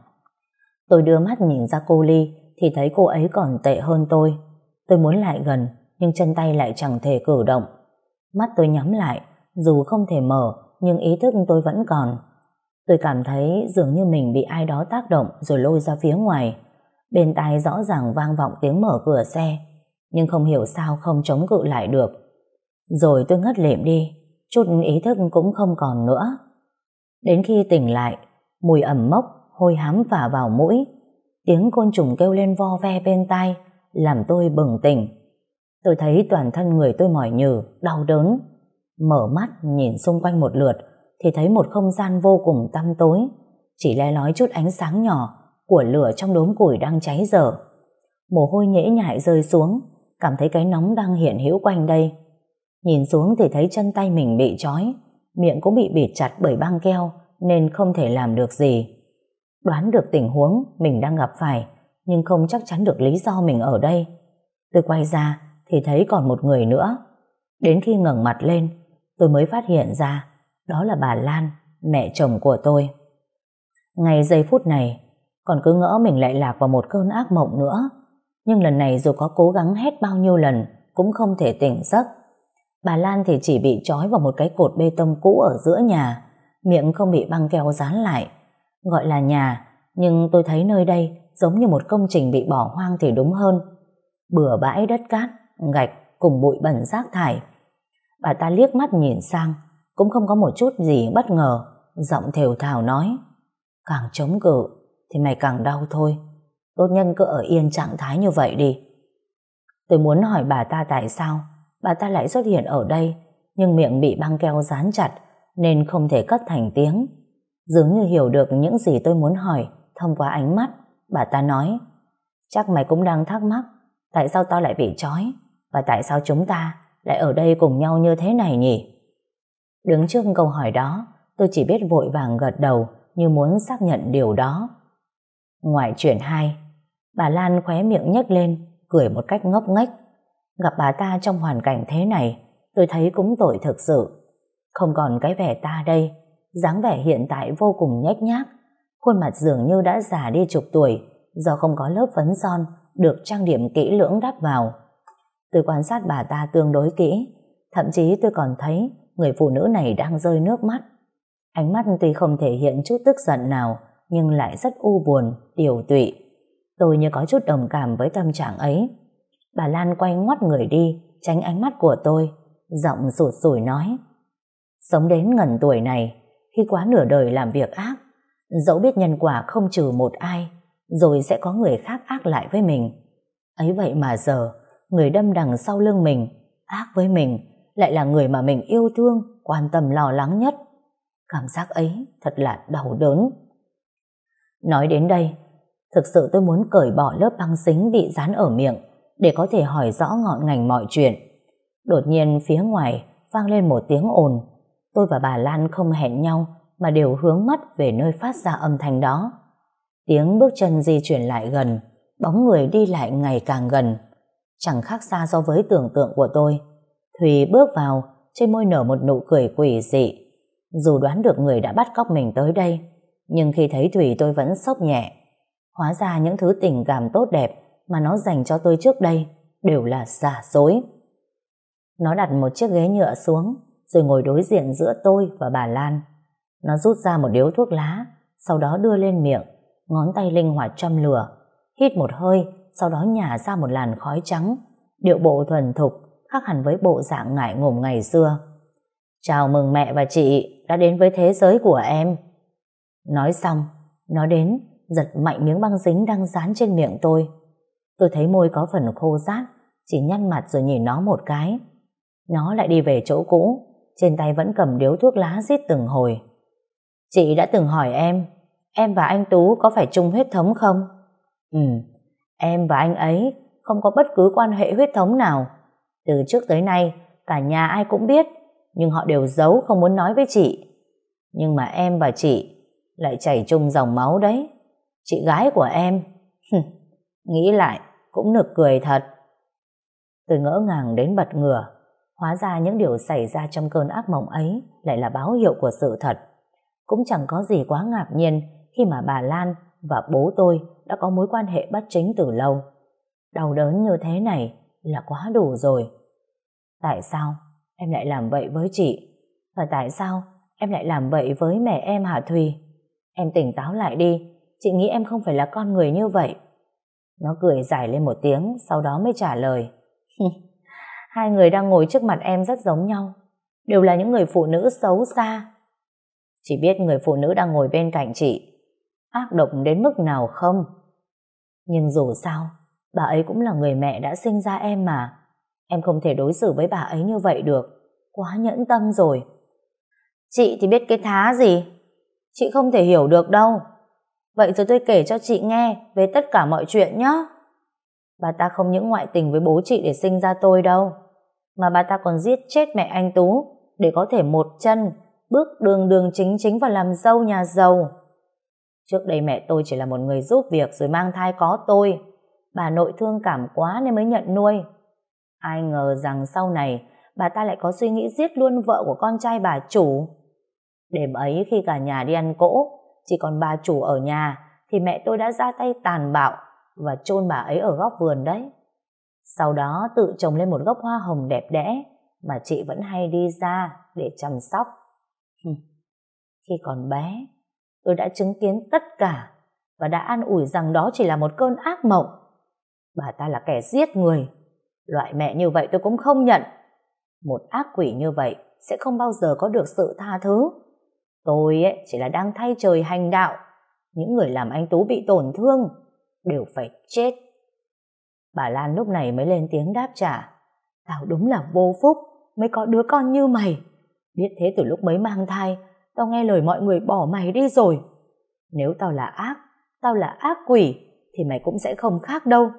Tôi đưa mắt nhìn ra cô Ly thì thấy cô ấy còn tệ hơn tôi. Tôi muốn lại gần, nhưng chân tay lại chẳng thể cử động. Mắt tôi nhắm lại, dù không thể mở, nhưng ý thức tôi vẫn còn. Tôi cảm thấy dường như mình bị ai đó tác động rồi lôi ra phía ngoài. Bên tai rõ ràng vang vọng tiếng mở cửa xe, nhưng không hiểu sao không chống cự lại được. Rồi tôi ngất lịm đi, chút ý thức cũng không còn nữa. Đến khi tỉnh lại, mùi ẩm mốc, hôi hám phả vào mũi tiếng côn trùng kêu lên vo ve bên tai làm tôi bừng tỉnh. Tôi thấy toàn thân người tôi mỏi nhừ, đau đớn. Mở mắt nhìn xung quanh một lượt thì thấy một không gian vô cùng tăm tối, chỉ le lói chút ánh sáng nhỏ của lửa trong đốm củi đang cháy dở. Mồ hôi nhễ nhại rơi xuống, cảm thấy cái nóng đang hiện hữu quanh đây. Nhìn xuống thì thấy chân tay mình bị trói, miệng cũng bị bịt chặt bởi băng keo nên không thể làm được gì. Đoán được tình huống mình đang gặp phải, nhưng không chắc chắn được lý do mình ở đây. Tôi quay ra thì thấy còn một người nữa. Đến khi ngẩng mặt lên, tôi mới phát hiện ra đó là bà Lan, mẹ chồng của tôi. Ngày giây phút này, còn cứ ngỡ mình lại lạc vào một cơn ác mộng nữa. Nhưng lần này dù có cố gắng hết bao nhiêu lần, cũng không thể tỉnh giấc. Bà Lan thì chỉ bị trói vào một cái cột bê tông cũ ở giữa nhà, miệng không bị băng keo dán lại. Gọi là nhà, nhưng tôi thấy nơi đây giống như một công trình bị bỏ hoang thì đúng hơn. Bừa bãi đất cát, gạch cùng bụi bẩn rác thải. Bà ta liếc mắt nhìn sang, cũng không có một chút gì bất ngờ, giọng thều thào nói. Càng chống cự thì mày càng đau thôi. Tốt nhân cứ ở yên trạng thái như vậy đi. Tôi muốn hỏi bà ta tại sao bà ta lại xuất hiện ở đây, nhưng miệng bị băng keo dán chặt nên không thể cất thành tiếng. Dường như hiểu được những gì tôi muốn hỏi thông qua ánh mắt, bà ta nói Chắc mày cũng đang thắc mắc tại sao tao lại bị trói và tại sao chúng ta lại ở đây cùng nhau như thế này nhỉ? Đứng trước câu hỏi đó, tôi chỉ biết vội vàng gật đầu như muốn xác nhận điều đó. Ngoài chuyện hai, bà Lan khóe miệng nhếch lên, cười một cách ngốc nghếch. Gặp bà ta trong hoàn cảnh thế này, tôi thấy cũng tội thực sự. Không còn cái vẻ ta đây, dáng vẻ hiện tại vô cùng nhếch nhác, khuôn mặt dường như đã già đi chục tuổi do không có lớp phấn son được trang điểm kỹ lưỡng đắp vào. Tôi quan sát bà ta tương đối kỹ, thậm chí tôi còn thấy người phụ nữ này đang rơi nước mắt. Ánh mắt tuy không thể hiện chút tức giận nào, nhưng lại rất u buồn, tiểu tụy. Tôi như có chút đồng cảm với tâm trạng ấy. Bà Lan quay ngoắt người đi, tránh ánh mắt của tôi, giọng sụt sùi nói. Sống đến ngần tuổi này, khi quá nửa đời làm việc ác, dẫu biết nhân quả không trừ một ai, rồi sẽ có người khác ác lại với mình. Ấy vậy mà giờ, người đâm đằng sau lưng mình, ác với mình, lại là người mà mình yêu thương, quan tâm lo lắng nhất. Cảm giác ấy thật là đau đớn. Nói đến đây, thực sự tôi muốn cởi bỏ lớp băng dính bị dán ở miệng để có thể hỏi rõ ngọn ngành mọi chuyện. Đột nhiên phía ngoài vang lên một tiếng ồn. Tôi và bà Lan không hẹn nhau mà đều hướng mắt về nơi phát ra âm thanh đó. Tiếng bước chân di chuyển lại gần, bóng người đi lại ngày càng gần. Chẳng khác xa so với tưởng tượng của tôi. Thùy bước vào, trên môi nở một nụ cười quỷ dị. Dù đoán được người đã bắt cóc mình tới đây, nhưng khi thấy Thùy tôi vẫn sốc nhẹ. Hóa ra những thứ tình cảm tốt đẹp mà nó dành cho tôi trước đây đều là giả dối. Nó đặt một chiếc ghế nhựa xuống, rồi ngồi đối diện giữa tôi và bà Lan. Nó rút ra một điếu thuốc lá, sau đó đưa lên miệng, ngón tay linh hoạt châm lửa, hít một hơi, sau đó nhả ra một làn khói trắng, điệu bộ thuần thục, khác hẳn với bộ dạng ngại ngùng ngày xưa. Chào mừng mẹ và chị đã đến với thế giới của em. Nói xong, nó đến, giật mạnh miếng băng dính đang dán trên miệng tôi. Tôi thấy môi có phần khô rát, chỉ nhăn mặt rồi nhìn nó một cái. Nó lại đi về chỗ cũ, trên tay vẫn cầm điếu thuốc lá giết từng hồi. Chị đã từng hỏi em, em và anh Tú có phải chung huyết thống không? Ừ, em và anh ấy không có bất cứ quan hệ huyết thống nào. Từ trước tới nay, cả nhà ai cũng biết, nhưng họ đều giấu không muốn nói với chị. Nhưng mà em và chị lại chảy chung dòng máu đấy. Chị gái của em, nghĩ lại cũng nực cười thật. Tôi ngỡ ngàng đến bật ngửa, hóa ra những điều xảy ra trong cơn ác mộng ấy lại là báo hiệu của sự thật. Cũng chẳng có gì quá ngạc nhiên khi mà bà Lan và bố tôi đã có mối quan hệ bất chính từ lâu. Đau đớn như thế này là quá đủ rồi. Tại sao em lại làm vậy với chị? Và tại sao em lại làm vậy với mẹ em hả Thùy? Em tỉnh táo lại đi, chị nghĩ em không phải là con người như vậy. Nó cười dài lên một tiếng, sau đó mới trả lời. Hai người đang ngồi trước mặt em rất giống nhau, đều là những người phụ nữ xấu xa. Chỉ biết người phụ nữ đang ngồi bên cạnh chị, ác độc đến mức nào không? Nhưng dù sao, bà ấy cũng là người mẹ đã sinh ra em mà. Em không thể đối xử với bà ấy như vậy được. Quá nhẫn tâm rồi. Chị thì biết cái thá gì? Chị không thể hiểu được đâu. Vậy rồi tôi kể cho chị nghe về tất cả mọi chuyện nhé. Bà ta không những ngoại tình với bố chị để sinh ra tôi đâu. Mà bà ta còn giết chết mẹ anh Tú để có thể một chân bước đường đường chính chính vào làm dâu nhà giàu. Trước đây mẹ tôi chỉ là một người giúp việc rồi mang thai có tôi. Bà nội thương cảm quá nên mới nhận nuôi. Ai ngờ rằng sau này bà ta lại có suy nghĩ giết luôn vợ của con trai bà chủ. Đêm ấy khi cả nhà đi ăn cỗ, chỉ còn bà chủ ở nhà thì mẹ tôi đã ra tay tàn bạo và chôn bà ấy ở góc vườn đấy. Sau đó tự trồng lên một gốc hoa hồng đẹp đẽ mà chị vẫn hay đi ra để chăm sóc. Khi còn bé, tôi đã chứng kiến tất cả và đã an ủi rằng đó chỉ là một cơn ác mộng. Bà ta là kẻ giết người. Loại mẹ như vậy tôi cũng không nhận. Một ác quỷ như vậy sẽ không bao giờ có được sự tha thứ. Tôi ấy chỉ là đang thay trời hành đạo. Những người làm anh Tú bị tổn thương đều phải chết. Bà Lan lúc này mới lên tiếng đáp trả. Tao đúng là vô phúc mới có đứa con như mày. Biết thế từ lúc mới mang thai tao nghe lời mọi người bỏ mày đi rồi. Nếu tao là ác, tao là ác quỷ, thì mày cũng sẽ không khác đâu.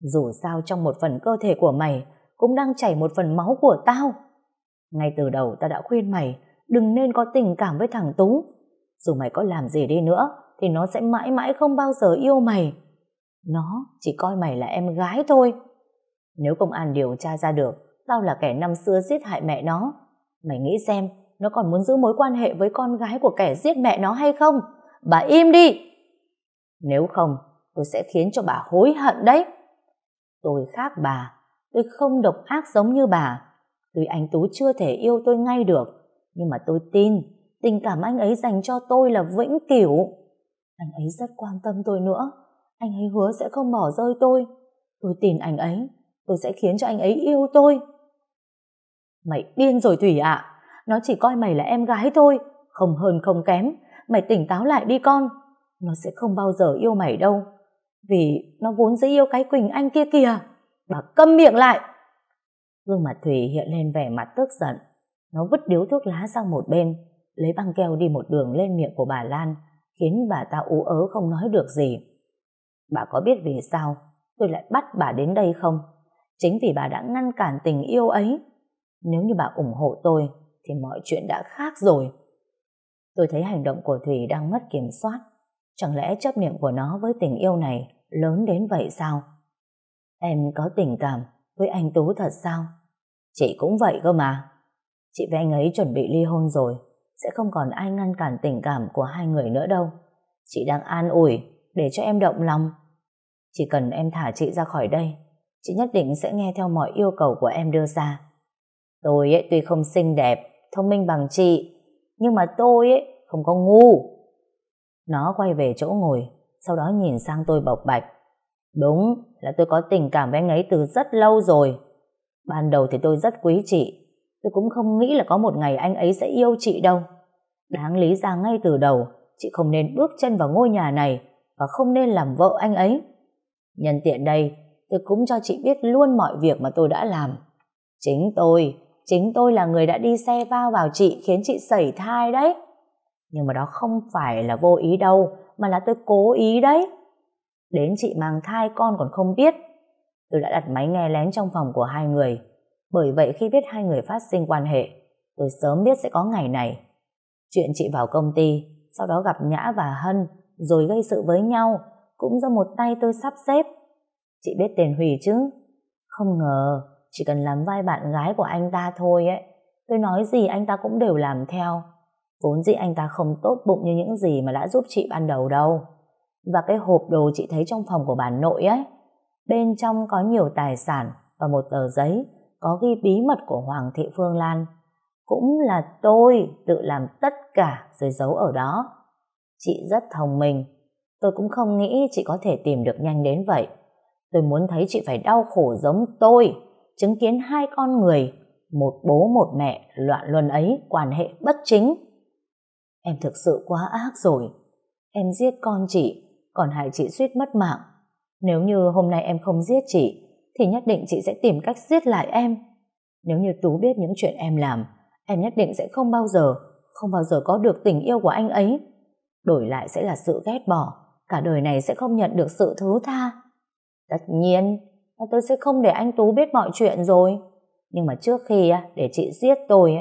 Dù sao trong một phần cơ thể của mày cũng đang chảy một phần máu của tao. Ngay từ đầu tao đã khuyên mày đừng nên có tình cảm với thằng Tú. Dù mày có làm gì đi nữa, thì nó sẽ mãi mãi không bao giờ yêu mày. Nó chỉ coi mày là em gái thôi. Nếu công an điều tra ra được, tao là kẻ năm xưa giết hại mẹ nó. Mày nghĩ xem, nó còn muốn giữ mối quan hệ với con gái của kẻ giết mẹ nó hay không? Bà im đi! Nếu không, tôi sẽ khiến cho bà hối hận đấy. Tôi khác bà, tôi không độc ác giống như bà. Tuy anh Tú chưa thể yêu tôi ngay được, nhưng mà tôi tin tình cảm anh ấy dành cho tôi là vĩnh cửu. Anh ấy rất quan tâm tôi nữa. Anh ấy hứa sẽ không bỏ rơi tôi. Tôi tin anh ấy, tôi sẽ khiến cho anh ấy yêu tôi. Mày điên rồi Thủy ạ. Nó chỉ coi mày là em gái thôi, không hơn không kém. Mày tỉnh táo lại đi con. Nó sẽ không bao giờ yêu mày đâu. Vì nó vốn dĩ yêu cái Quỳnh Anh kia kìa. Bà câm miệng lại. Gương mặt Thủy hiện lên vẻ mặt tức giận. Nó vứt điếu thuốc lá sang một bên, lấy băng keo đi một đường lên miệng của bà Lan, khiến bà ta ú ớ không nói được gì. Bà có biết vì sao tôi lại bắt bà đến đây không? Chính vì bà đã ngăn cản tình yêu ấy. Nếu như bà ủng hộ tôi, thì mọi chuyện đã khác rồi. Tôi thấy hành động của Thủy đang mất kiểm soát. Chẳng lẽ chấp niệm của nó với tình yêu này lớn đến vậy sao? Em có tình cảm với anh Tú thật sao? Chị cũng vậy cơ mà. Chị với anh ấy chuẩn bị ly hôn rồi, sẽ không còn ai ngăn cản tình cảm của hai người nữa đâu. Chị đang an ủi để cho em động lòng. Chỉ cần em thả chị ra khỏi đây, chị nhất định sẽ nghe theo mọi yêu cầu của em đưa ra. Tôi ấy tuy không xinh đẹp, thông minh bằng chị, nhưng mà tôi ấy không có ngu. Nó quay về chỗ ngồi, sau đó nhìn sang tôi bộc bạch. Đúng là tôi có tình cảm với anh ấy từ rất lâu rồi. Ban đầu thì tôi rất quý chị, tôi cũng không nghĩ là có một ngày anh ấy sẽ yêu chị đâu. Đáng lý ra ngay từ đầu, chị không nên bước chân vào ngôi nhà này và không nên làm vợ anh ấy. Nhân tiện đây, tôi cũng cho chị biết luôn mọi việc mà tôi đã làm. Chính tôi, chính tôi là người đã đi xe va vào chị khiến chị sẩy thai đấy. Nhưng mà đó không phải là vô ý đâu, mà là tôi cố ý đấy. Đến chị mang thai con còn không biết. Tôi đã đặt máy nghe lén trong phòng của hai người. Bởi vậy khi biết hai người phát sinh quan hệ, tôi sớm biết sẽ có ngày này. Chuyện chị vào công ty, sau đó gặp Nhã và Hân, rồi gây sự với nhau, cũng do một tay tôi sắp xếp. Chị biết tiền hủy chứ? Không ngờ, chỉ cần làm vai bạn gái của anh ta thôi ấy. Tôi nói gì anh ta cũng đều làm theo. Vốn dĩ anh ta không tốt bụng như những gì mà đã giúp chị ban đầu đâu. Và cái hộp đồ chị thấy trong phòng của bà nội ấy, bên trong có nhiều tài sản và một tờ giấy có ghi bí mật của Hoàng thị Phương Lan. Cũng là tôi tự làm tất cả rồi giấu ở đó. Chị rất thông minh. Tôi cũng không nghĩ chị có thể tìm được nhanh đến vậy. Tôi muốn thấy chị phải đau khổ giống tôi, chứng kiến hai con người, một bố một mẹ loạn luân ấy quan hệ bất chính. Em thực sự quá ác rồi. Em giết con chị, còn hại chị suýt mất mạng. Nếu như hôm nay em không giết chị, thì nhất định chị sẽ tìm cách giết lại em. Nếu như Tú biết những chuyện em làm, em nhất định sẽ không bao giờ, không bao giờ có được tình yêu của anh ấy. Đổi lại sẽ là sự ghét bỏ, cả đời này sẽ không nhận được sự thứ tha. Tất nhiên, tôi sẽ không để anh Tú biết mọi chuyện rồi. Nhưng mà trước khi để chị giết tôi,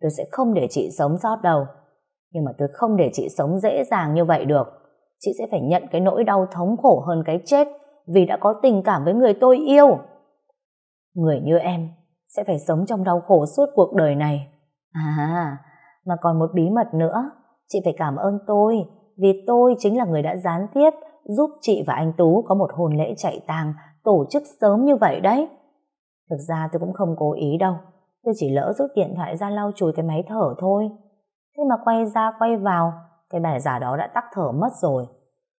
tôi sẽ không để chị sống sót đâu. Nhưng mà tôi không để chị sống dễ dàng như vậy được. Chị sẽ phải nhận cái nỗi đau thống khổ hơn cái chết vì đã có tình cảm với người tôi yêu. Người như em sẽ phải sống trong đau khổ suốt cuộc đời này. À, mà còn một bí mật nữa, chị phải cảm ơn tôi vì tôi chính là người đã gián tiếp giúp chị và anh Tú có một hôn lễ chạy tang tổ chức sớm như vậy đấy. Thực ra tôi cũng không cố ý đâu, tôi chỉ lỡ rút điện thoại ra lau chùi cái máy thở thôi. Thế mà quay ra quay vào, cái bài giả đó đã tắt thở mất rồi.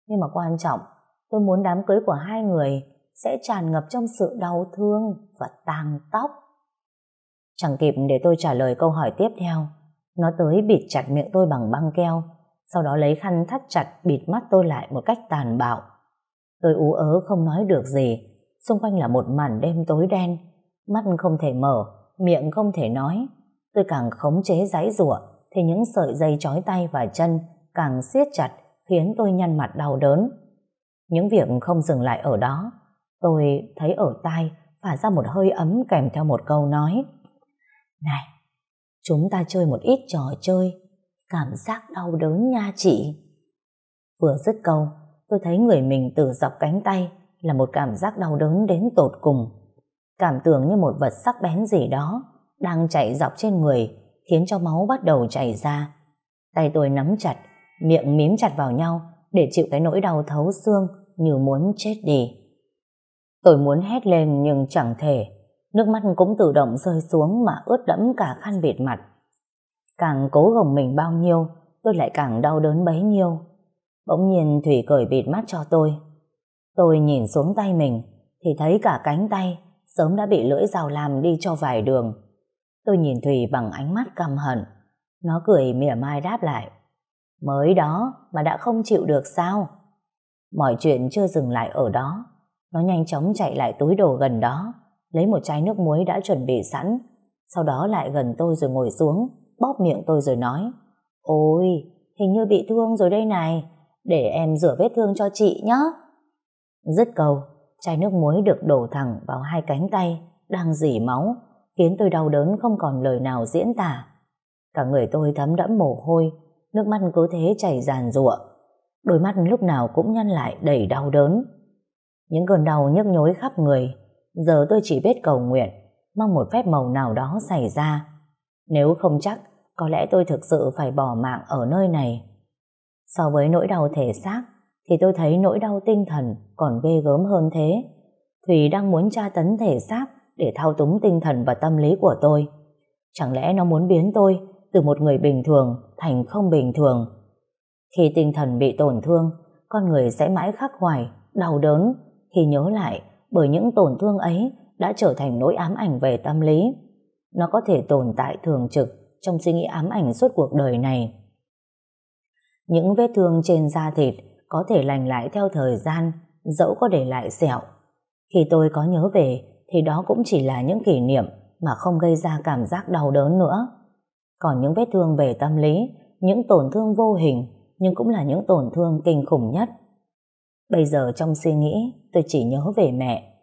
Nhưng mà quan trọng, tôi muốn đám cưới của hai người sẽ tràn ngập trong sự đau thương và tang tóc. Chẳng kịp để tôi trả lời câu hỏi tiếp theo, nó tới bịt chặt miệng tôi bằng băng keo, sau đó lấy khăn thắt chặt bịt mắt tôi lại một cách tàn bạo. Tôi ú ớ không nói được gì, xung quanh là một màn đêm tối đen, mắt không thể mở, miệng không thể nói. Tôi càng khống chế giãy rủa thì những sợi dây trói tay và chân càng siết chặt khiến tôi nhăn mặt đau đớn. Những việc không dừng lại ở đó, tôi thấy ở tai phả ra một hơi ấm kèm theo một câu nói. Này, chúng ta chơi một ít trò chơi, cảm giác đau đớn nha chị. Vừa dứt câu, tôi thấy người mình từ dọc cánh tay là một cảm giác đau đớn đến tột cùng. Cảm tưởng như một vật sắc bén gì đó đang chạy dọc trên người khiến cho máu bắt đầu chảy ra. Tay tôi nắm chặt, miệng mím chặt vào nhau để chịu cái nỗi đau thấu xương như muốn chết đi. Tôi muốn hét lên nhưng chẳng thể, nước mắt cũng tự động rơi xuống mà ướt đẫm cả khăn bịt mặt. Càng cố gồng mình bao nhiêu, tôi lại càng đau đớn bấy nhiêu. Bỗng nhiên Thủy cởi bịt mắt cho tôi. Tôi nhìn xuống tay mình, thì thấy cả cánh tay sớm đã bị lưỡi dao làm đi cho vài đường. Tôi nhìn Thủy bằng ánh mắt căm hận. Nó cười mỉa mai đáp lại. Mới đó mà đã không chịu được sao? Mọi chuyện chưa dừng lại ở đó. Nó nhanh chóng chạy lại túi đồ gần đó, lấy một chai nước muối đã chuẩn bị sẵn, sau đó lại gần tôi rồi ngồi xuống, bóp miệng tôi rồi nói Ôi, hình như bị thương rồi đây này, để em rửa vết thương cho chị nhé. Dứt câu, chai nước muối được đổ thẳng vào hai cánh tay, đang dỉ máu, khiến tôi đau đớn không còn lời nào diễn tả. Cả người tôi thấm đẫm mồ hôi, nước mắt cứ thế chảy ràn rụa. Đôi mắt lúc nào cũng nhăn lại đầy đau đớn. Những cơn đau nhức nhối khắp người, giờ tôi chỉ biết cầu nguyện, mong một phép màu nào đó xảy ra. Nếu không chắc, có lẽ tôi thực sự phải bỏ mạng ở nơi này. So với nỗi đau thể xác, thì tôi thấy nỗi đau tinh thần còn ghê gớm hơn thế. Thùy đang muốn tra tấn thể xác để thao túng tinh thần và tâm lý của tôi. Chẳng lẽ nó muốn biến tôi từ một người bình thường thành không bình thường? Khi tinh thần bị tổn thương, con người sẽ mãi khắc hoài đau đớn khi nhớ lại bởi những tổn thương ấy đã trở thành nỗi ám ảnh về tâm lý. Nó có thể tồn tại thường trực trong suy nghĩ ám ảnh suốt cuộc đời này. Những vết thương trên da thịt có thể lành lại theo thời gian, dẫu có để lại sẹo. Khi tôi có nhớ về, thì đó cũng chỉ là những kỷ niệm mà không gây ra cảm giác đau đớn nữa. Còn những vết thương về tâm lý, những tổn thương vô hình nhưng cũng là những tổn thương kinh khủng nhất. Bây giờ trong suy nghĩ tôi chỉ nhớ về mẹ.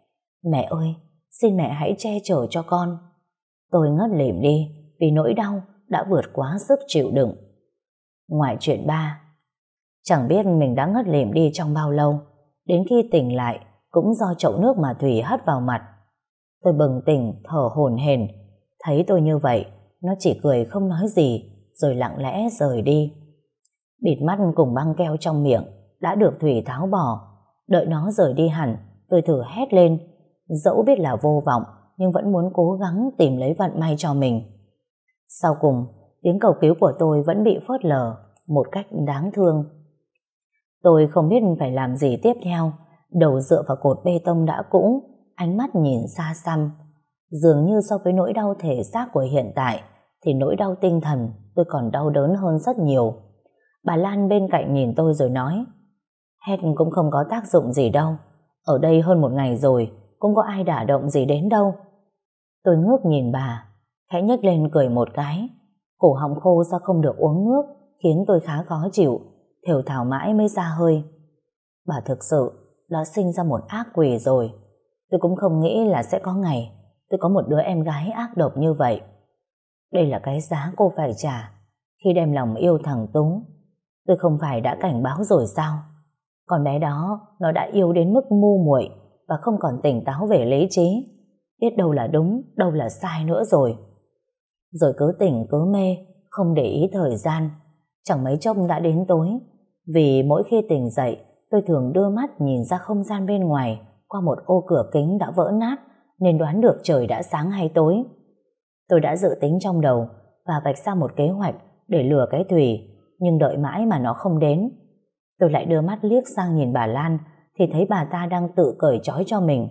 Mẹ ơi, xin mẹ hãy che chở cho con. Tôi ngất lịm đi vì nỗi đau đã vượt quá sức chịu đựng. Ngoài chuyện ba, chẳng biết mình đã ngất lịm đi trong bao lâu, đến khi tỉnh lại cũng do chậu nước mà Thủy hất vào mặt. Tôi bừng tỉnh, thở hổn hển, thấy tôi như vậy, nó chỉ cười không nói gì, rồi lặng lẽ rời đi. Bịt mắt cùng băng keo trong miệng đã được Thủy tháo bỏ, đợi nó rời đi hẳn, tôi thử hét lên, dẫu biết là vô vọng, nhưng vẫn muốn cố gắng tìm lấy vận may cho mình. Sau cùng, tiếng cầu cứu của tôi vẫn bị phớt lờ một cách đáng thương. Tôi không biết phải làm gì tiếp theo, đầu dựa vào cột bê tông đã cũ, ánh mắt nhìn xa xăm. Dường như so với nỗi đau thể xác của hiện tại, thì nỗi đau tinh thần tôi còn đau đớn hơn rất nhiều. Bà Lan bên cạnh nhìn tôi rồi nói, Hét cũng không có tác dụng gì đâu, ở đây hơn một ngày rồi, cũng có ai đả động gì đến đâu. Tôi ngước nhìn bà, khẽ nhếch lên cười một cái. Cổ họng khô sao không được uống nước, khiến tôi khá khó chịu, thều thảo mãi mới ra hơi. Bà thực sự đã sinh ra một ác quỷ rồi. Tôi cũng không nghĩ là sẽ có ngày tôi có một đứa em gái ác độc như vậy. Đây là cái giá cô phải trả khi đem lòng yêu thằng Túng. Tôi không phải đã cảnh báo rồi sao? Con bé đó nó đã yêu đến mức mu muội và không còn tỉnh táo về lý trí. Biết đâu là đúng, đâu là sai nữa rồi. Rồi cứ tỉnh cứ mê, không để ý thời gian. Chẳng mấy chốc đã đến tối. Vì mỗi khi tỉnh dậy, tôi thường đưa mắt nhìn ra không gian bên ngoài qua một ô cửa kính đã vỡ nát nên đoán được trời đã sáng hay tối. Tôi đã dự tính trong đầu và vạch ra một kế hoạch để lừa cái Thủy nhưng đợi mãi mà nó không đến. Tôi lại đưa mắt liếc sang nhìn bà Lan thì thấy bà ta đang tự cởi trói cho mình.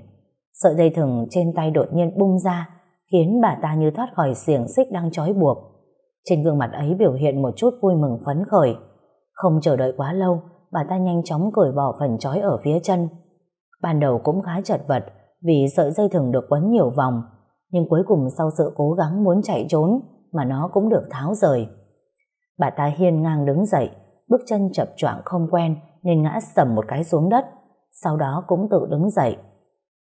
Sợi dây thừng trên tay đột nhiên bung ra khiến bà ta như thoát khỏi xiềng xích đang trói buộc. Trên gương mặt ấy biểu hiện một chút vui mừng phấn khởi. Không chờ đợi quá lâu, bà ta nhanh chóng cởi bỏ phần trói ở phía chân. Ban đầu cũng khá chật vật vì sợi dây thừng được quấn nhiều vòng, nhưng cuối cùng sau sự cố gắng muốn chạy trốn mà nó cũng được tháo rời. Bà ta hiên ngang đứng dậy, bước chân chập choạng không quen nên ngã sầm một cái xuống đất, sau đó cũng tự đứng dậy.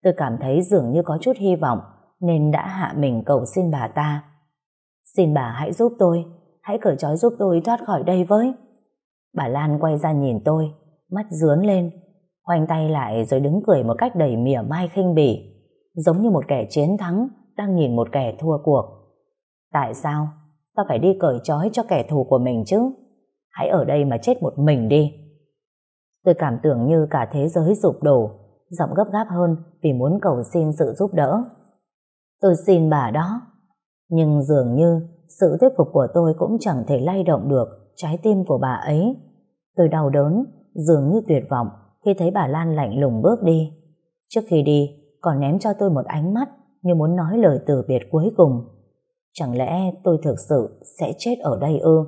Tôi cảm thấy dường như có chút hy vọng nên đã hạ mình cầu xin bà ta. Xin bà hãy giúp tôi, hãy cởi trói giúp tôi thoát khỏi đây với. Bà Lan quay ra nhìn tôi, mắt dướn lên, khoanh tay lại rồi đứng cười một cách đầy mỉa mai khinh bỉ, giống như một kẻ chiến thắng đang nhìn một kẻ thua cuộc. Tại sao? Ta phải đi cởi trói cho kẻ thù của mình chứ? Hãy ở đây mà chết một mình đi. Tôi cảm tưởng như cả thế giới sụp đổ, giọng gấp gáp hơn vì muốn cầu xin sự giúp đỡ. Tôi xin bà đó. Nhưng dường như sự thuyết phục của tôi cũng chẳng thể lay động được trái tim của bà ấy. Tôi đau đớn, dường như tuyệt vọng khi thấy bà Lan lạnh lùng bước đi. Trước khi đi, còn ném cho tôi một ánh mắt như muốn nói lời từ biệt cuối cùng. Chẳng lẽ tôi thực sự sẽ chết ở đây ư?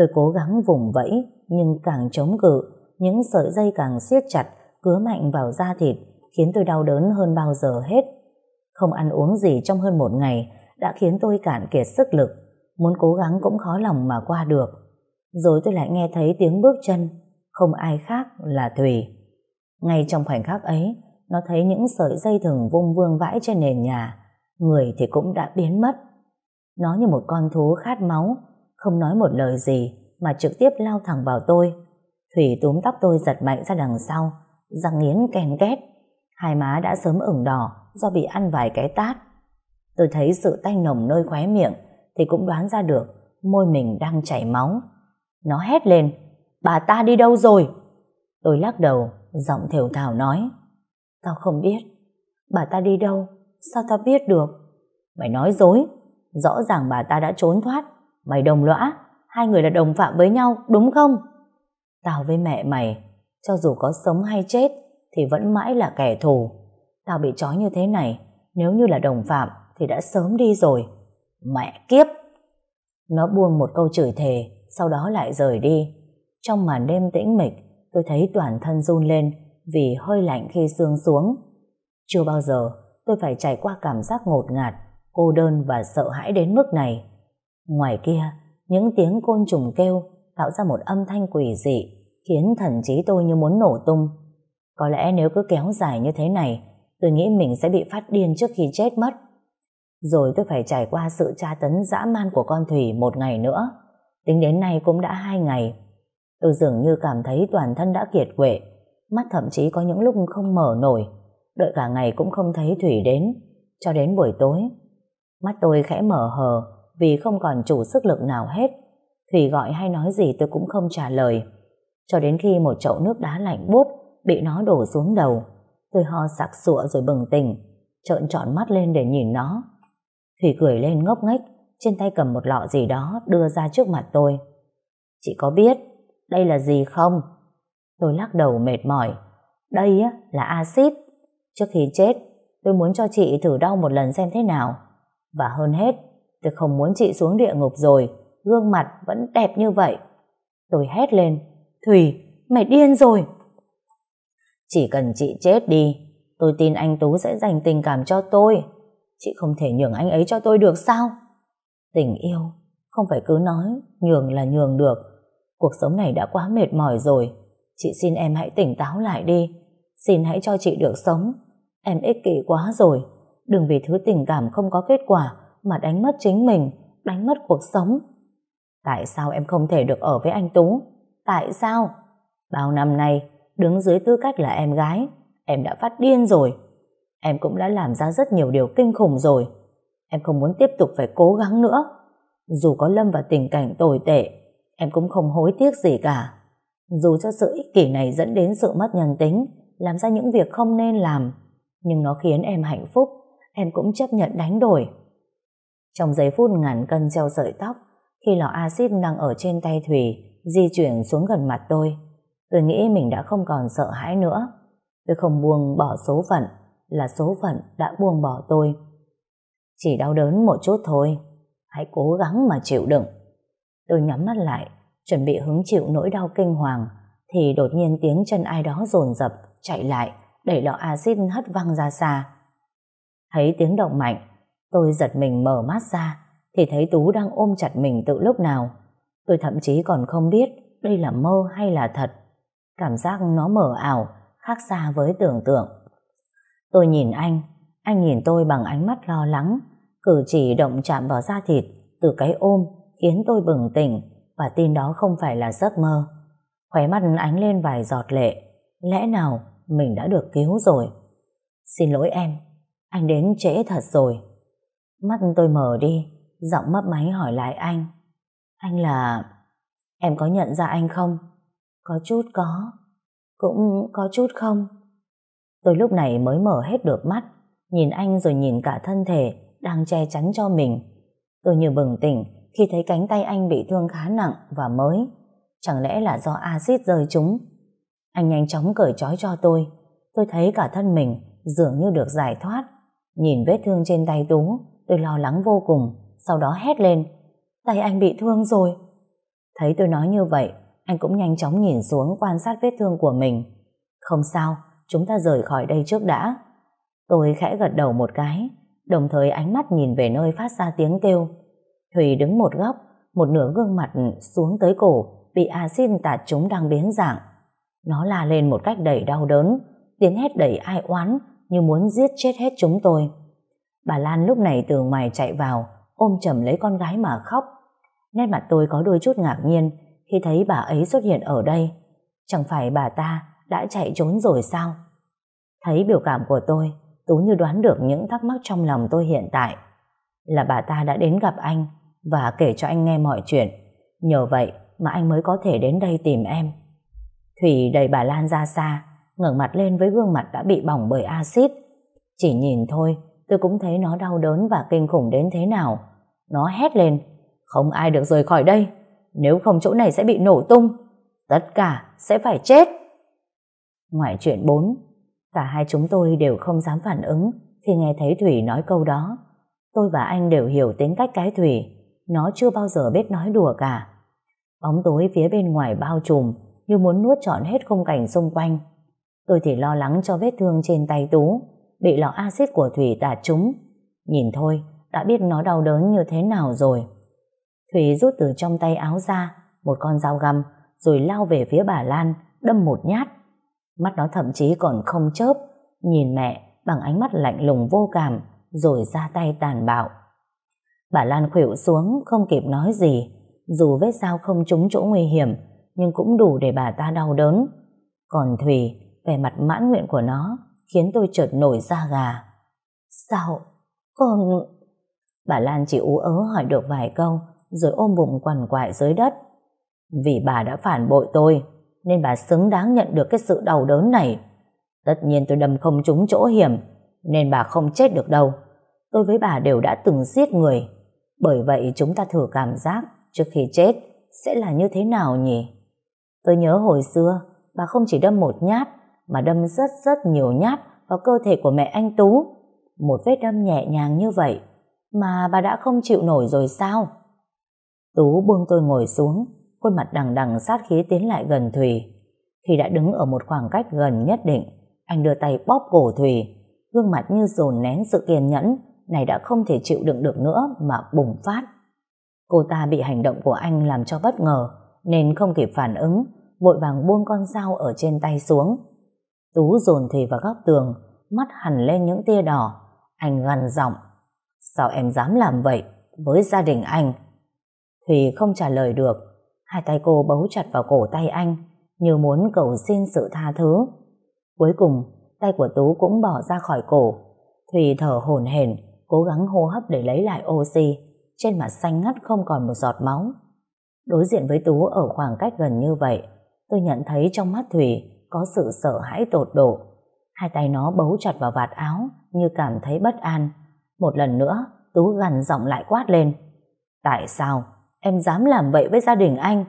Tôi cố gắng vùng vẫy, nhưng càng chống cự, những sợi dây càng siết chặt, cứa mạnh vào da thịt, khiến tôi đau đớn hơn bao giờ hết. Không ăn uống gì trong hơn một ngày đã khiến tôi cạn kiệt sức lực, muốn cố gắng cũng khó lòng mà qua được. Rồi tôi lại nghe thấy tiếng bước chân, không ai khác là Thùy. Ngay trong khoảnh khắc ấy, nó thấy những sợi dây thừng vung vương vãi trên nền nhà, người thì cũng đã biến mất. Nó như một con thú khát máu, không nói một lời gì mà trực tiếp lao thẳng vào tôi. Thủy túm tóc tôi giật mạnh ra đằng sau, răng nghiến kèn két. Hai má đã sớm ửng đỏ do bị ăn vài cái tát. Tôi thấy sự tanh nồng nơi khóe miệng thì cũng đoán ra được môi mình đang chảy máu. Nó hét lên, bà ta đi đâu rồi? Tôi lắc đầu, giọng thều thào nói, tao không biết. Bà ta đi đâu? Sao tao biết được? Mày nói dối, rõ ràng bà ta đã trốn thoát. Mày đồng lõa, hai người là đồng phạm với nhau, đúng không? Tao với mẹ mày, cho dù có sống hay chết, thì vẫn mãi là kẻ thù. Tao bị trói như thế này, nếu như là đồng phạm, thì đã sớm đi rồi. Mẹ kiếp! Nó buông một câu chửi thề, sau đó lại rời đi. Trong màn đêm tĩnh mịch, tôi thấy toàn thân run lên vì hơi lạnh khi sương xuống. Chưa bao giờ tôi phải trải qua cảm giác ngột ngạt, cô đơn và sợ hãi đến mức này. Ngoài kia, Những tiếng côn trùng kêu tạo ra một âm thanh quỷ dị khiến thần trí tôi như muốn nổ tung. Có lẽ nếu cứ kéo dài như thế này tôi nghĩ mình sẽ bị phát điên trước khi chết mất. Rồi tôi phải trải qua sự tra tấn dã man của con Thủy một ngày nữa. Tính đến nay cũng đã hai ngày. Tôi dường như cảm thấy toàn thân đã kiệt quệ, mắt thậm chí có những lúc không mở nổi, đợi cả ngày cũng không thấy Thủy đến, cho đến buổi tối. Mắt tôi khẽ mở hờ vì không còn chủ sức lực nào hết. Thủy gọi hay nói gì tôi cũng không trả lời. Cho đến khi một chậu nước đá lạnh bút bị nó đổ xuống đầu, tôi ho sặc sụa rồi bừng tỉnh, trợn trọn mắt lên để nhìn nó. Thủy cười lên ngốc nghếch, trên tay cầm một lọ gì đó đưa ra trước mặt tôi. Chị có biết đây là gì không? Tôi lắc đầu mệt mỏi. Đây á, là axit. Trước khi chết, tôi muốn cho chị thử đau một lần xem thế nào. Và hơn hết, tôi không muốn chị xuống địa ngục rồi, gương mặt vẫn đẹp như vậy. Tôi hét lên, Thùy, mày điên rồi. Chỉ cần chị chết đi, tôi tin anh Tú sẽ dành tình cảm cho tôi. Chị không thể nhường anh ấy cho tôi được sao? Tình yêu, không phải cứ nói nhường là nhường được. Cuộc sống này đã quá mệt mỏi rồi. Chị xin em hãy tỉnh táo lại đi. Xin hãy cho chị được sống. Em ích kỷ quá rồi. Đừng vì thứ tình cảm không có kết quả mà đánh mất chính mình, đánh mất cuộc sống. Tại sao em không thể được ở với anh Tú? Tại sao? Bao năm nay, đứng dưới tư cách là em gái, em đã phát điên rồi. Em cũng đã làm ra rất nhiều điều kinh khủng rồi. Em không muốn tiếp tục phải cố gắng nữa. Dù có lâm vào tình cảnh tồi tệ, em cũng không hối tiếc gì cả. Dù cho sự ích kỷ này dẫn đến sự mất nhân tính, làm ra những việc không nên làm, nhưng nó khiến em hạnh phúc, em cũng chấp nhận đánh đổi. Trong giây phút ngàn cân treo sợi tóc, khi lọ axit đang ở trên tay Thủy di chuyển xuống gần mặt tôi, tôi nghĩ mình đã không còn sợ hãi nữa. Tôi không buông bỏ số phận, là số phận đã buông bỏ tôi. Chỉ đau đớn một chút thôi, hãy cố gắng mà chịu đựng. Tôi nhắm mắt lại, chuẩn bị hứng chịu nỗi đau kinh hoàng, thì đột nhiên tiếng chân ai đó dồn dập chạy lại, đẩy lọ axit hất văng ra xa. Thấy tiếng động mạnh, tôi giật mình mở mắt ra, thì thấy Tú đang ôm chặt mình từ lúc nào. Tôi thậm chí còn không biết đây là mơ hay là thật. Cảm giác nó mở ảo, khác xa với tưởng tượng. Tôi nhìn anh, anh nhìn tôi bằng ánh mắt lo lắng, cử chỉ động chạm vào da thịt từ cái ôm khiến tôi bừng tỉnh và tin đó không phải là giấc mơ. Khóe mắt ánh lên vài giọt lệ, lẽ nào mình đã được cứu rồi. Xin lỗi em, anh đến trễ thật rồi. Mắt tôi mở đi, giọng mấp máy hỏi lại anh. Anh là... Em có nhận ra anh không? Có chút có. Cũng có chút không? Tôi lúc này mới mở hết được mắt, nhìn anh rồi nhìn cả thân thể đang che chắn cho mình. Tôi như bừng tỉnh khi thấy cánh tay anh bị thương khá nặng và mới. Chẳng lẽ là do axit rơi chúng? Anh nhanh chóng cởi trói cho tôi. Tôi thấy cả thân mình dường như được giải thoát. Nhìn vết thương trên tay Tú, tôi lo lắng vô cùng, sau đó hét lên. Tay anh bị thương rồi. Thấy tôi nói như vậy, anh cũng nhanh chóng nhìn xuống quan sát vết thương của mình. Không sao, chúng ta rời khỏi đây trước đã. Tôi khẽ gật đầu một cái, đồng thời ánh mắt nhìn về nơi phát ra tiếng kêu. Thùy đứng một góc, một nửa gương mặt xuống tới cổ, bị axit tạt chúng đang biến dạng. Nó la lên một cách đầy đau đớn, tiếng hét đầy ai oán như muốn giết chết hết chúng tôi. Bà Lan lúc này từ ngoài chạy vào, ôm chầm lấy con gái mà khóc. Nét mặt tôi có đôi chút ngạc nhiên khi thấy bà ấy xuất hiện ở đây. Chẳng phải bà ta đã chạy trốn rồi sao? Thấy biểu cảm của tôi, Tú như đoán được những thắc mắc trong lòng tôi hiện tại. Là bà ta đã đến gặp anh và kể cho anh nghe mọi chuyện. Nhờ vậy mà anh mới có thể đến đây tìm em. Thủy đẩy bà Lan ra xa, ngẩng mặt lên với gương mặt đã bị bỏng bởi axit. Chỉ nhìn thôi, tôi cũng thấy nó đau đớn và kinh khủng đến thế nào. Nó hét lên, không ai được rời khỏi đây, nếu không chỗ này sẽ bị nổ tung. Tất cả sẽ phải chết. Ngoài chuyện 4, cả hai chúng tôi đều không dám phản ứng khi nghe thấy Thủy nói câu đó. Tôi và anh đều hiểu tính cách cái Thủy, nó chưa bao giờ biết nói đùa cả. Bóng tối phía bên ngoài bao trùm như muốn nuốt trọn hết khung cảnh xung quanh. Tôi thì lo lắng cho vết thương trên tay Tú, bị lọ axit của Thủy tạt trúng. Nhìn thôi, đã biết nó đau đớn như thế nào rồi. Thủy rút từ trong tay áo ra một con dao găm rồi lao về phía bà Lan đâm một nhát. Mắt nó thậm chí còn không chớp nhìn mẹ bằng ánh mắt lạnh lùng vô cảm rồi ra tay tàn bạo. Bà Lan khuỵu xuống không kịp nói gì dù vết dao không trúng chỗ nguy hiểm nhưng cũng đủ để bà ta đau đớn. Còn Thùy, vẻ mặt mãn nguyện của nó khiến tôi chợt nổi da gà. Sao? Con... Bà Lan chỉ ú ớ hỏi được vài câu, rồi ôm bụng quằn quại dưới đất. Vì bà đã phản bội tôi, nên bà xứng đáng nhận được cái sự đau đớn này. Tất nhiên tôi đâm không trúng chỗ hiểm, nên bà không chết được đâu. Tôi với bà đều đã từng giết người. Bởi vậy chúng ta thử cảm giác trước khi chết sẽ là như thế nào nhỉ? Tôi nhớ hồi xưa, bà không chỉ đâm một nhát mà đâm rất rất nhiều nhát vào cơ thể của mẹ anh Tú. Một vết đâm nhẹ nhàng như vậy mà bà đã không chịu nổi rồi sao? Tú buông tôi ngồi xuống, khuôn mặt đằng đằng sát khí tiến lại gần Thùy. Khi đã đứng ở một khoảng cách gần nhất định, anh đưa tay bóp cổ Thùy, gương mặt như dồn nén sự kiên nhẫn, này đã không thể chịu đựng được nữa mà bùng phát. Cô ta bị hành động của anh làm cho bất ngờ, nên không kịp phản ứng, vội vàng buông con dao ở trên tay xuống. Tú dồn thề vào góc tường, mắt hằn lên những tia đỏ. Anh gằn giọng, sao em dám làm vậy với gia đình anh? Thùy không trả lời được, hai tay cô bấu chặt vào cổ tay anh, như muốn cầu xin sự tha thứ. Cuối cùng, tay của Tú cũng bỏ ra khỏi cổ. Thùy thở hổn hển, cố gắng hô hấp để lấy lại oxy, trên mặt xanh ngắt không còn một giọt máu. Đối diện với Tú ở khoảng cách gần như vậy, tôi nhận thấy trong mắt Thùy có sự sợ hãi tột độ. Hai tay nó bấu chặt vào vạt áo như cảm thấy bất an. Một lần nữa, Tú gằn giọng lại quát lên. Tại sao? Em dám làm vậy với gia đình anh?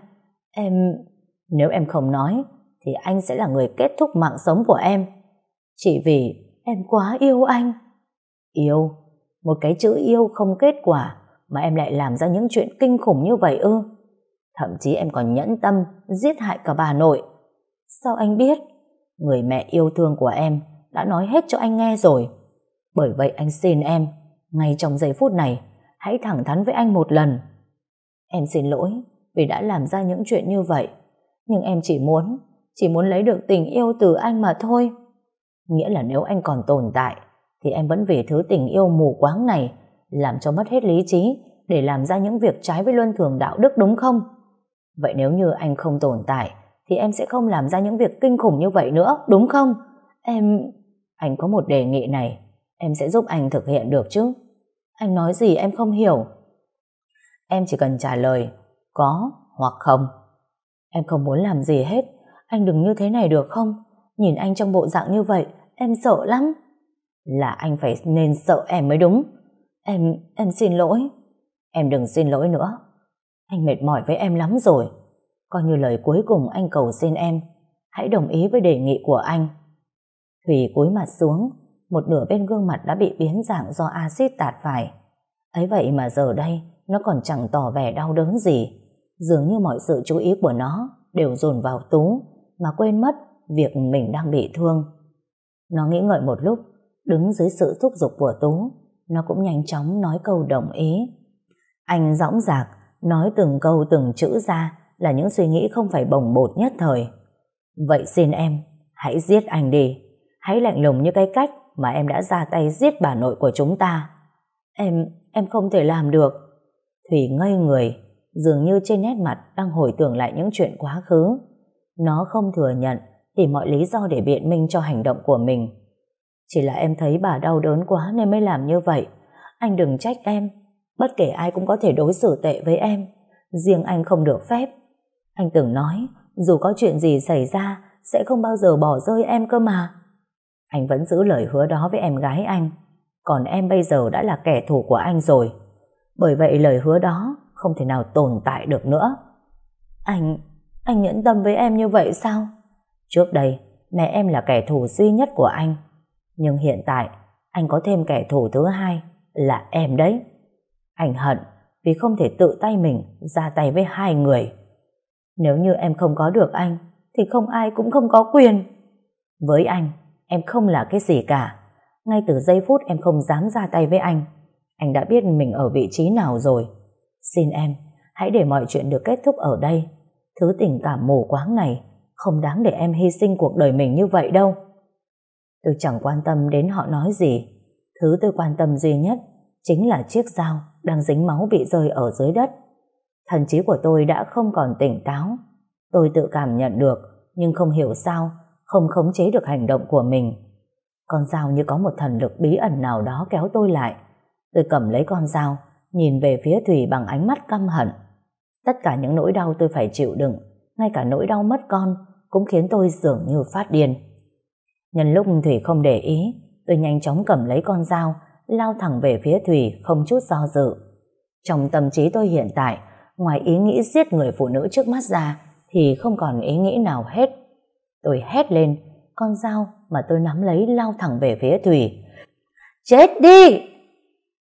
Em... Nếu em không nói, thì anh sẽ là người kết thúc mạng sống của em. Chỉ vì em quá yêu anh. Yêu? Một cái chữ yêu không kết quả mà em lại làm ra những chuyện kinh khủng như vậy ư? Thậm chí em còn nhẫn tâm giết hại cả bà nội. Sao anh biết? Người mẹ yêu thương của em đã nói hết cho anh nghe rồi. Bởi vậy anh xin em, ngay trong giây phút này, hãy thẳng thắn với anh một lần. Em xin lỗi vì đã làm ra những chuyện như vậy. Nhưng em chỉ muốn, chỉ muốn lấy được tình yêu từ anh mà thôi. Nghĩa là nếu anh còn tồn tại, thì em vẫn vì thứ tình yêu mù quáng này làm cho mất hết lý trí để làm ra những việc trái với luân thường đạo đức đúng không? Vậy nếu như anh không tồn tại, thì em sẽ không làm ra những việc kinh khủng như vậy nữa, đúng không? Em... Anh có một đề nghị này, em sẽ giúp anh thực hiện được chứ? Anh nói gì em không hiểu. Em chỉ cần trả lời có hoặc không. Em không muốn làm gì hết, anh đừng như thế này được không? Nhìn anh trong bộ dạng như vậy, em sợ lắm. Là anh phải nên sợ em mới đúng. Em, em xin lỗi. Em đừng xin lỗi nữa. Anh mệt mỏi với em lắm rồi. Coi như lời cuối cùng anh cầu xin em, hãy đồng ý với đề nghị của anh. Thủy cúi mặt xuống, một nửa bên gương mặt đã bị biến dạng do axit tạt phải. Ấy vậy mà giờ đây, nó còn chẳng tỏ vẻ đau đớn gì. Dường như mọi sự chú ý của nó đều dồn vào Tú, mà quên mất việc mình đang bị thương. Nó nghĩ ngợi một lúc, đứng dưới sự thúc giục của Tú, nó cũng nhanh chóng nói câu đồng ý. Anh dõng dạc, nói từng câu từng chữ ra, là những suy nghĩ không phải bồng bột nhất thời. Vậy xin em, hãy giết anh đi. Hãy lạnh lùng như cái cách mà em đã ra tay giết bà nội của chúng ta. Em, em không thể làm được. Thủy ngây người, dường như trên nét mặt đang hồi tưởng lại những chuyện quá khứ. Nó không thừa nhận, tìm mọi lý do để biện minh cho hành động của mình. Chỉ là em thấy bà đau đớn quá nên mới làm như vậy. Anh đừng trách em. Bất kể ai cũng có thể đối xử tệ với em. Riêng anh không được phép. Anh từng nói, dù có chuyện gì xảy ra, sẽ không bao giờ bỏ rơi em cơ mà. Anh vẫn giữ lời hứa đó với em gái anh. Còn em bây giờ đã là kẻ thù của anh rồi. Bởi vậy lời hứa đó không thể nào tồn tại được nữa. Anh, anh nhẫn tâm với em như vậy sao? Trước đây, mẹ em là kẻ thù duy nhất của anh. Nhưng hiện tại, anh có thêm kẻ thù thứ hai, là em đấy. Anh hận vì không thể tự tay mình ra tay với hai người. Nếu như em không có được anh, thì không ai cũng không có quyền. Với anh, em không là cái gì cả. Ngay từ giây phút em không dám ra tay với anh, anh đã biết mình ở vị trí nào rồi. Xin em, Hãy để mọi chuyện được kết thúc ở đây. Thứ tình cảm mù quáng này không đáng để em hy sinh cuộc đời mình như vậy đâu. Tôi chẳng quan tâm đến họ nói gì. Thứ tôi quan tâm duy nhất chính là chiếc dao đang dính máu bị rơi ở dưới đất. Thần trí của tôi đã không còn tỉnh táo. Tôi tự cảm nhận được, nhưng không hiểu sao, không khống chế được hành động của mình. Con dao như có một thần lực bí ẩn nào đó kéo tôi lại. Tôi cầm lấy con dao, nhìn về phía Thủy bằng ánh mắt căm hận. Tất cả những nỗi đau tôi phải chịu đựng, ngay cả nỗi đau mất con, cũng khiến tôi dường như phát điên. Nhân lúc Thủy không để ý, tôi nhanh chóng cầm lấy con dao, lao thẳng về phía Thủy không chút do dự. Trong tâm trí tôi hiện tại, ngoài ý nghĩ giết người phụ nữ trước mắt ra, thì không còn ý nghĩ nào hết. Tôi hét lên, con dao mà tôi nắm lấy lao thẳng về phía Thủy. Chết đi!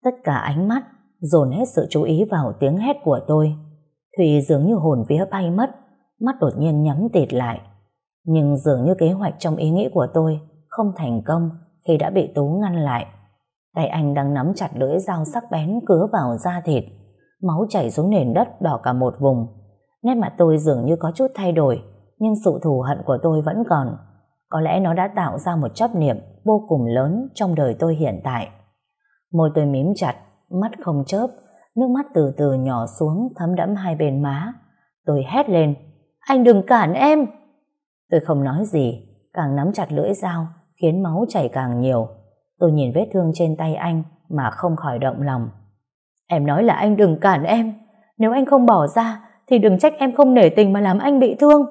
Tất cả ánh mắt dồn hết sự chú ý vào tiếng hét của tôi. Thủy dường như hồn vía bay mất, mắt đột nhiên nhắm tịt lại. Nhưng dường như kế hoạch trong ý nghĩ của tôi không thành công khi đã bị Tú ngăn lại. Tay anh đang nắm chặt lưỡi dao sắc bén cứa vào da thịt. Máu chảy xuống nền đất đỏ cả một vùng. Nét mặt tôi dường như có chút thay đổi, nhưng sự thù hận của tôi vẫn còn. Có lẽ nó đã tạo ra một chấp niệm vô cùng lớn trong đời tôi hiện tại. Môi tôi mím chặt, mắt không chớp, nước mắt từ từ nhỏ xuống thấm đẫm hai bên má. Tôi hét lên, anh đừng cản em! Tôi không nói gì, càng nắm chặt lưỡi dao, khiến máu chảy càng nhiều. Tôi nhìn vết thương trên tay anh mà không khỏi động lòng. Em nói là anh đừng cản em, nếu anh không bỏ ra thì đừng trách em không nể tình mà làm anh bị thương.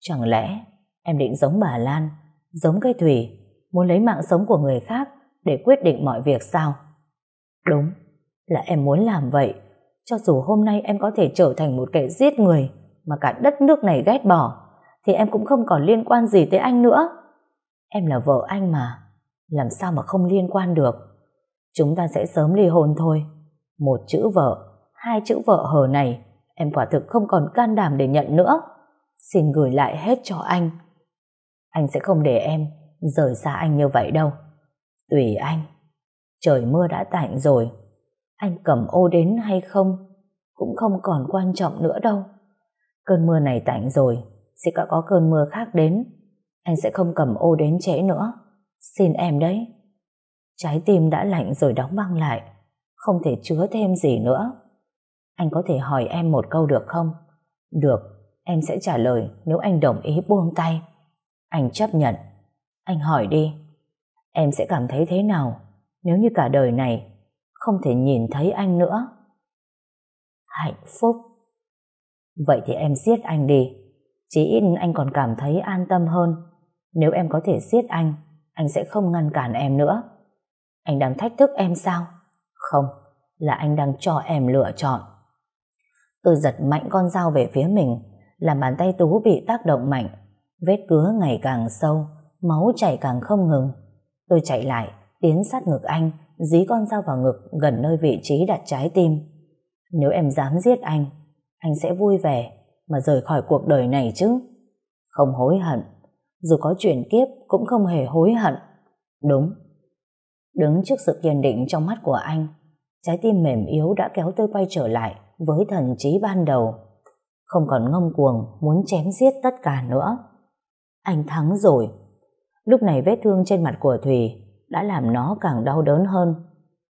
Chẳng lẽ em định giống bà Lan, giống cây thủy, muốn lấy mạng sống của người khác để quyết định mọi việc sao? Đúng, là em muốn làm vậy, cho dù hôm nay em có thể trở thành một kẻ giết người mà cả đất nước này ghét bỏ, thì em cũng không còn liên quan gì tới anh nữa. Em là vợ anh mà, làm sao mà không liên quan được. Chúng ta sẽ sớm ly hôn thôi. Một chữ vợ, hai chữ vợ hờ này, em quả thực không còn can đảm để nhận nữa. Xin gửi lại hết cho anh. Anh sẽ không để em rời xa anh như vậy đâu. Tùy anh. Trời mưa đã tạnh rồi. Anh cầm ô đến hay không cũng không còn quan trọng nữa đâu. Cơn mưa này tạnh rồi, sẽ có, có cơn mưa khác đến. Anh sẽ không cầm ô đến trễ nữa. Xin em đấy. Trái tim đã lạnh rồi đóng băng lại, không thể chứa thêm gì nữa. Anh có thể hỏi em một câu được không? Được, em sẽ trả lời nếu anh đồng ý buông tay. Anh chấp nhận. Anh hỏi đi. Em sẽ cảm thấy thế nào nếu như cả đời này không thể nhìn thấy anh nữa? Hạnh phúc. Vậy thì em giết anh đi. Chỉ ít anh còn cảm thấy an tâm hơn. Nếu em có thể giết anh, anh sẽ không ngăn cản em nữa. Anh đang thách thức em sao? Không, là anh đang cho em lựa chọn. Tôi giật mạnh con dao về phía mình, làm bàn tay Tú bị tác động mạnh. Vết cứa ngày càng sâu, máu chảy càng không ngừng. Tôi chạy lại, tiến sát ngực anh, dí con dao vào ngực gần nơi vị trí đặt trái tim. Nếu em dám giết anh, anh sẽ vui vẻ mà rời khỏi cuộc đời này chứ. Không hối hận, dù có chuyển kiếp cũng không hề hối hận. Đúng. Đứng trước sự kiên định trong mắt của anh, trái tim mềm yếu đã kéo tôi quay trở lại với thần trí ban đầu. Không còn ngông cuồng muốn chém giết tất cả nữa. Anh thắng rồi. Lúc này vết thương trên mặt của Thùy đã làm nó càng đau đớn hơn.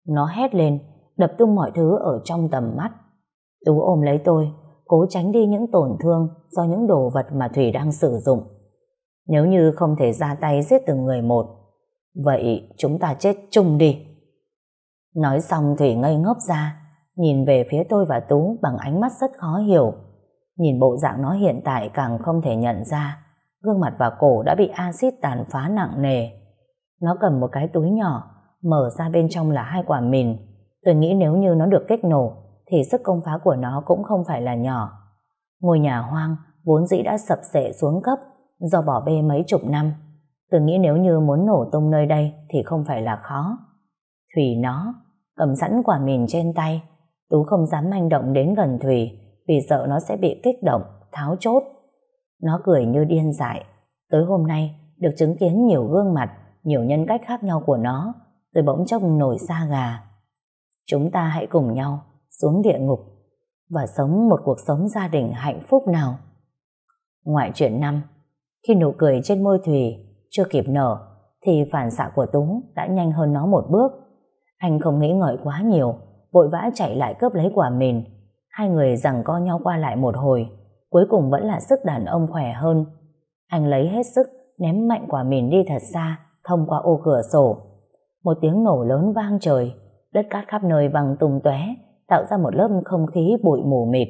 Nó hét lên, đập tung mọi thứ ở trong tầm mắt. Tú ôm lấy tôi, cố tránh đi những tổn thương do những đồ vật mà Thủy đang sử dụng. Nếu như không thể ra tay giết từng người một, vậy chúng ta chết chung đi. Nói xong Thủy ngây ngốc ra, nhìn về phía tôi và Tú bằng ánh mắt rất khó hiểu. Nhìn bộ dạng nó hiện tại càng không thể nhận ra, gương mặt và cổ đã bị axit tàn phá nặng nề. Nó cầm một cái túi nhỏ, mở ra bên trong là hai quả mìn. Tôi nghĩ nếu như nó được kích nổ, thì sức công phá của nó cũng không phải là nhỏ. Ngôi nhà hoang vốn dĩ đã sập sệ xuống cấp do bỏ bê mấy chục năm. Tôi nghĩ nếu như muốn nổ tung nơi đây thì không phải là khó. Thủy nó, cầm sẵn quả mìn trên tay, Tú không dám manh động đến gần Thủy vì sợ nó sẽ bị kích động, tháo chốt. Nó cười như điên dại. Tới hôm nay, được chứng kiến nhiều gương mặt, nhiều nhân cách khác nhau của nó, tôi bỗng trông nổi xa gà. Chúng ta hãy cùng nhau xuống địa ngục. và sống một cuộc sống gia đình hạnh phúc nào. Ngoại chuyện năm, khi nụ cười trên môi Thùy chưa kịp nở thì phản xạ của Tú đã nhanh hơn nó một bước. Anh không nghĩ ngợi quá nhiều, vội vã chạy lại cướp lấy quả mìn. Hai người rằng co nhau qua lại một hồi, cuối cùng vẫn là sức đàn ông khỏe hơn. Anh lấy hết sức, ném mạnh quả mìn đi thật xa, thông qua ô cửa sổ. Một tiếng nổ lớn vang trời, đất cát khắp nơi văng tung tóe, tạo ra một lớp không khí bụi mù mịt.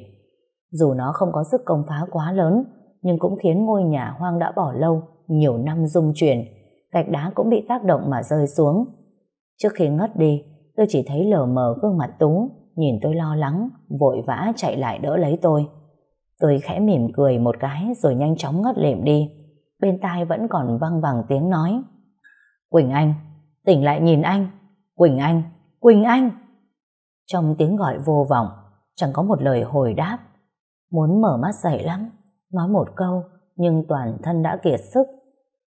Dù nó không có sức công phá quá lớn, nhưng cũng khiến ngôi nhà hoang đã bỏ lâu, nhiều năm rung chuyển, gạch đá cũng bị tác động mà rơi xuống. Trước khi ngất đi, tôi chỉ thấy lờ mờ gương mặt Tú, nhìn tôi lo lắng, vội vã chạy lại đỡ lấy tôi. Tôi khẽ mỉm cười một cái rồi nhanh chóng ngất lịm đi. Bên tai vẫn còn văng vẳng tiếng nói. Quỳnh Anh, tỉnh lại nhìn anh. Quỳnh Anh, Quỳnh Anh. Trong tiếng gọi vô vọng, chẳng có một lời hồi đáp. Muốn mở mắt dậy lắm, nói một câu, nhưng toàn thân đã kiệt sức.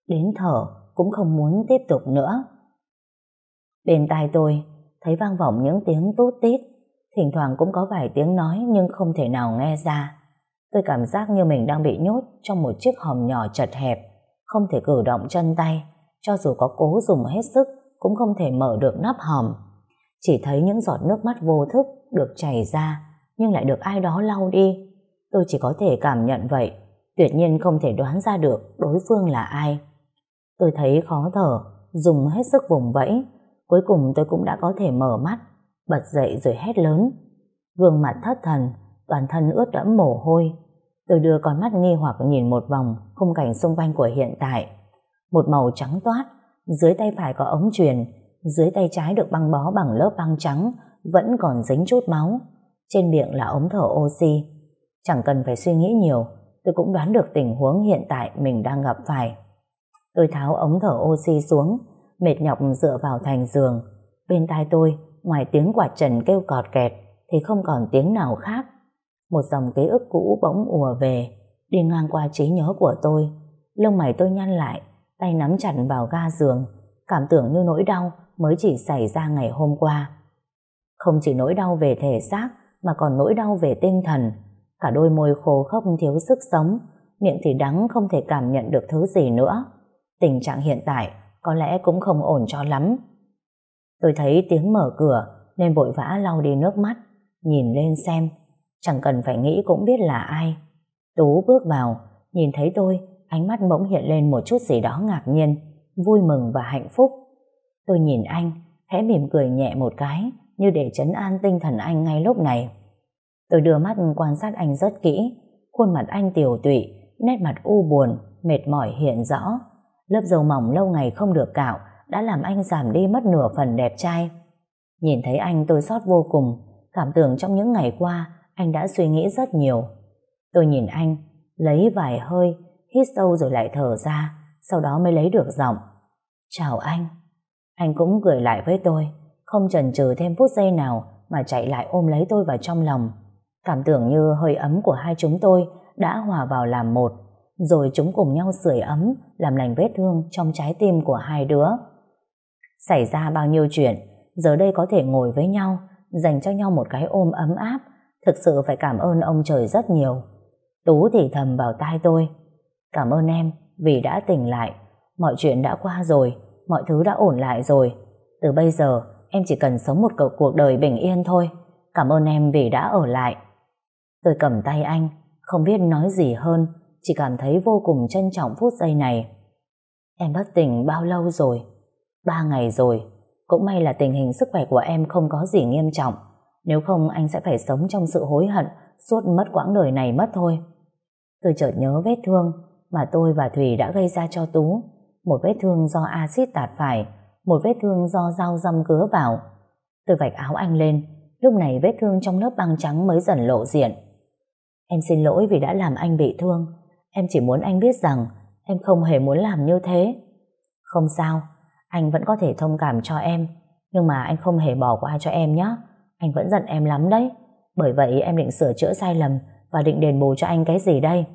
Đến thở cũng không muốn tiếp tục nữa. Bên tai tôi, thấy vang vọng những tiếng tút tít, thỉnh thoảng cũng có vài tiếng nói nhưng không thể nào nghe ra. Tôi cảm giác như mình đang bị nhốt trong một chiếc hòm nhỏ chật hẹp, không thể cử động chân tay, cho dù có cố dùng hết sức cũng không thể mở được nắp hòm. Chỉ thấy những giọt nước mắt vô thức được chảy ra, nhưng lại được ai đó lau đi. Tôi chỉ có thể cảm nhận vậy, tuyệt nhiên không thể đoán ra được đối phương là ai. Tôi thấy khó thở, dùng hết sức vùng vẫy, cuối cùng tôi cũng đã có thể mở mắt, bật dậy rồi hét lớn. Gương mặt thất thần, toàn thân ướt đẫm mồ hôi. Tôi đưa con mắt nghi hoặc nhìn một vòng khung cảnh xung quanh của hiện tại. Một màu trắng toát, dưới tay phải có ống truyền, dưới tay trái được băng bó bằng lớp băng trắng, vẫn còn dính chút máu. Trên miệng là ống thở oxy. Chẳng cần phải suy nghĩ nhiều, tôi cũng đoán được tình huống hiện tại mình đang gặp phải. Tôi tháo ống thở oxy xuống, mệt nhọc dựa vào thành giường. Bên tai tôi, ngoài tiếng quạt trần kêu cọt kẹt, thì không còn tiếng nào khác. Một dòng ký ức cũ bỗng ùa về, đi ngang qua trí nhớ của tôi. Lông mày tôi nhăn lại, tay nắm chặt vào ga giường, cảm tưởng như nỗi đau mới chỉ xảy ra ngày hôm qua. Không chỉ nỗi đau về thể xác, mà còn nỗi đau về tinh thần. Cả đôi môi khô khốc thiếu sức sống, miệng thì đắng không thể cảm nhận được thứ gì nữa. Tình trạng hiện tại có lẽ cũng không ổn cho lắm. Tôi thấy tiếng mở cửa nên vội vã lau đi nước mắt, nhìn lên xem, chẳng cần phải nghĩ cũng biết là ai. Tú bước vào, nhìn thấy tôi, ánh mắt bỗng hiện lên một chút gì đó ngạc nhiên, vui mừng và hạnh phúc. Tôi nhìn anh, khẽ mỉm cười nhẹ một cái, như để chấn an tinh thần anh ngay lúc này. Tôi đưa mắt quan sát anh rất kỹ, khuôn mặt anh tiều tụy, nét mặt u buồn, mệt mỏi hiện rõ. Lớp dầu mỏng lâu ngày không được cạo đã làm anh giảm đi mất nửa phần đẹp trai. Nhìn thấy anh tôi xót vô cùng, cảm tưởng trong những ngày qua anh đã suy nghĩ rất nhiều. Tôi nhìn anh, lấy vài hơi, hít sâu rồi lại thở ra, sau đó mới lấy được giọng. Chào anh. Anh cũng cười lại với tôi, không chần chừ thêm phút giây nào mà chạy lại ôm lấy tôi vào trong lòng. Cảm tưởng như hơi ấm của hai chúng tôi đã hòa vào làm một, rồi chúng cùng nhau sưởi ấm, làm lành vết thương trong trái tim của hai đứa. Xảy ra bao nhiêu chuyện, giờ đây có thể ngồi với nhau, dành cho nhau một cái ôm ấm áp, thực sự phải cảm ơn ông trời rất nhiều. Tú thì thầm vào tai tôi, cảm ơn em vì đã tỉnh lại, mọi chuyện đã qua rồi, mọi thứ đã ổn lại rồi. Từ bây giờ, em chỉ cần sống một cuộc đời bình yên thôi. Cảm ơn em vì đã ở lại. Tôi cầm tay anh, không biết nói gì hơn, chỉ cảm thấy vô cùng trân trọng phút giây này. Em bất tỉnh bao lâu rồi? Ba ngày rồi. Cũng may là tình hình sức khỏe của em không có gì nghiêm trọng. Nếu không anh sẽ phải sống trong sự hối hận suốt mất quãng đời này mất thôi. Tôi chợt nhớ vết thương mà tôi và Thủy đã gây ra cho Tú. Một vết thương do axit tạt phải, một vết thương do dao răm cứa vào. Tôi vạch áo anh lên, lúc này vết thương trong lớp băng trắng mới dần lộ diện. Em xin lỗi vì đã làm anh bị thương. Em chỉ muốn anh biết rằng em không hề muốn làm như thế. Không sao, anh vẫn có thể thông cảm cho em, nhưng mà anh không hề bỏ qua cho em nhé. Anh vẫn giận em lắm đấy. Bởi vậy em định sửa chữa sai lầm và định đền bù cho anh cái gì đây?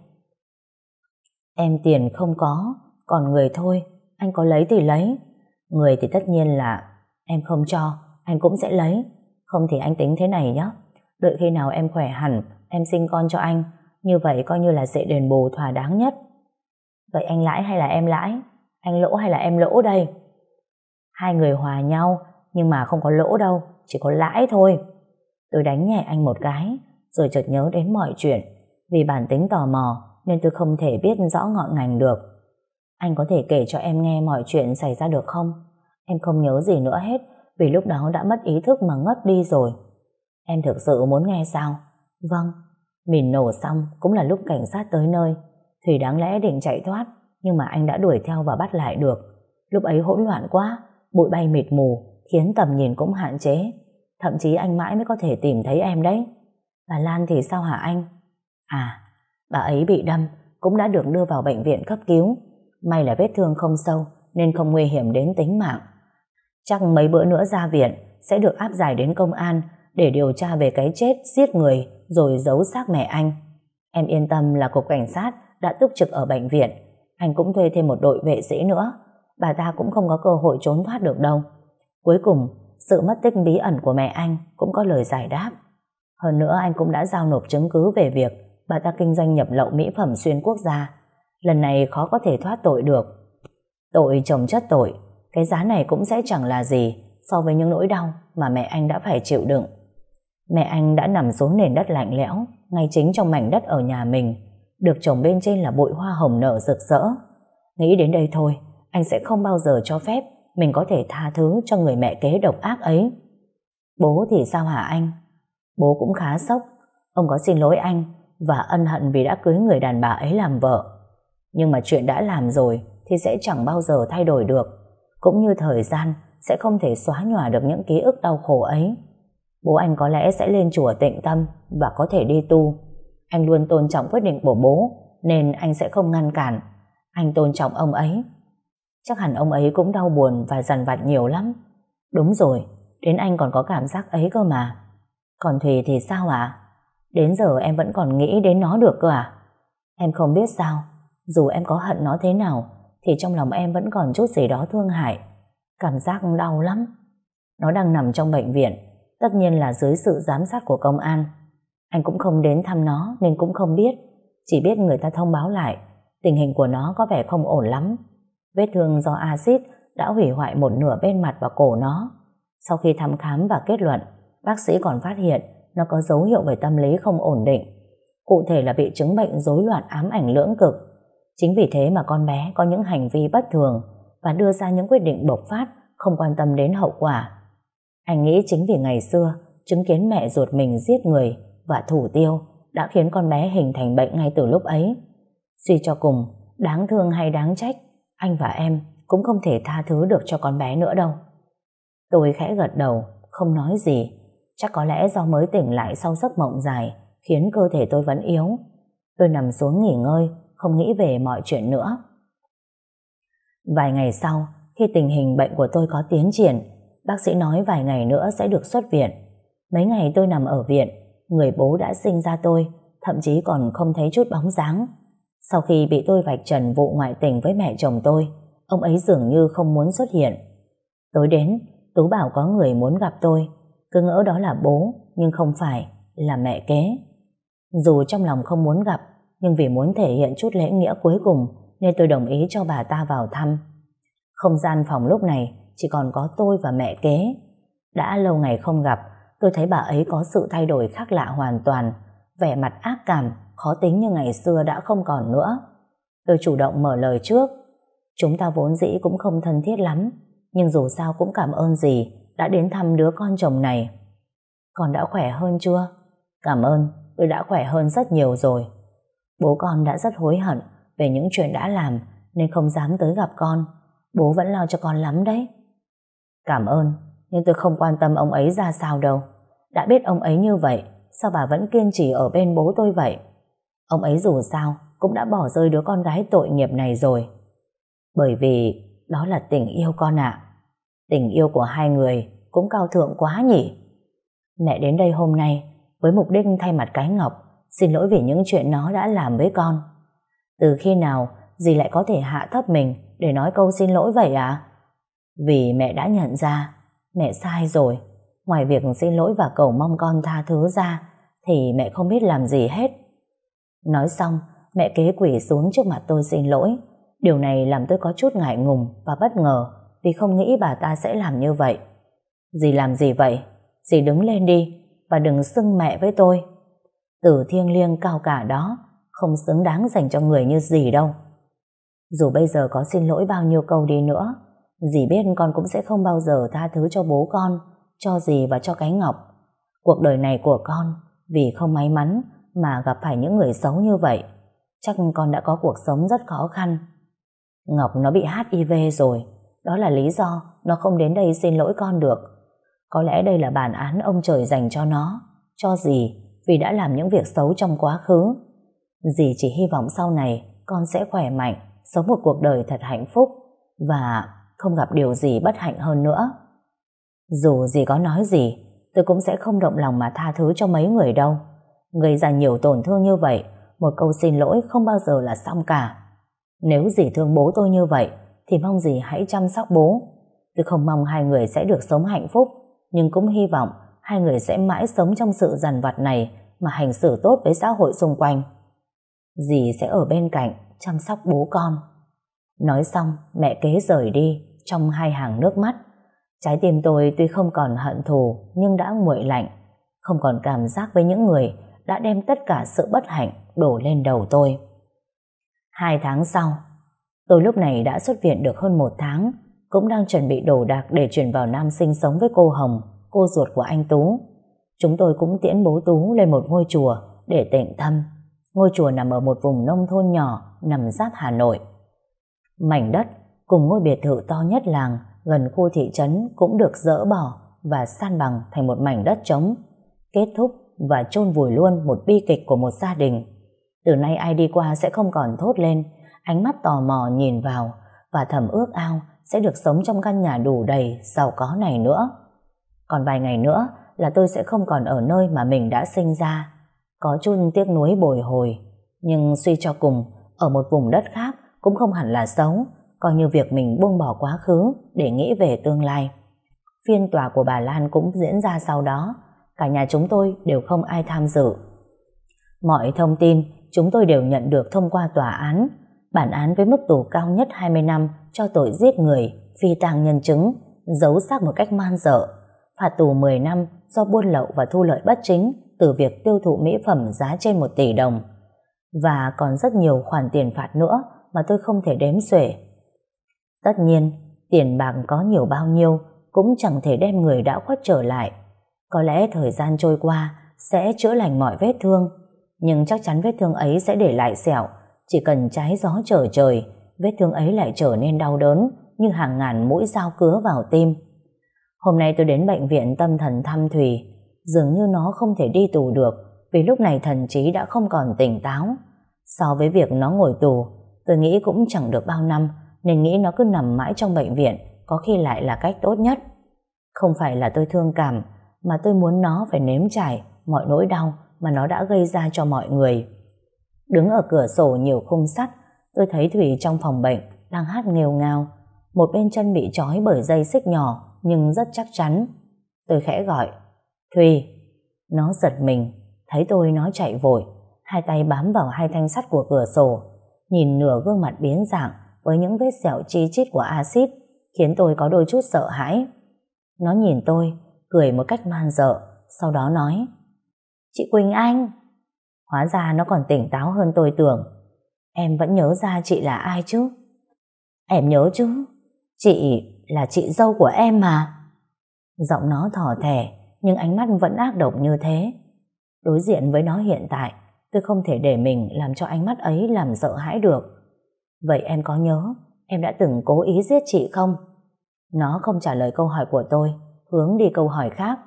Em tiền không có, còn người thôi, anh có lấy thì lấy. Người thì tất nhiên là em không cho, anh cũng sẽ lấy. Không thì anh tính thế này nhé. Đợi khi nào em khỏe hẳn, em sinh con cho anh. Như vậy coi như là sẽ đền bù thỏa đáng nhất. Vậy anh lãi hay là em lãi? Anh lỗ hay là em lỗ đây? Hai người hòa nhau, nhưng mà không có lỗ đâu, chỉ có lãi thôi. Tôi đánh nhẹ anh một cái, rồi chợt nhớ đến mọi chuyện. Vì bản tính tò mò, nên tôi không thể biết rõ ngọn ngành được. Anh có thể kể cho em nghe mọi chuyện xảy ra được không? Em không nhớ gì nữa hết, vì lúc đó đã mất ý thức mà ngất đi rồi. Em thực sự muốn nghe sao? Vâng. Mìn nổ xong cũng là lúc cảnh sát tới nơi. Thủy đáng lẽ định chạy thoát, nhưng mà anh đã đuổi theo và bắt lại được. Lúc ấy hỗn loạn quá, bụi bay mịt mù, khiến tầm nhìn cũng hạn chế. Thậm chí anh mãi mới có thể tìm thấy em đấy. Bà Lan thì sao hả anh? À, bà ấy bị đâm, cũng đã được đưa vào bệnh viện cấp cứu. May là vết thương không sâu, nên không nguy hiểm đến tính mạng. Chắc mấy bữa nữa ra viện, sẽ được áp giải đến công an để điều tra về cái chết giết người rồi giấu xác mẹ anh. Em yên tâm là cục cảnh sát đã túc trực ở bệnh viện. Anh cũng thuê thêm một đội vệ sĩ nữa. Bà ta cũng không có cơ hội trốn thoát được đâu. Cuối cùng, sự mất tích bí ẩn của mẹ anh cũng có lời giải đáp. Hơn nữa anh cũng đã giao nộp chứng cứ về việc bà ta kinh doanh nhập lậu mỹ phẩm xuyên quốc gia. Lần này khó có thể thoát tội được. Tội chồng chất tội, cái giá này cũng sẽ chẳng là gì so với những nỗi đau mà mẹ anh đã phải chịu đựng. Mẹ anh đã nằm xuống nền đất lạnh lẽo, ngay chính trong mảnh đất ở nhà mình, được trồng bên trên là bụi hoa hồng nở rực rỡ. Nghĩ đến đây thôi, anh sẽ không bao giờ cho phép mình có thể tha thứ cho người mẹ kế độc ác ấy. Bố thì sao hả anh? Bố cũng khá sốc, ông có xin lỗi anh và ân hận vì đã cưới người đàn bà ấy làm vợ. Nhưng mà chuyện đã làm rồi thì sẽ chẳng bao giờ thay đổi được. Cũng như thời gian sẽ không thể xóa nhòa được những ký ức đau khổ ấy. Bố anh có lẽ sẽ lên chùa tịnh tâm và có thể đi tu. Anh luôn tôn trọng quyết định của bố nên anh sẽ không ngăn cản. Anh tôn trọng ông ấy. Chắc hẳn ông ấy cũng đau buồn và dằn vặt nhiều lắm. Đúng rồi, đến anh còn có cảm giác ấy cơ mà. Còn Thùy thì sao ạ? Đến giờ em vẫn còn nghĩ đến nó được cơ à? Em không biết sao, dù em có hận nó thế nào, thì trong lòng em vẫn còn chút gì đó thương hại. Cảm giác đau lắm. Nó đang nằm trong bệnh viện, tất nhiên là dưới sự giám sát của công an. Anh cũng không đến thăm nó nên cũng không biết, chỉ biết người ta thông báo lại, tình hình của nó có vẻ không ổn lắm. Vết thương do axit đã hủy hoại một nửa bên mặt và cổ nó. Sau khi thăm khám và kết luận, bác sĩ còn phát hiện nó có dấu hiệu về tâm lý không ổn định. Cụ thể là bị chứng bệnh rối loạn ám ảnh lưỡng cực. Chính vì thế mà con bé có những hành vi bất thường và đưa ra những quyết định bộc phát không quan tâm đến hậu quả. Anh nghĩ chính vì ngày xưa chứng kiến mẹ ruột mình giết người và thủ tiêu đã khiến con bé hình thành bệnh ngay từ lúc ấy. Suy cho cùng, đáng thương hay đáng trách, anh và em cũng không thể tha thứ được cho con bé nữa đâu. Tôi khẽ gật đầu, không nói gì. Chắc có lẽ do mới tỉnh lại sau giấc mộng dài, khiến cơ thể tôi vẫn yếu. Tôi nằm xuống nghỉ ngơi, không nghĩ về mọi chuyện nữa. Vài ngày sau, khi tình hình bệnh của tôi có tiến triển, bác sĩ nói vài ngày nữa sẽ được xuất viện. Mấy ngày tôi nằm ở viện, người bố đã sinh ra tôi, thậm chí còn không thấy chút bóng dáng. Sau khi bị tôi vạch trần vụ ngoại tình với mẹ chồng tôi, ông ấy dường như không muốn xuất hiện. Tối đến, Tú bảo có người muốn gặp tôi, cứ ngỡ đó là bố, nhưng không phải, là mẹ kế. Dù trong lòng không muốn gặp, nhưng vì muốn thể hiện chút lễ nghĩa cuối cùng, nên tôi đồng ý cho bà ta vào thăm. Không gian phòng lúc này chỉ còn có tôi và mẹ kế. Đã lâu ngày không gặp, tôi thấy bà ấy có sự thay đổi khác lạ hoàn toàn, vẻ mặt ác cảm, khó tính như ngày xưa đã không còn nữa. Tôi chủ động mở lời trước. Chúng ta vốn dĩ cũng không thân thiết lắm, nhưng dù sao cũng cảm ơn gì đã đến thăm đứa con chồng này. Con đã khỏe hơn chưa? Cảm ơn, tôi đã khỏe hơn rất nhiều rồi. Bố con đã rất hối hận về những chuyện đã làm nên không dám tới gặp con. Bố vẫn lo cho con lắm đấy. Cảm ơn, nhưng tôi không quan tâm ông ấy ra sao đâu. Đã biết ông ấy như vậy, sao bà vẫn kiên trì ở bên bố tôi vậy? Ông ấy dù sao cũng đã bỏ rơi đứa con gái tội nghiệp này rồi. Bởi vì đó là tình yêu con ạ. Tình yêu của hai người cũng cao thượng quá nhỉ. Mẹ đến đây hôm nay với mục đích thay mặt cái ngọc xin lỗi vì những chuyện nó đã làm với con. Từ khi nào dì lại có thể hạ thấp mình để nói câu xin lỗi vậy à? Vì mẹ đã nhận ra mẹ sai rồi. Ngoài việc xin lỗi và cầu mong con tha thứ ra thì mẹ không biết làm gì hết. Nói xong, mẹ kế quỷ xuống trước mặt tôi xin lỗi. Điều này làm tôi có chút ngại ngùng và bất ngờ vì không nghĩ bà ta sẽ làm như vậy. Dì làm gì vậy? Dì đứng lên đi và đừng xưng mẹ với tôi. Từ thiêng liêng cao cả đó không xứng đáng dành cho người như dì đâu. Dù bây giờ có xin lỗi bao nhiêu câu đi nữa, dì biết con cũng sẽ không bao giờ tha thứ cho bố con, cho dì và cho cái Ngọc. Cuộc đời này của con, vì không may mắn mà gặp phải những người xấu như vậy, chắc con đã có cuộc sống rất khó khăn. Ngọc nó bị HIV rồi, đó là lý do nó không đến đây xin lỗi con được. Có lẽ đây là bản án ông trời dành cho nó, cho dì, vì đã làm những việc xấu trong quá khứ. Dì chỉ hy vọng sau này con sẽ khỏe mạnh, sống một cuộc đời thật hạnh phúc và không gặp điều gì bất hạnh hơn nữa. Dù gì có nói gì, tôi cũng sẽ không động lòng mà tha thứ cho mấy người đâu. Gây ra nhiều tổn thương như vậy, một câu xin lỗi không bao giờ là xong cả. Nếu dì thương bố tôi như vậy, thì mong dì hãy chăm sóc bố. Tôi không mong hai người sẽ được sống hạnh phúc, nhưng cũng hy vọng hai người sẽ mãi sống trong sự dằn vặt này mà hành xử tốt với xã hội xung quanh. Dì sẽ ở bên cạnh chăm sóc bố con. Nói xong, mẹ kế rời đi trong hai hàng nước mắt. Trái tim tôi tuy không còn hận thù nhưng đã nguội lạnh, không còn cảm giác với những người đã đem tất cả sự bất hạnh đổ lên đầu tôi. Hai tháng sau, tôi lúc này đã xuất viện được hơn một tháng, cũng đang chuẩn bị đồ đạc để chuyển vào Nam sinh sống với cô Hồng, cô ruột của anh Tú. Chúng tôi cũng tiễn bố Tú lên một ngôi chùa để tịnh thâm Ngôi chùa nằm ở một vùng nông thôn nhỏ nằm giáp Hà Nội. Mảnh đất cùng ngôi biệt thự to nhất làng gần khu thị trấn cũng được dỡ bỏ và san bằng thành một mảnh đất trống, kết thúc và chôn vùi luôn một bi kịch của một gia đình. Từ nay ai đi qua sẽ không còn thốt lên, ánh mắt tò mò nhìn vào và thầm ước ao sẽ được sống trong căn nhà đủ đầy, giàu có này nữa. Còn vài ngày nữa là tôi sẽ không còn ở nơi mà mình đã sinh ra. Có chút tiếc nuối bồi hồi, nhưng suy cho cùng, ở một vùng đất khác cũng không hẳn là xấu, coi như việc mình buông bỏ quá khứ để nghĩ về tương lai. Phiên tòa của bà Lan cũng diễn ra sau đó, cả nhà chúng tôi đều không ai tham dự. Mọi thông tin chúng tôi đều nhận được thông qua tòa án, bản án với mức tù cao nhất 20 năm cho tội giết người, phi tang nhân chứng, giấu xác một cách man dợ, phạt tù 10 năm do buôn lậu và thu lợi bất chính từ việc tiêu thụ mỹ phẩm giá trên 1 tỷ đồng. Và còn rất nhiều khoản tiền phạt nữa mà tôi không thể đếm xuể. Tất nhiên, tiền bạc có nhiều bao nhiêu cũng chẳng thể đem người đã khuất trở lại. Có lẽ thời gian trôi qua sẽ chữa lành mọi vết thương, nhưng chắc chắn vết thương ấy sẽ để lại sẹo. Chỉ cần trái gió trở trời, vết thương ấy lại trở nên đau đớn như hàng ngàn mũi dao cứa vào tim. Hôm nay tôi đến bệnh viện tâm thần thăm Thùy, dường như nó không thể đi tù được vì lúc này thần trí đã không còn tỉnh táo. So với việc nó ngồi tù, tôi nghĩ cũng chẳng được bao năm nên nghĩ nó cứ nằm mãi trong bệnh viện, có khi lại là cách tốt nhất. Không phải là tôi thương cảm, mà tôi muốn nó phải nếm trải mọi nỗi đau mà nó đã gây ra cho mọi người. Đứng ở cửa sổ nhiều khung sắt, tôi thấy Thủy trong phòng bệnh đang hát nghêu ngao một bên chân bị trói bởi dây xích nhỏ nhưng rất chắc chắn. Tôi khẽ gọi Thùy Nó giật mình, Thấy tôi nó chạy vội, Hai tay bám vào hai thanh sắt của cửa sổ, Nhìn nửa gương mặt biến dạng với những vết sẹo chi chít của axit Khiến tôi có đôi chút sợ hãi. Nó nhìn tôi Cười một cách man dợ Sau đó nói Chị Quỳnh Anh. Hóa ra nó còn tỉnh táo hơn tôi tưởng. Em vẫn nhớ ra chị là ai chứ? Em nhớ chứ? Chị là chị dâu của em mà. Giọng nó thỏ thẻ nhưng ánh mắt vẫn ác độc như thế. Đối diện với nó hiện tại, tôi không thể để mình làm cho ánh mắt ấy làm sợ hãi được. Vậy em có nhớ em đã từng cố ý giết chị không? Nó không trả lời câu hỏi của tôi, hướng đi câu hỏi khác.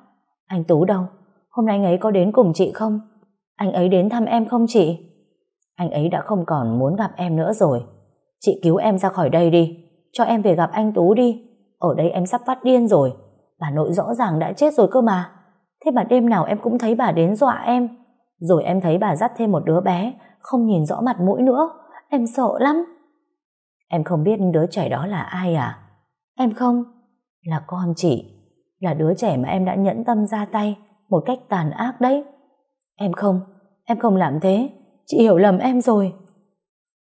Anh Tú đâu? Hôm nay anh ấy có đến cùng chị không? Anh ấy đến thăm em không chị? Anh ấy đã không còn muốn gặp em nữa rồi. Chị cứu em ra khỏi đây đi, cho em về gặp anh Tú đi. Ở đây em sắp phát điên rồi. Bà nội rõ ràng đã chết rồi cơ mà. Thế mà đêm nào em cũng thấy bà đến dọa em. Rồi em thấy bà dắt thêm một đứa bé, không nhìn rõ mặt mũi nữa. Em sợ lắm. Em không biết đứa trẻ đó là ai à? Em không. Là con chị. Là đứa trẻ mà em đã nhẫn tâm ra tay một cách tàn ác đấy. Em không, em không làm thế. Chị hiểu lầm em rồi.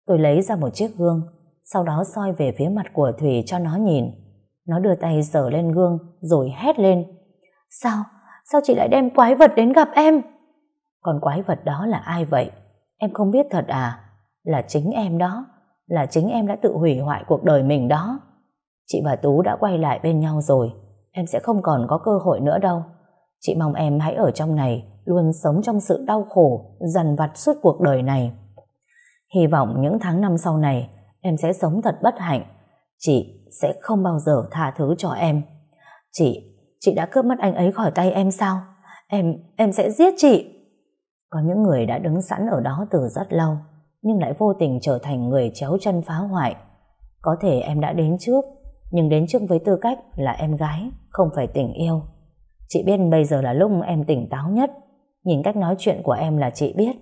Tôi lấy ra một chiếc gương, sau đó soi về phía mặt của Thủy cho nó nhìn. Nó đưa tay sờ lên gương rồi hét lên. Sao? Sao chị lại đem quái vật đến gặp em? Còn quái vật đó là ai vậy? Em không biết thật à? Là chính em đó. Là chính em đã tự hủy hoại cuộc đời mình đó. Chị và Tú đã quay lại bên nhau rồi. Em sẽ không còn có cơ hội nữa đâu. Chị mong em hãy ở trong này, luôn sống trong sự đau khổ, dằn vặt suốt cuộc đời này. Hy vọng những tháng năm sau này, em sẽ sống thật bất hạnh. Chị sẽ không bao giờ tha thứ cho em. Chị, chị đã cướp mất anh ấy khỏi tay em sao? Em, em sẽ giết chị. Có những người đã đứng sẵn ở đó từ rất lâu, nhưng lại vô tình trở thành người chéo chân phá hoại. Có thể em đã đến trước, nhưng đến trước với tư cách là em gái, không phải tình yêu. Chị biết bây giờ là lúc em tỉnh táo nhất, nhìn cách nói chuyện của em là chị biết.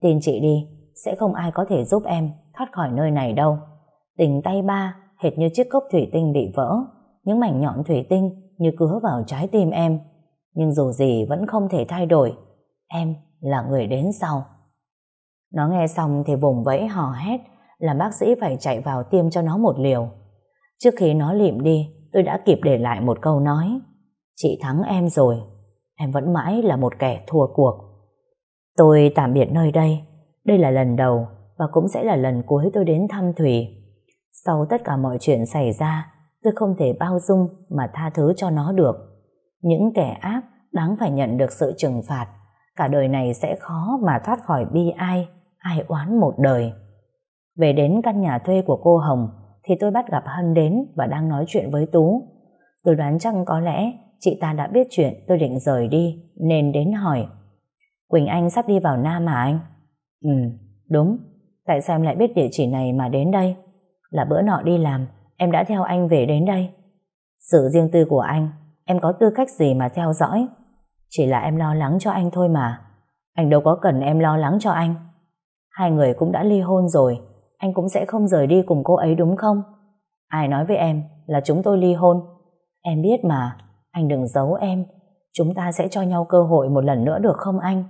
Tin chị đi, sẽ không ai có thể giúp em thoát khỏi nơi này đâu. Tình tay ba, hệt như chiếc cốc thủy tinh bị vỡ, những mảnh nhọn thủy tinh như cứa vào trái tim em. Nhưng dù gì vẫn không thể thay đổi, em là người đến sau. Nó nghe xong thì vùng vẫy hò hét, làm bác sĩ phải chạy vào tiêm cho nó một liều. Trước khi nó lịm đi, tôi đã kịp để lại một câu nói. Chị thắng em rồi, em vẫn mãi là một kẻ thua cuộc. Tôi tạm biệt nơi đây, đây là lần đầu và cũng sẽ là lần cuối tôi đến thăm Thủy. Sau tất cả mọi chuyện xảy ra, tôi không thể bao dung mà tha thứ cho nó được. Những kẻ ác đáng phải nhận được sự trừng phạt, cả đời này sẽ khó mà thoát khỏi bi ai, ai oán một đời. Về đến căn nhà thuê của cô Hồng, thì tôi bắt gặp Hân đến và đang nói chuyện với Tú. Tôi đoán chắc có lẽ chị ta đã biết chuyện tôi định rời đi nên đến hỏi. Quỳnh Anh sắp đi vào Nam mà anh? Ừ, đúng. Tại sao em lại biết địa chỉ này mà đến đây? Là bữa nọ đi làm, em đã theo anh về đến đây. Sự riêng tư của anh, em có tư cách gì mà theo dõi? Chỉ là em lo lắng cho anh thôi mà. Anh đâu có cần em lo lắng cho anh. Hai người cũng đã ly hôn rồi, anh cũng sẽ không rời đi cùng cô ấy đúng không? Ai nói với em là chúng tôi ly hôn? Em biết mà, anh đừng giấu em. Chúng ta sẽ cho nhau cơ hội một lần nữa được không anh?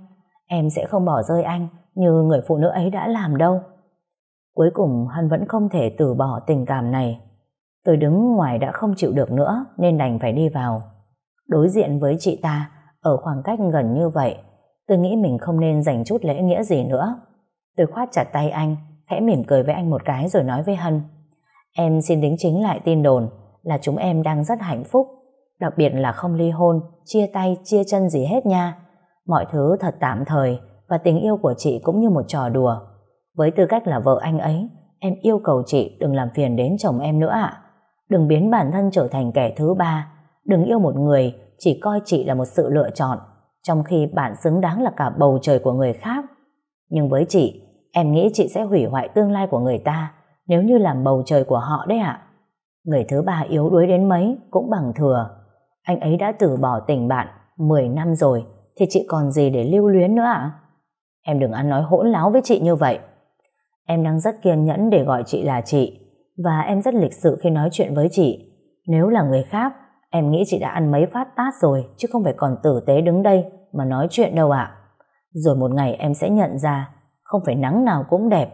Em sẽ không bỏ rơi anh như người phụ nữ ấy đã làm đâu. Cuối cùng Hân vẫn không thể từ bỏ tình cảm này. Tôi đứng ngoài đã không chịu được nữa nên đành phải đi vào. Đối diện với chị ta, ở khoảng cách gần như vậy, tôi nghĩ mình không nên dành chút lễ nghĩa gì nữa. Tôi khoát chặt tay anh, khẽ mỉm cười với anh một cái rồi nói với Hân. Em xin đính chính lại tin đồn là chúng em đang rất hạnh phúc, đặc biệt là không ly hôn, chia tay, chia chân gì hết nha. Mọi thứ thật tạm thời và tình yêu của chị cũng như một trò đùa. Với tư cách là vợ anh ấy, em yêu cầu chị đừng làm phiền đến chồng em nữa ạ. Đừng biến bản thân trở thành kẻ thứ ba. Đừng yêu một người chỉ coi chị là một sự lựa chọn, trong khi bạn xứng đáng là cả bầu trời của người khác. Nhưng với chị, em nghĩ chị sẽ hủy hoại tương lai của người ta nếu như làm bầu trời của họ đấy ạ. Người thứ ba yếu đuối đến mấy cũng bằng thừa. Anh ấy đã từ bỏ tình bạn 10 năm rồi thì chị còn gì để lưu luyến nữa ạ? Em đừng ăn nói hỗn láo với chị như vậy. Em đang rất kiên nhẫn để gọi chị là chị và em rất lịch sự khi nói chuyện với chị. Nếu là người khác, em nghĩ chị đã ăn mấy phát tát rồi chứ không phải còn tử tế đứng đây mà nói chuyện đâu ạ. Rồi một ngày em sẽ nhận ra không phải nắng nào cũng đẹp.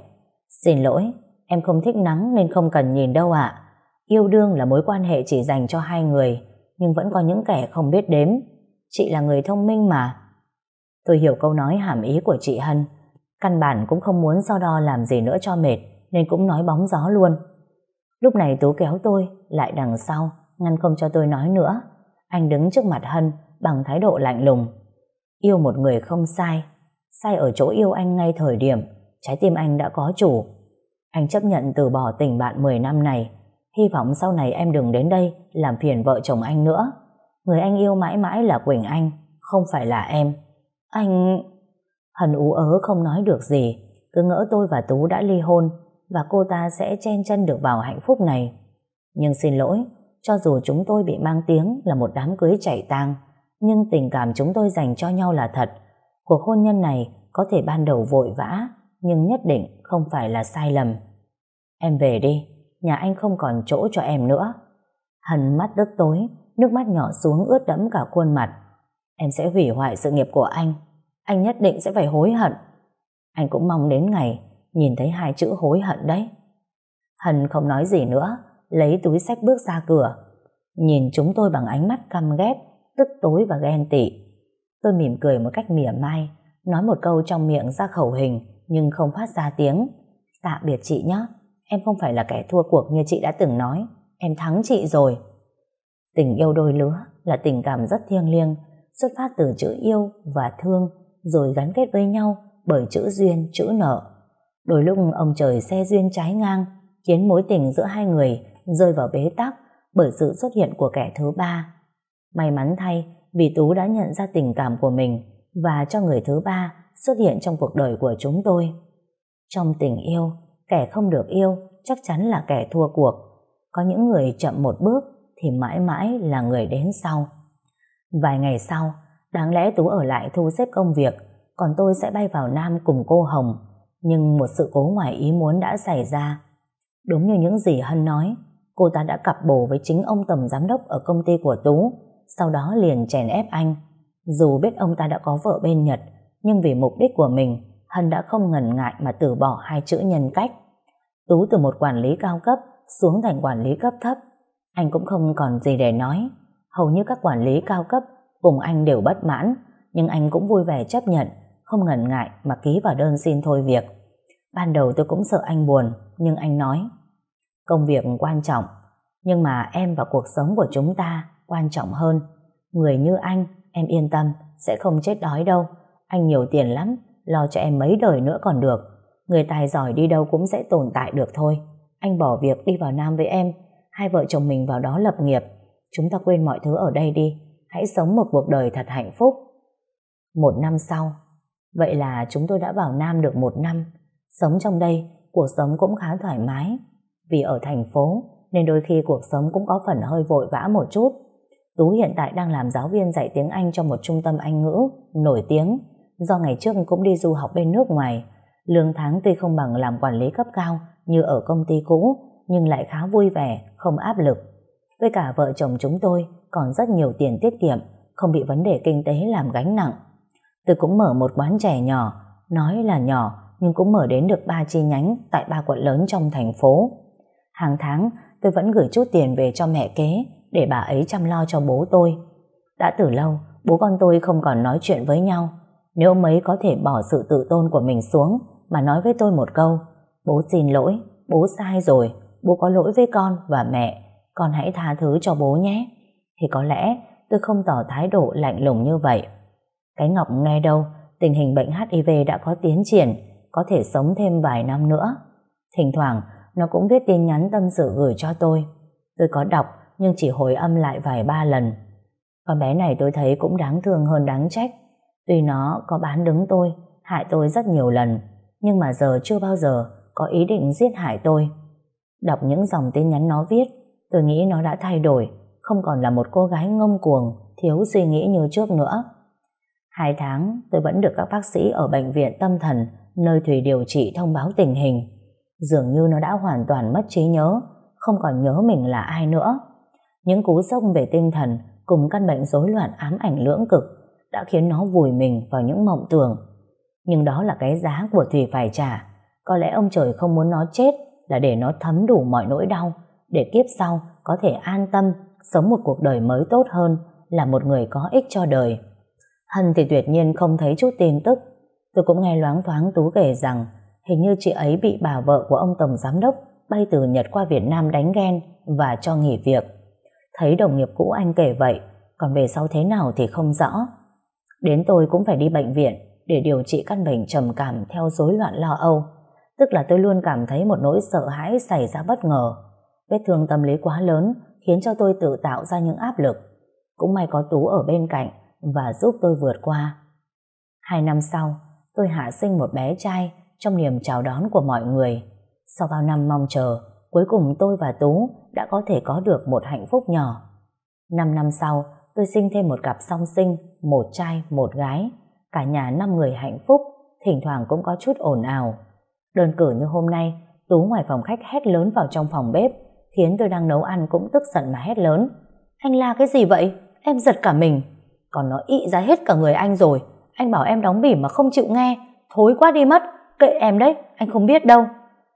Xin lỗi, em không thích nắng nên không cần nhìn đâu ạ. Yêu đương là mối quan hệ chỉ dành cho hai người nhưng vẫn có những kẻ không biết đếm. Chị là người thông minh mà. Tôi hiểu câu nói hàm ý của chị Hân. Căn bản cũng không muốn so đo làm gì nữa cho mệt, nên cũng nói bóng gió luôn. Lúc này Tú kéo tôi, lại đằng sau, ngăn không cho tôi nói nữa. Anh đứng trước mặt Hân, bằng thái độ lạnh lùng. Yêu một người không sai, sai ở chỗ yêu anh ngay thời điểm, trái tim anh đã có chủ. Anh chấp nhận từ bỏ tình bạn 10 năm này, hy vọng sau này em đừng đến đây làm phiền vợ chồng anh nữa. Người anh yêu mãi mãi là Quỳnh Anh, không phải là em. Anh... Hân ú ớ không nói được gì, cứ ngỡ tôi và Tú đã ly hôn và cô ta sẽ chen chân được vào hạnh phúc này. Nhưng xin lỗi, cho dù chúng tôi bị mang tiếng là một đám cưới chảy tang, nhưng tình cảm chúng tôi dành cho nhau là thật. Cuộc hôn nhân này có thể ban đầu vội vã, nhưng nhất định không phải là sai lầm. Em về đi, nhà anh không còn chỗ cho em nữa. Hân mắt đứt tối, nước mắt nhỏ xuống ướt đẫm cả khuôn mặt. Em sẽ hủy hoại sự nghiệp của anh, anh nhất định sẽ phải hối hận. Anh cũng mong đến ngày nhìn thấy hai chữ hối hận đấy. Hân không nói gì nữa, lấy túi sách bước ra cửa. Nhìn chúng tôi bằng ánh mắt căm ghét, tức tối và ghen tị. Tôi mỉm cười một cách mỉa mai, nói một câu trong miệng ra khẩu hình nhưng không phát ra tiếng. Tạm biệt chị nhé, em không phải là kẻ thua cuộc như chị đã từng nói, em thắng chị rồi. Tình yêu đôi lứa là tình cảm rất thiêng liêng, xuất phát từ chữ yêu và thương, rồi gắn kết với nhau bởi chữ duyên, chữ nợ. Đôi lúc ông trời xe duyên trái ngang, khiến mối tình giữa hai người rơi vào bế tắc bởi sự xuất hiện của kẻ thứ ba. May mắn thay, vì Tú đã nhận ra tình cảm của mình và cho người thứ ba xuất hiện trong cuộc đời của chúng tôi. Trong tình yêu, kẻ không được yêu chắc chắn là kẻ thua cuộc. Có những người chậm một bước thì mãi mãi là người đến sau. Vài ngày sau, đáng lẽ Tú ở lại thu xếp công việc, còn tôi sẽ bay vào Nam cùng cô Hồng. Nhưng một sự cố ngoài ý muốn đã xảy ra. Đúng như những gì Hân nói, cô ta đã cặp bồ với chính ông tầm giám đốc ở công ty của Tú, sau đó liền chèn ép anh. Dù biết ông ta đã có vợ bên Nhật, nhưng vì mục đích của mình, Hân đã không ngần ngại mà từ bỏ hai chữ nhân cách. Tú từ một quản lý cao cấp xuống thành quản lý cấp thấp, anh cũng không còn gì để nói. Hầu như các quản lý cao cấp cùng anh đều bất mãn, nhưng anh cũng vui vẻ chấp nhận, không ngần ngại mà ký vào đơn xin thôi việc. Ban đầu tôi cũng sợ anh buồn, nhưng anh nói, công việc quan trọng, nhưng mà em và cuộc sống của chúng ta quan trọng hơn. Người như anh, em yên tâm, sẽ không chết đói đâu. Anh nhiều tiền lắm, lo cho em mấy đời nữa còn được. Người tài giỏi đi đâu cũng sẽ tồn tại được thôi. Anh bỏ việc đi vào Nam với em, hai vợ chồng mình vào đó lập nghiệp. Chúng ta quên mọi thứ ở đây đi, hãy sống một cuộc đời thật hạnh phúc. Một năm sau, vậy là chúng tôi đã vào Nam được một năm. Sống trong đây, cuộc sống cũng khá thoải mái. Vì ở thành phố, nên đôi khi cuộc sống cũng có phần hơi vội vã một chút. Tú hiện tại đang làm giáo viên dạy tiếng Anh cho một trung tâm Anh ngữ nổi tiếng, do ngày trước cũng đi du học bên nước ngoài. Lương tháng tuy không bằng làm quản lý cấp cao như ở công ty cũ, nhưng lại khá vui vẻ, không áp lực. Với cả vợ chồng chúng tôi còn rất nhiều tiền tiết kiệm, không bị vấn đề kinh tế làm gánh nặng. Tôi cũng mở một quán trẻ nhỏ, nói là nhỏ nhưng cũng mở đến được ba chi nhánh tại ba quận lớn trong thành phố. Hàng tháng tôi vẫn gửi chút tiền về cho mẹ kế để bà ấy chăm lo cho bố tôi. Đã từ lâu, bố con tôi không còn nói chuyện với nhau. Nếu ông ấy có thể bỏ sự tự tôn của mình xuống mà nói với tôi một câu, bố xin lỗi, bố sai rồi, bố có lỗi với con và mẹ, con hãy tha thứ cho bố nhé. Thì có lẽ tôi không tỏ thái độ lạnh lùng như vậy. Cái Ngọc nghe đâu, tình hình bệnh HIV đã có tiến triển, có thể sống thêm vài năm nữa. Thỉnh thoảng, nó cũng viết tin nhắn tâm sự gửi cho tôi. Tôi có đọc nhưng chỉ hồi âm lại vài ba lần. Con bé này tôi thấy cũng đáng thương hơn đáng trách. Tuy nó có bán đứng tôi, hại tôi rất nhiều lần, nhưng mà giờ chưa bao giờ có ý định giết hại tôi. Đọc những dòng tin nhắn nó viết, tôi nghĩ nó đã thay đổi, không còn là một cô gái ngông cuồng, thiếu suy nghĩ như trước nữa. Hai tháng, tôi vẫn được các bác sĩ ở bệnh viện tâm thần nơi Thùy điều trị thông báo tình hình. Dường như nó đã hoàn toàn mất trí nhớ, không còn nhớ mình là ai nữa. Những cú sốc về tinh thần cùng căn bệnh rối loạn ám ảnh lưỡng cực đã khiến nó vùi mình vào những mộng tưởng. Nhưng đó là cái giá của Thùy phải trả. Có lẽ ông trời không muốn nó chết là để nó thấm đủ mọi nỗi đau, để kiếp sau có thể an tâm sống một cuộc đời mới tốt hơn, là một người có ích cho đời. Hân thì tuyệt nhiên không thấy chút tin tức. Tôi cũng nghe loáng thoáng Tú kể rằng hình như chị ấy bị bà vợ của ông Tổng Giám Đốc bay từ Nhật qua Việt Nam đánh ghen và cho nghỉ việc. Thấy đồng nghiệp cũ anh kể vậy, còn về sau thế nào thì không rõ. Đến tôi cũng phải đi bệnh viện để điều trị căn bệnh trầm cảm theo rối loạn lo âu. Tức là tôi luôn cảm thấy một nỗi sợ hãi xảy ra bất ngờ. Vết thương tâm lý quá lớn khiến cho tôi tự tạo ra những áp lực. Cũng may có Tú ở bên cạnh và giúp tôi vượt qua. Hai năm sau, tôi hạ sinh một bé trai trong niềm chào đón của mọi người. Sau bao năm mong chờ, cuối cùng tôi và Tú đã có thể có được một hạnh phúc nhỏ. Năm năm sau, tôi sinh thêm một cặp song sinh, một trai, một gái. Cả nhà năm người hạnh phúc, thỉnh thoảng cũng có chút ồn ào. Đơn cử như hôm nay, Tú ngoài phòng khách hét lớn vào trong phòng bếp, khiến tôi đang nấu ăn cũng tức giận mà hét lớn. Anh la cái gì vậy? Em giật cả mình. Còn nó ị ra hết cả người anh rồi. anh bảo em đóng bỉm mà không chịu nghe, thối quá đi mất, kệ em đấy, anh không biết đâu.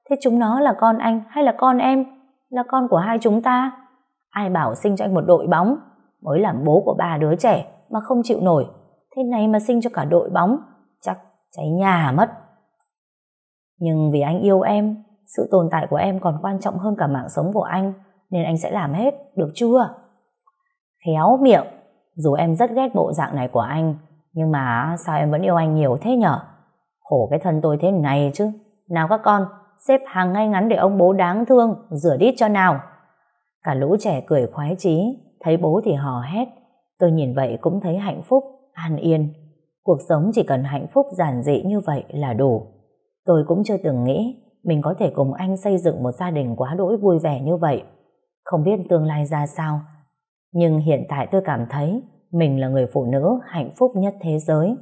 Thế chúng nó là con anh hay là con em? Là con của hai chúng ta? Ai bảo sinh cho anh một đội bóng, mới làm bố của ba đứa trẻ mà không chịu nổi. Thế này mà sinh cho cả đội bóng, chắc cháy nhà mất. Nhưng vì anh yêu em, sự tồn tại của em còn quan trọng hơn cả mạng sống của anh, nên anh sẽ làm hết, được chưa? Khéo miệng, dù em rất ghét bộ dạng này của anh, nhưng mà sao em vẫn yêu anh nhiều thế nhở? Khổ cái thân tôi thế này chứ. Nào các con, xếp hàng ngay ngắn để ông bố đáng thương, rửa đít cho nào. Cả lũ trẻ cười khoái chí, thấy bố thì hò hét. Tôi nhìn vậy cũng thấy hạnh phúc, an yên. Cuộc sống chỉ cần hạnh phúc giản dị như vậy là đủ. Tôi cũng chưa từng nghĩ mình có thể cùng anh xây dựng một gia đình quá đỗi vui vẻ như vậy. Không biết tương lai ra sao, nhưng hiện tại tôi cảm thấy mình là người phụ nữ hạnh phúc nhất thế giới.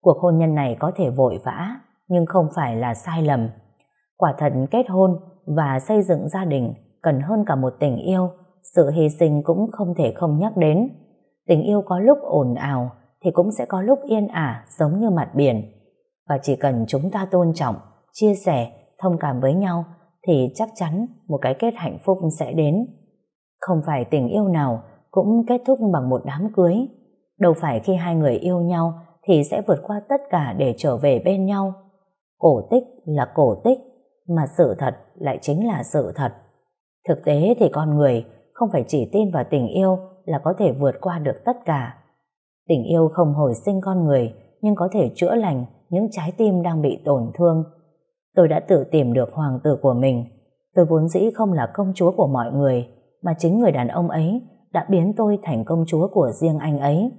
Cuộc hôn nhân này có thể vội vã, nhưng không phải là sai lầm. Quả thật kết hôn và xây dựng gia đình cần hơn cả một tình yêu, sự hy sinh cũng không thể không nhắc đến. Tình yêu có lúc ồn ào thì cũng sẽ có lúc yên ả giống như mặt biển. Và chỉ cần chúng ta tôn trọng, chia sẻ, thông cảm với nhau thì chắc chắn một cái kết hạnh phúc sẽ đến. Không phải tình yêu nào cũng kết thúc bằng một đám cưới. Đâu phải khi hai người yêu nhau thì sẽ vượt qua tất cả để trở về bên nhau. Cổ tích là cổ tích, mà sự thật lại chính là sự thật. Thực tế thì con người không phải chỉ tin vào tình yêu là có thể vượt qua được tất cả. Tình yêu không hồi sinh con người, nhưng có thể chữa lành những trái tim đang bị tổn thương. Tôi đã tự tìm được hoàng tử của mình. Tôi vốn dĩ không là công chúa của mọi người, mà chính người đàn ông ấy đã biến tôi thành công chúa của riêng anh ấy.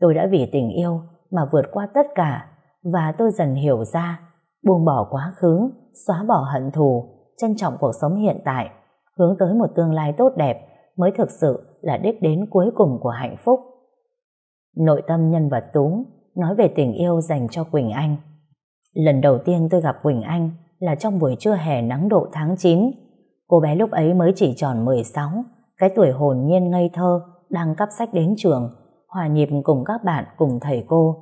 Tôi đã vì tình yêu mà vượt qua tất cả, và tôi dần hiểu ra buông bỏ quá khứ, xóa bỏ hận thù, trân trọng cuộc sống hiện tại, hướng tới một tương lai tốt đẹp mới thực sự là đích đến cuối cùng của hạnh phúc. Nội tâm nhân vật Tú nói về tình yêu dành cho Quỳnh Anh. Lần đầu tiên tôi gặp Quỳnh Anh là trong buổi trưa hè nắng độ tháng 9. Cô bé lúc ấy mới chỉ tròn 16, cái tuổi hồn nhiên ngây thơ, đang cắp sách đến trường, hòa nhịp cùng các bạn cùng thầy cô.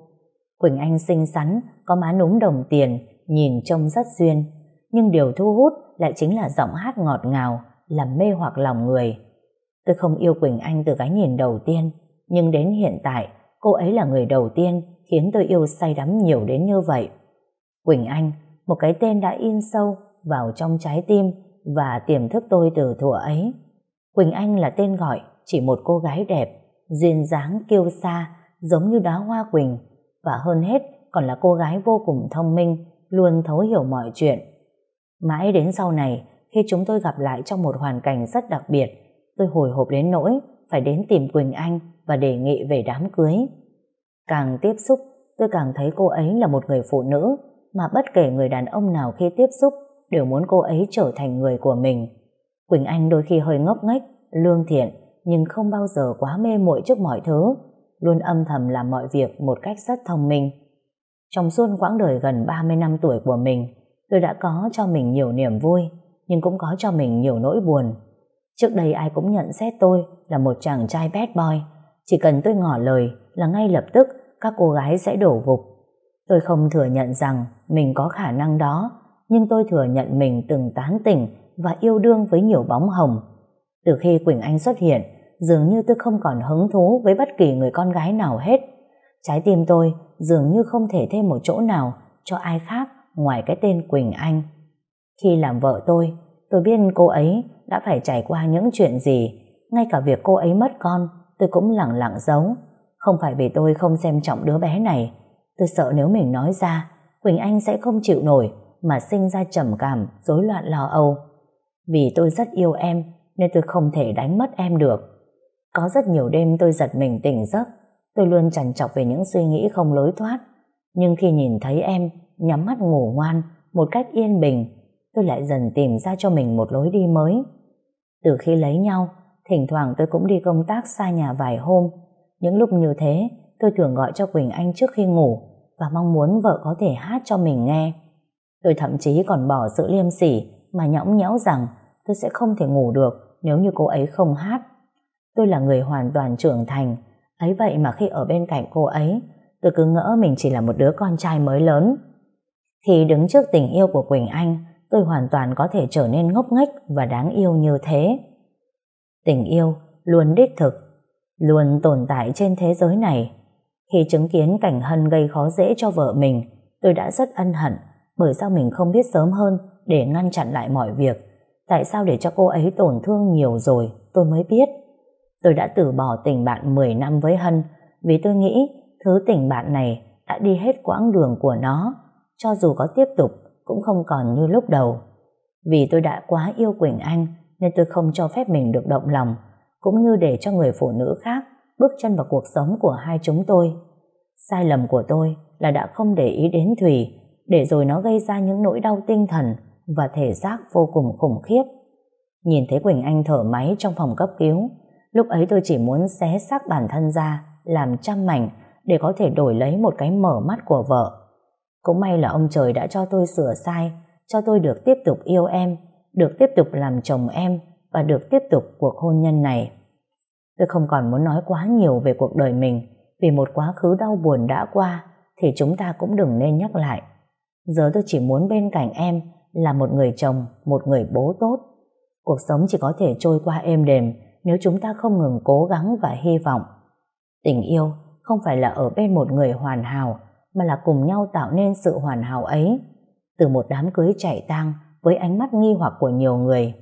Quỳnh Anh xinh xắn, có má núm đồng tiền, nhìn trông rất duyên. Nhưng điều thu hút lại chính là giọng hát ngọt ngào, làm mê hoặc lòng người. Tôi không yêu Quỳnh Anh từ cái nhìn đầu tiên, nhưng đến hiện tại, cô ấy là người đầu tiên khiến tôi yêu say đắm nhiều đến như vậy. Quỳnh Anh, một cái tên đã in sâu vào trong trái tim và tiềm thức tôi từ thuở ấy. Quỳnh Anh là tên gọi chỉ một cô gái đẹp, duyên dáng kiêu sa, giống như đóa hoa quỳnh, và hơn hết còn là cô gái vô cùng thông minh, luôn thấu hiểu mọi chuyện. Mãi đến sau này, khi chúng tôi gặp lại trong một hoàn cảnh rất đặc biệt, tôi hồi hộp đến nỗi phải đến tìm Quỳnh Anh và đề nghị về đám cưới. Càng tiếp xúc, tôi càng thấy cô ấy là một người phụ nữ mà bất kể người đàn ông nào khi tiếp xúc đều muốn cô ấy trở thành người của mình. Quỳnh Anh đôi khi hơi ngốc nghếch, lương thiện, nhưng không bao giờ quá mê muội trước mọi thứ, luôn âm thầm làm mọi việc một cách rất thông minh. Trong suốt quãng đời gần 30 năm tuổi của mình, tôi đã có cho mình nhiều niềm vui, nhưng cũng có cho mình nhiều nỗi buồn. Trước đây ai cũng nhận xét tôi là một chàng trai bad boy, chỉ cần tôi ngỏ lời là ngay lập tức các cô gái sẽ đổ gục. Tôi không thừa nhận rằng mình có khả năng đó, nhưng tôi thừa nhận mình từng tán tỉnh và yêu đương với nhiều bóng hồng. Từ khi Quỳnh Anh xuất hiện, dường như tôi không còn hứng thú với bất kỳ người con gái nào hết. Trái tim tôi dường như không thể thêm một chỗ nào cho ai khác ngoài cái tên Quỳnh Anh. Khi làm vợ tôi, tôi biết cô ấy đã phải trải qua những chuyện gì, ngay cả việc cô ấy mất con, tôi cũng lặng lặng giấu. Không phải vì tôi không xem trọng đứa bé này, tôi sợ nếu mình nói ra, Quỳnh Anh sẽ không chịu nổi mà sinh ra trầm cảm, rối loạn lo âu. Vì tôi rất yêu em nên tôi không thể đánh mất em được. Có rất nhiều đêm tôi giật mình tỉnh giấc, tôi luôn chằn chọc về những suy nghĩ không lối thoát. Nhưng khi nhìn thấy em nhắm mắt ngủ ngoan một cách yên bình, tôi lại dần tìm ra cho mình một lối đi mới. Từ khi lấy nhau, thỉnh thoảng tôi cũng đi công tác xa nhà vài hôm. Những lúc như thế, tôi thường gọi cho Quỳnh Anh trước khi ngủ và mong muốn vợ có thể hát cho mình nghe. Tôi thậm chí còn bỏ sự liêm sỉ mà nhõng nhẽo rằng tôi sẽ không thể ngủ được nếu như cô ấy không hát. Tôi là người hoàn toàn trưởng thành, ấy vậy mà khi ở bên cạnh cô ấy, tôi cứ ngỡ mình chỉ là một đứa con trai mới lớn. Khi đứng trước tình yêu của Quỳnh Anh, tôi hoàn toàn có thể trở nên ngốc nghếch và đáng yêu như thế. Tình yêu luôn đích thực, luôn tồn tại trên thế giới này. Khi chứng kiến cảnh Hân gây khó dễ cho vợ mình, tôi đã rất ân hận bởi sao mình không biết sớm hơn để ngăn chặn lại mọi việc. Tại sao để cho cô ấy tổn thương nhiều rồi, tôi mới biết. Tôi đã từ bỏ tình bạn 10 năm với Hân vì tôi nghĩ thứ tình bạn này đã đi hết quãng đường của nó, cho dù có tiếp tục cũng không còn như lúc đầu. Vì tôi đã quá yêu Quỳnh Anh nên tôi không cho phép mình được động lòng, cũng như để cho người phụ nữ khác bước chân vào cuộc sống của hai chúng tôi. Sai lầm của tôi là đã không để ý đến Thùy, để rồi nó gây ra những nỗi đau tinh thần và thể xác vô cùng khủng khiếp. Nhìn thấy Quỳnh Anh thở máy trong phòng cấp cứu, lúc ấy tôi chỉ muốn xé xác bản thân ra, làm trăm mảnh để có thể đổi lấy một cái mở mắt của vợ. Cũng may là ông trời đã cho tôi sửa sai, cho tôi được tiếp tục yêu em, được tiếp tục làm chồng em và được tiếp tục cuộc hôn nhân này. Tôi không còn muốn nói quá nhiều về cuộc đời mình, vì một quá khứ đau buồn đã qua thì chúng ta cũng đừng nên nhắc lại. Giờ tôi chỉ muốn bên cạnh em là một người chồng, một người bố tốt. Cuộc sống chỉ có thể trôi qua êm đềm nếu chúng ta không ngừng cố gắng và hy vọng. Tình yêu không phải là ở bên một người hoàn hảo, mà là cùng nhau tạo nên sự hoàn hảo ấy. Từ một đám cưới chạy tang với ánh mắt nghi hoặc của nhiều người.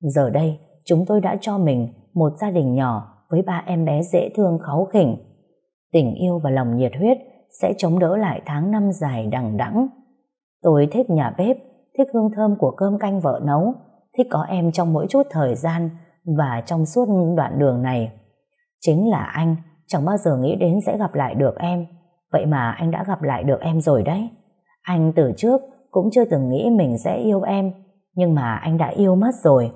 Giờ đây, chúng tôi đã cho mình một gia đình nhỏ với ba em bé dễ thương kháu khỉnh. Tình yêu và lòng nhiệt huyết sẽ chống đỡ lại tháng năm dài đằng đẵng. Tôi thích nhà bếp, thích hương thơm của cơm canh vợ nấu, thích có em trong mỗi chút thời gian và trong suốt đoạn đường này. Chính là anh chẳng bao giờ nghĩ đến sẽ gặp lại được em, vậy mà anh đã gặp lại được em rồi đấy. Anh từ trước cũng chưa từng nghĩ mình sẽ yêu em, nhưng mà anh đã yêu mất rồi.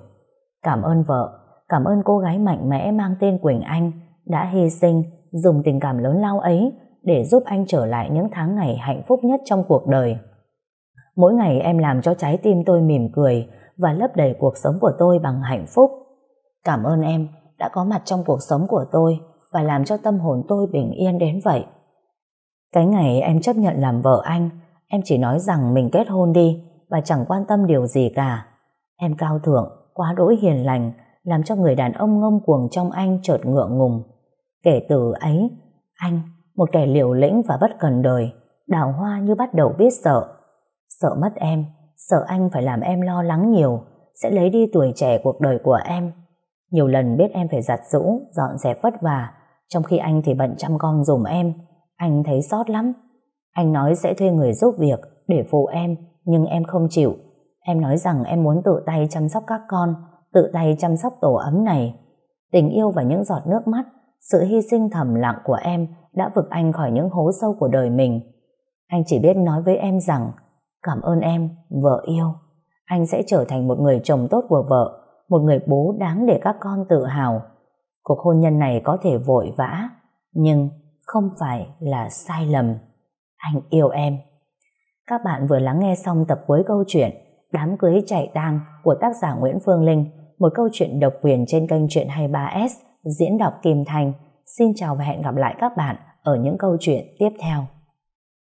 Cảm ơn vợ, cảm ơn cô gái mạnh mẽ mang tên Quỳnh Anh đã hy sinh, dùng tình cảm lớn lao ấy để giúp anh trở lại những tháng ngày hạnh phúc nhất trong cuộc đời. Mỗi ngày em làm cho trái tim tôi mỉm cười và lấp đầy cuộc sống của tôi bằng hạnh phúc. Cảm ơn em đã có mặt trong cuộc sống của tôi và làm cho tâm hồn tôi bình yên đến vậy. Cái ngày em chấp nhận làm vợ anh, em chỉ nói rằng mình kết hôn đi và chẳng quan tâm điều gì cả. Em cao thượng, quá đỗi hiền lành, làm cho người đàn ông ngông cuồng trong anh chợt ngượng ngùng. Kể từ ấy, anh, một kẻ liều lĩnh và bất cần đời, đào hoa như bắt đầu biết sợ. Sợ mất em, sợ anh phải làm em lo lắng nhiều, sẽ lấy đi tuổi trẻ cuộc đời của em. Nhiều lần biết em phải giặt rũ, dọn dẹp vất vả, trong khi anh thì bận chăm con dùm em. Anh thấy sót lắm. Anh nói sẽ thuê người giúp việc để phụ em, nhưng em không chịu. Em nói rằng em muốn tự tay chăm sóc các con, tự tay chăm sóc tổ ấm này. Tình yêu và những giọt nước mắt, sự hy sinh thầm lặng của em đã vực anh khỏi những hố sâu của đời mình. Anh chỉ biết nói với em rằng cảm ơn em, vợ yêu. Anh sẽ trở thành một người chồng tốt của vợ, một người bố đáng để các con tự hào. Cuộc hôn nhân này có thể vội vã, nhưng không phải là sai lầm. Anh yêu em. Các bạn vừa lắng nghe xong tập cuối câu chuyện Đám cưới chạy tang của tác giả Nguyễn Phương Linh, một câu chuyện độc quyền trên kênh Chuyện 23S, diễn đọc Kim Thành. Xin chào và hẹn gặp lại các bạn ở những câu chuyện tiếp theo.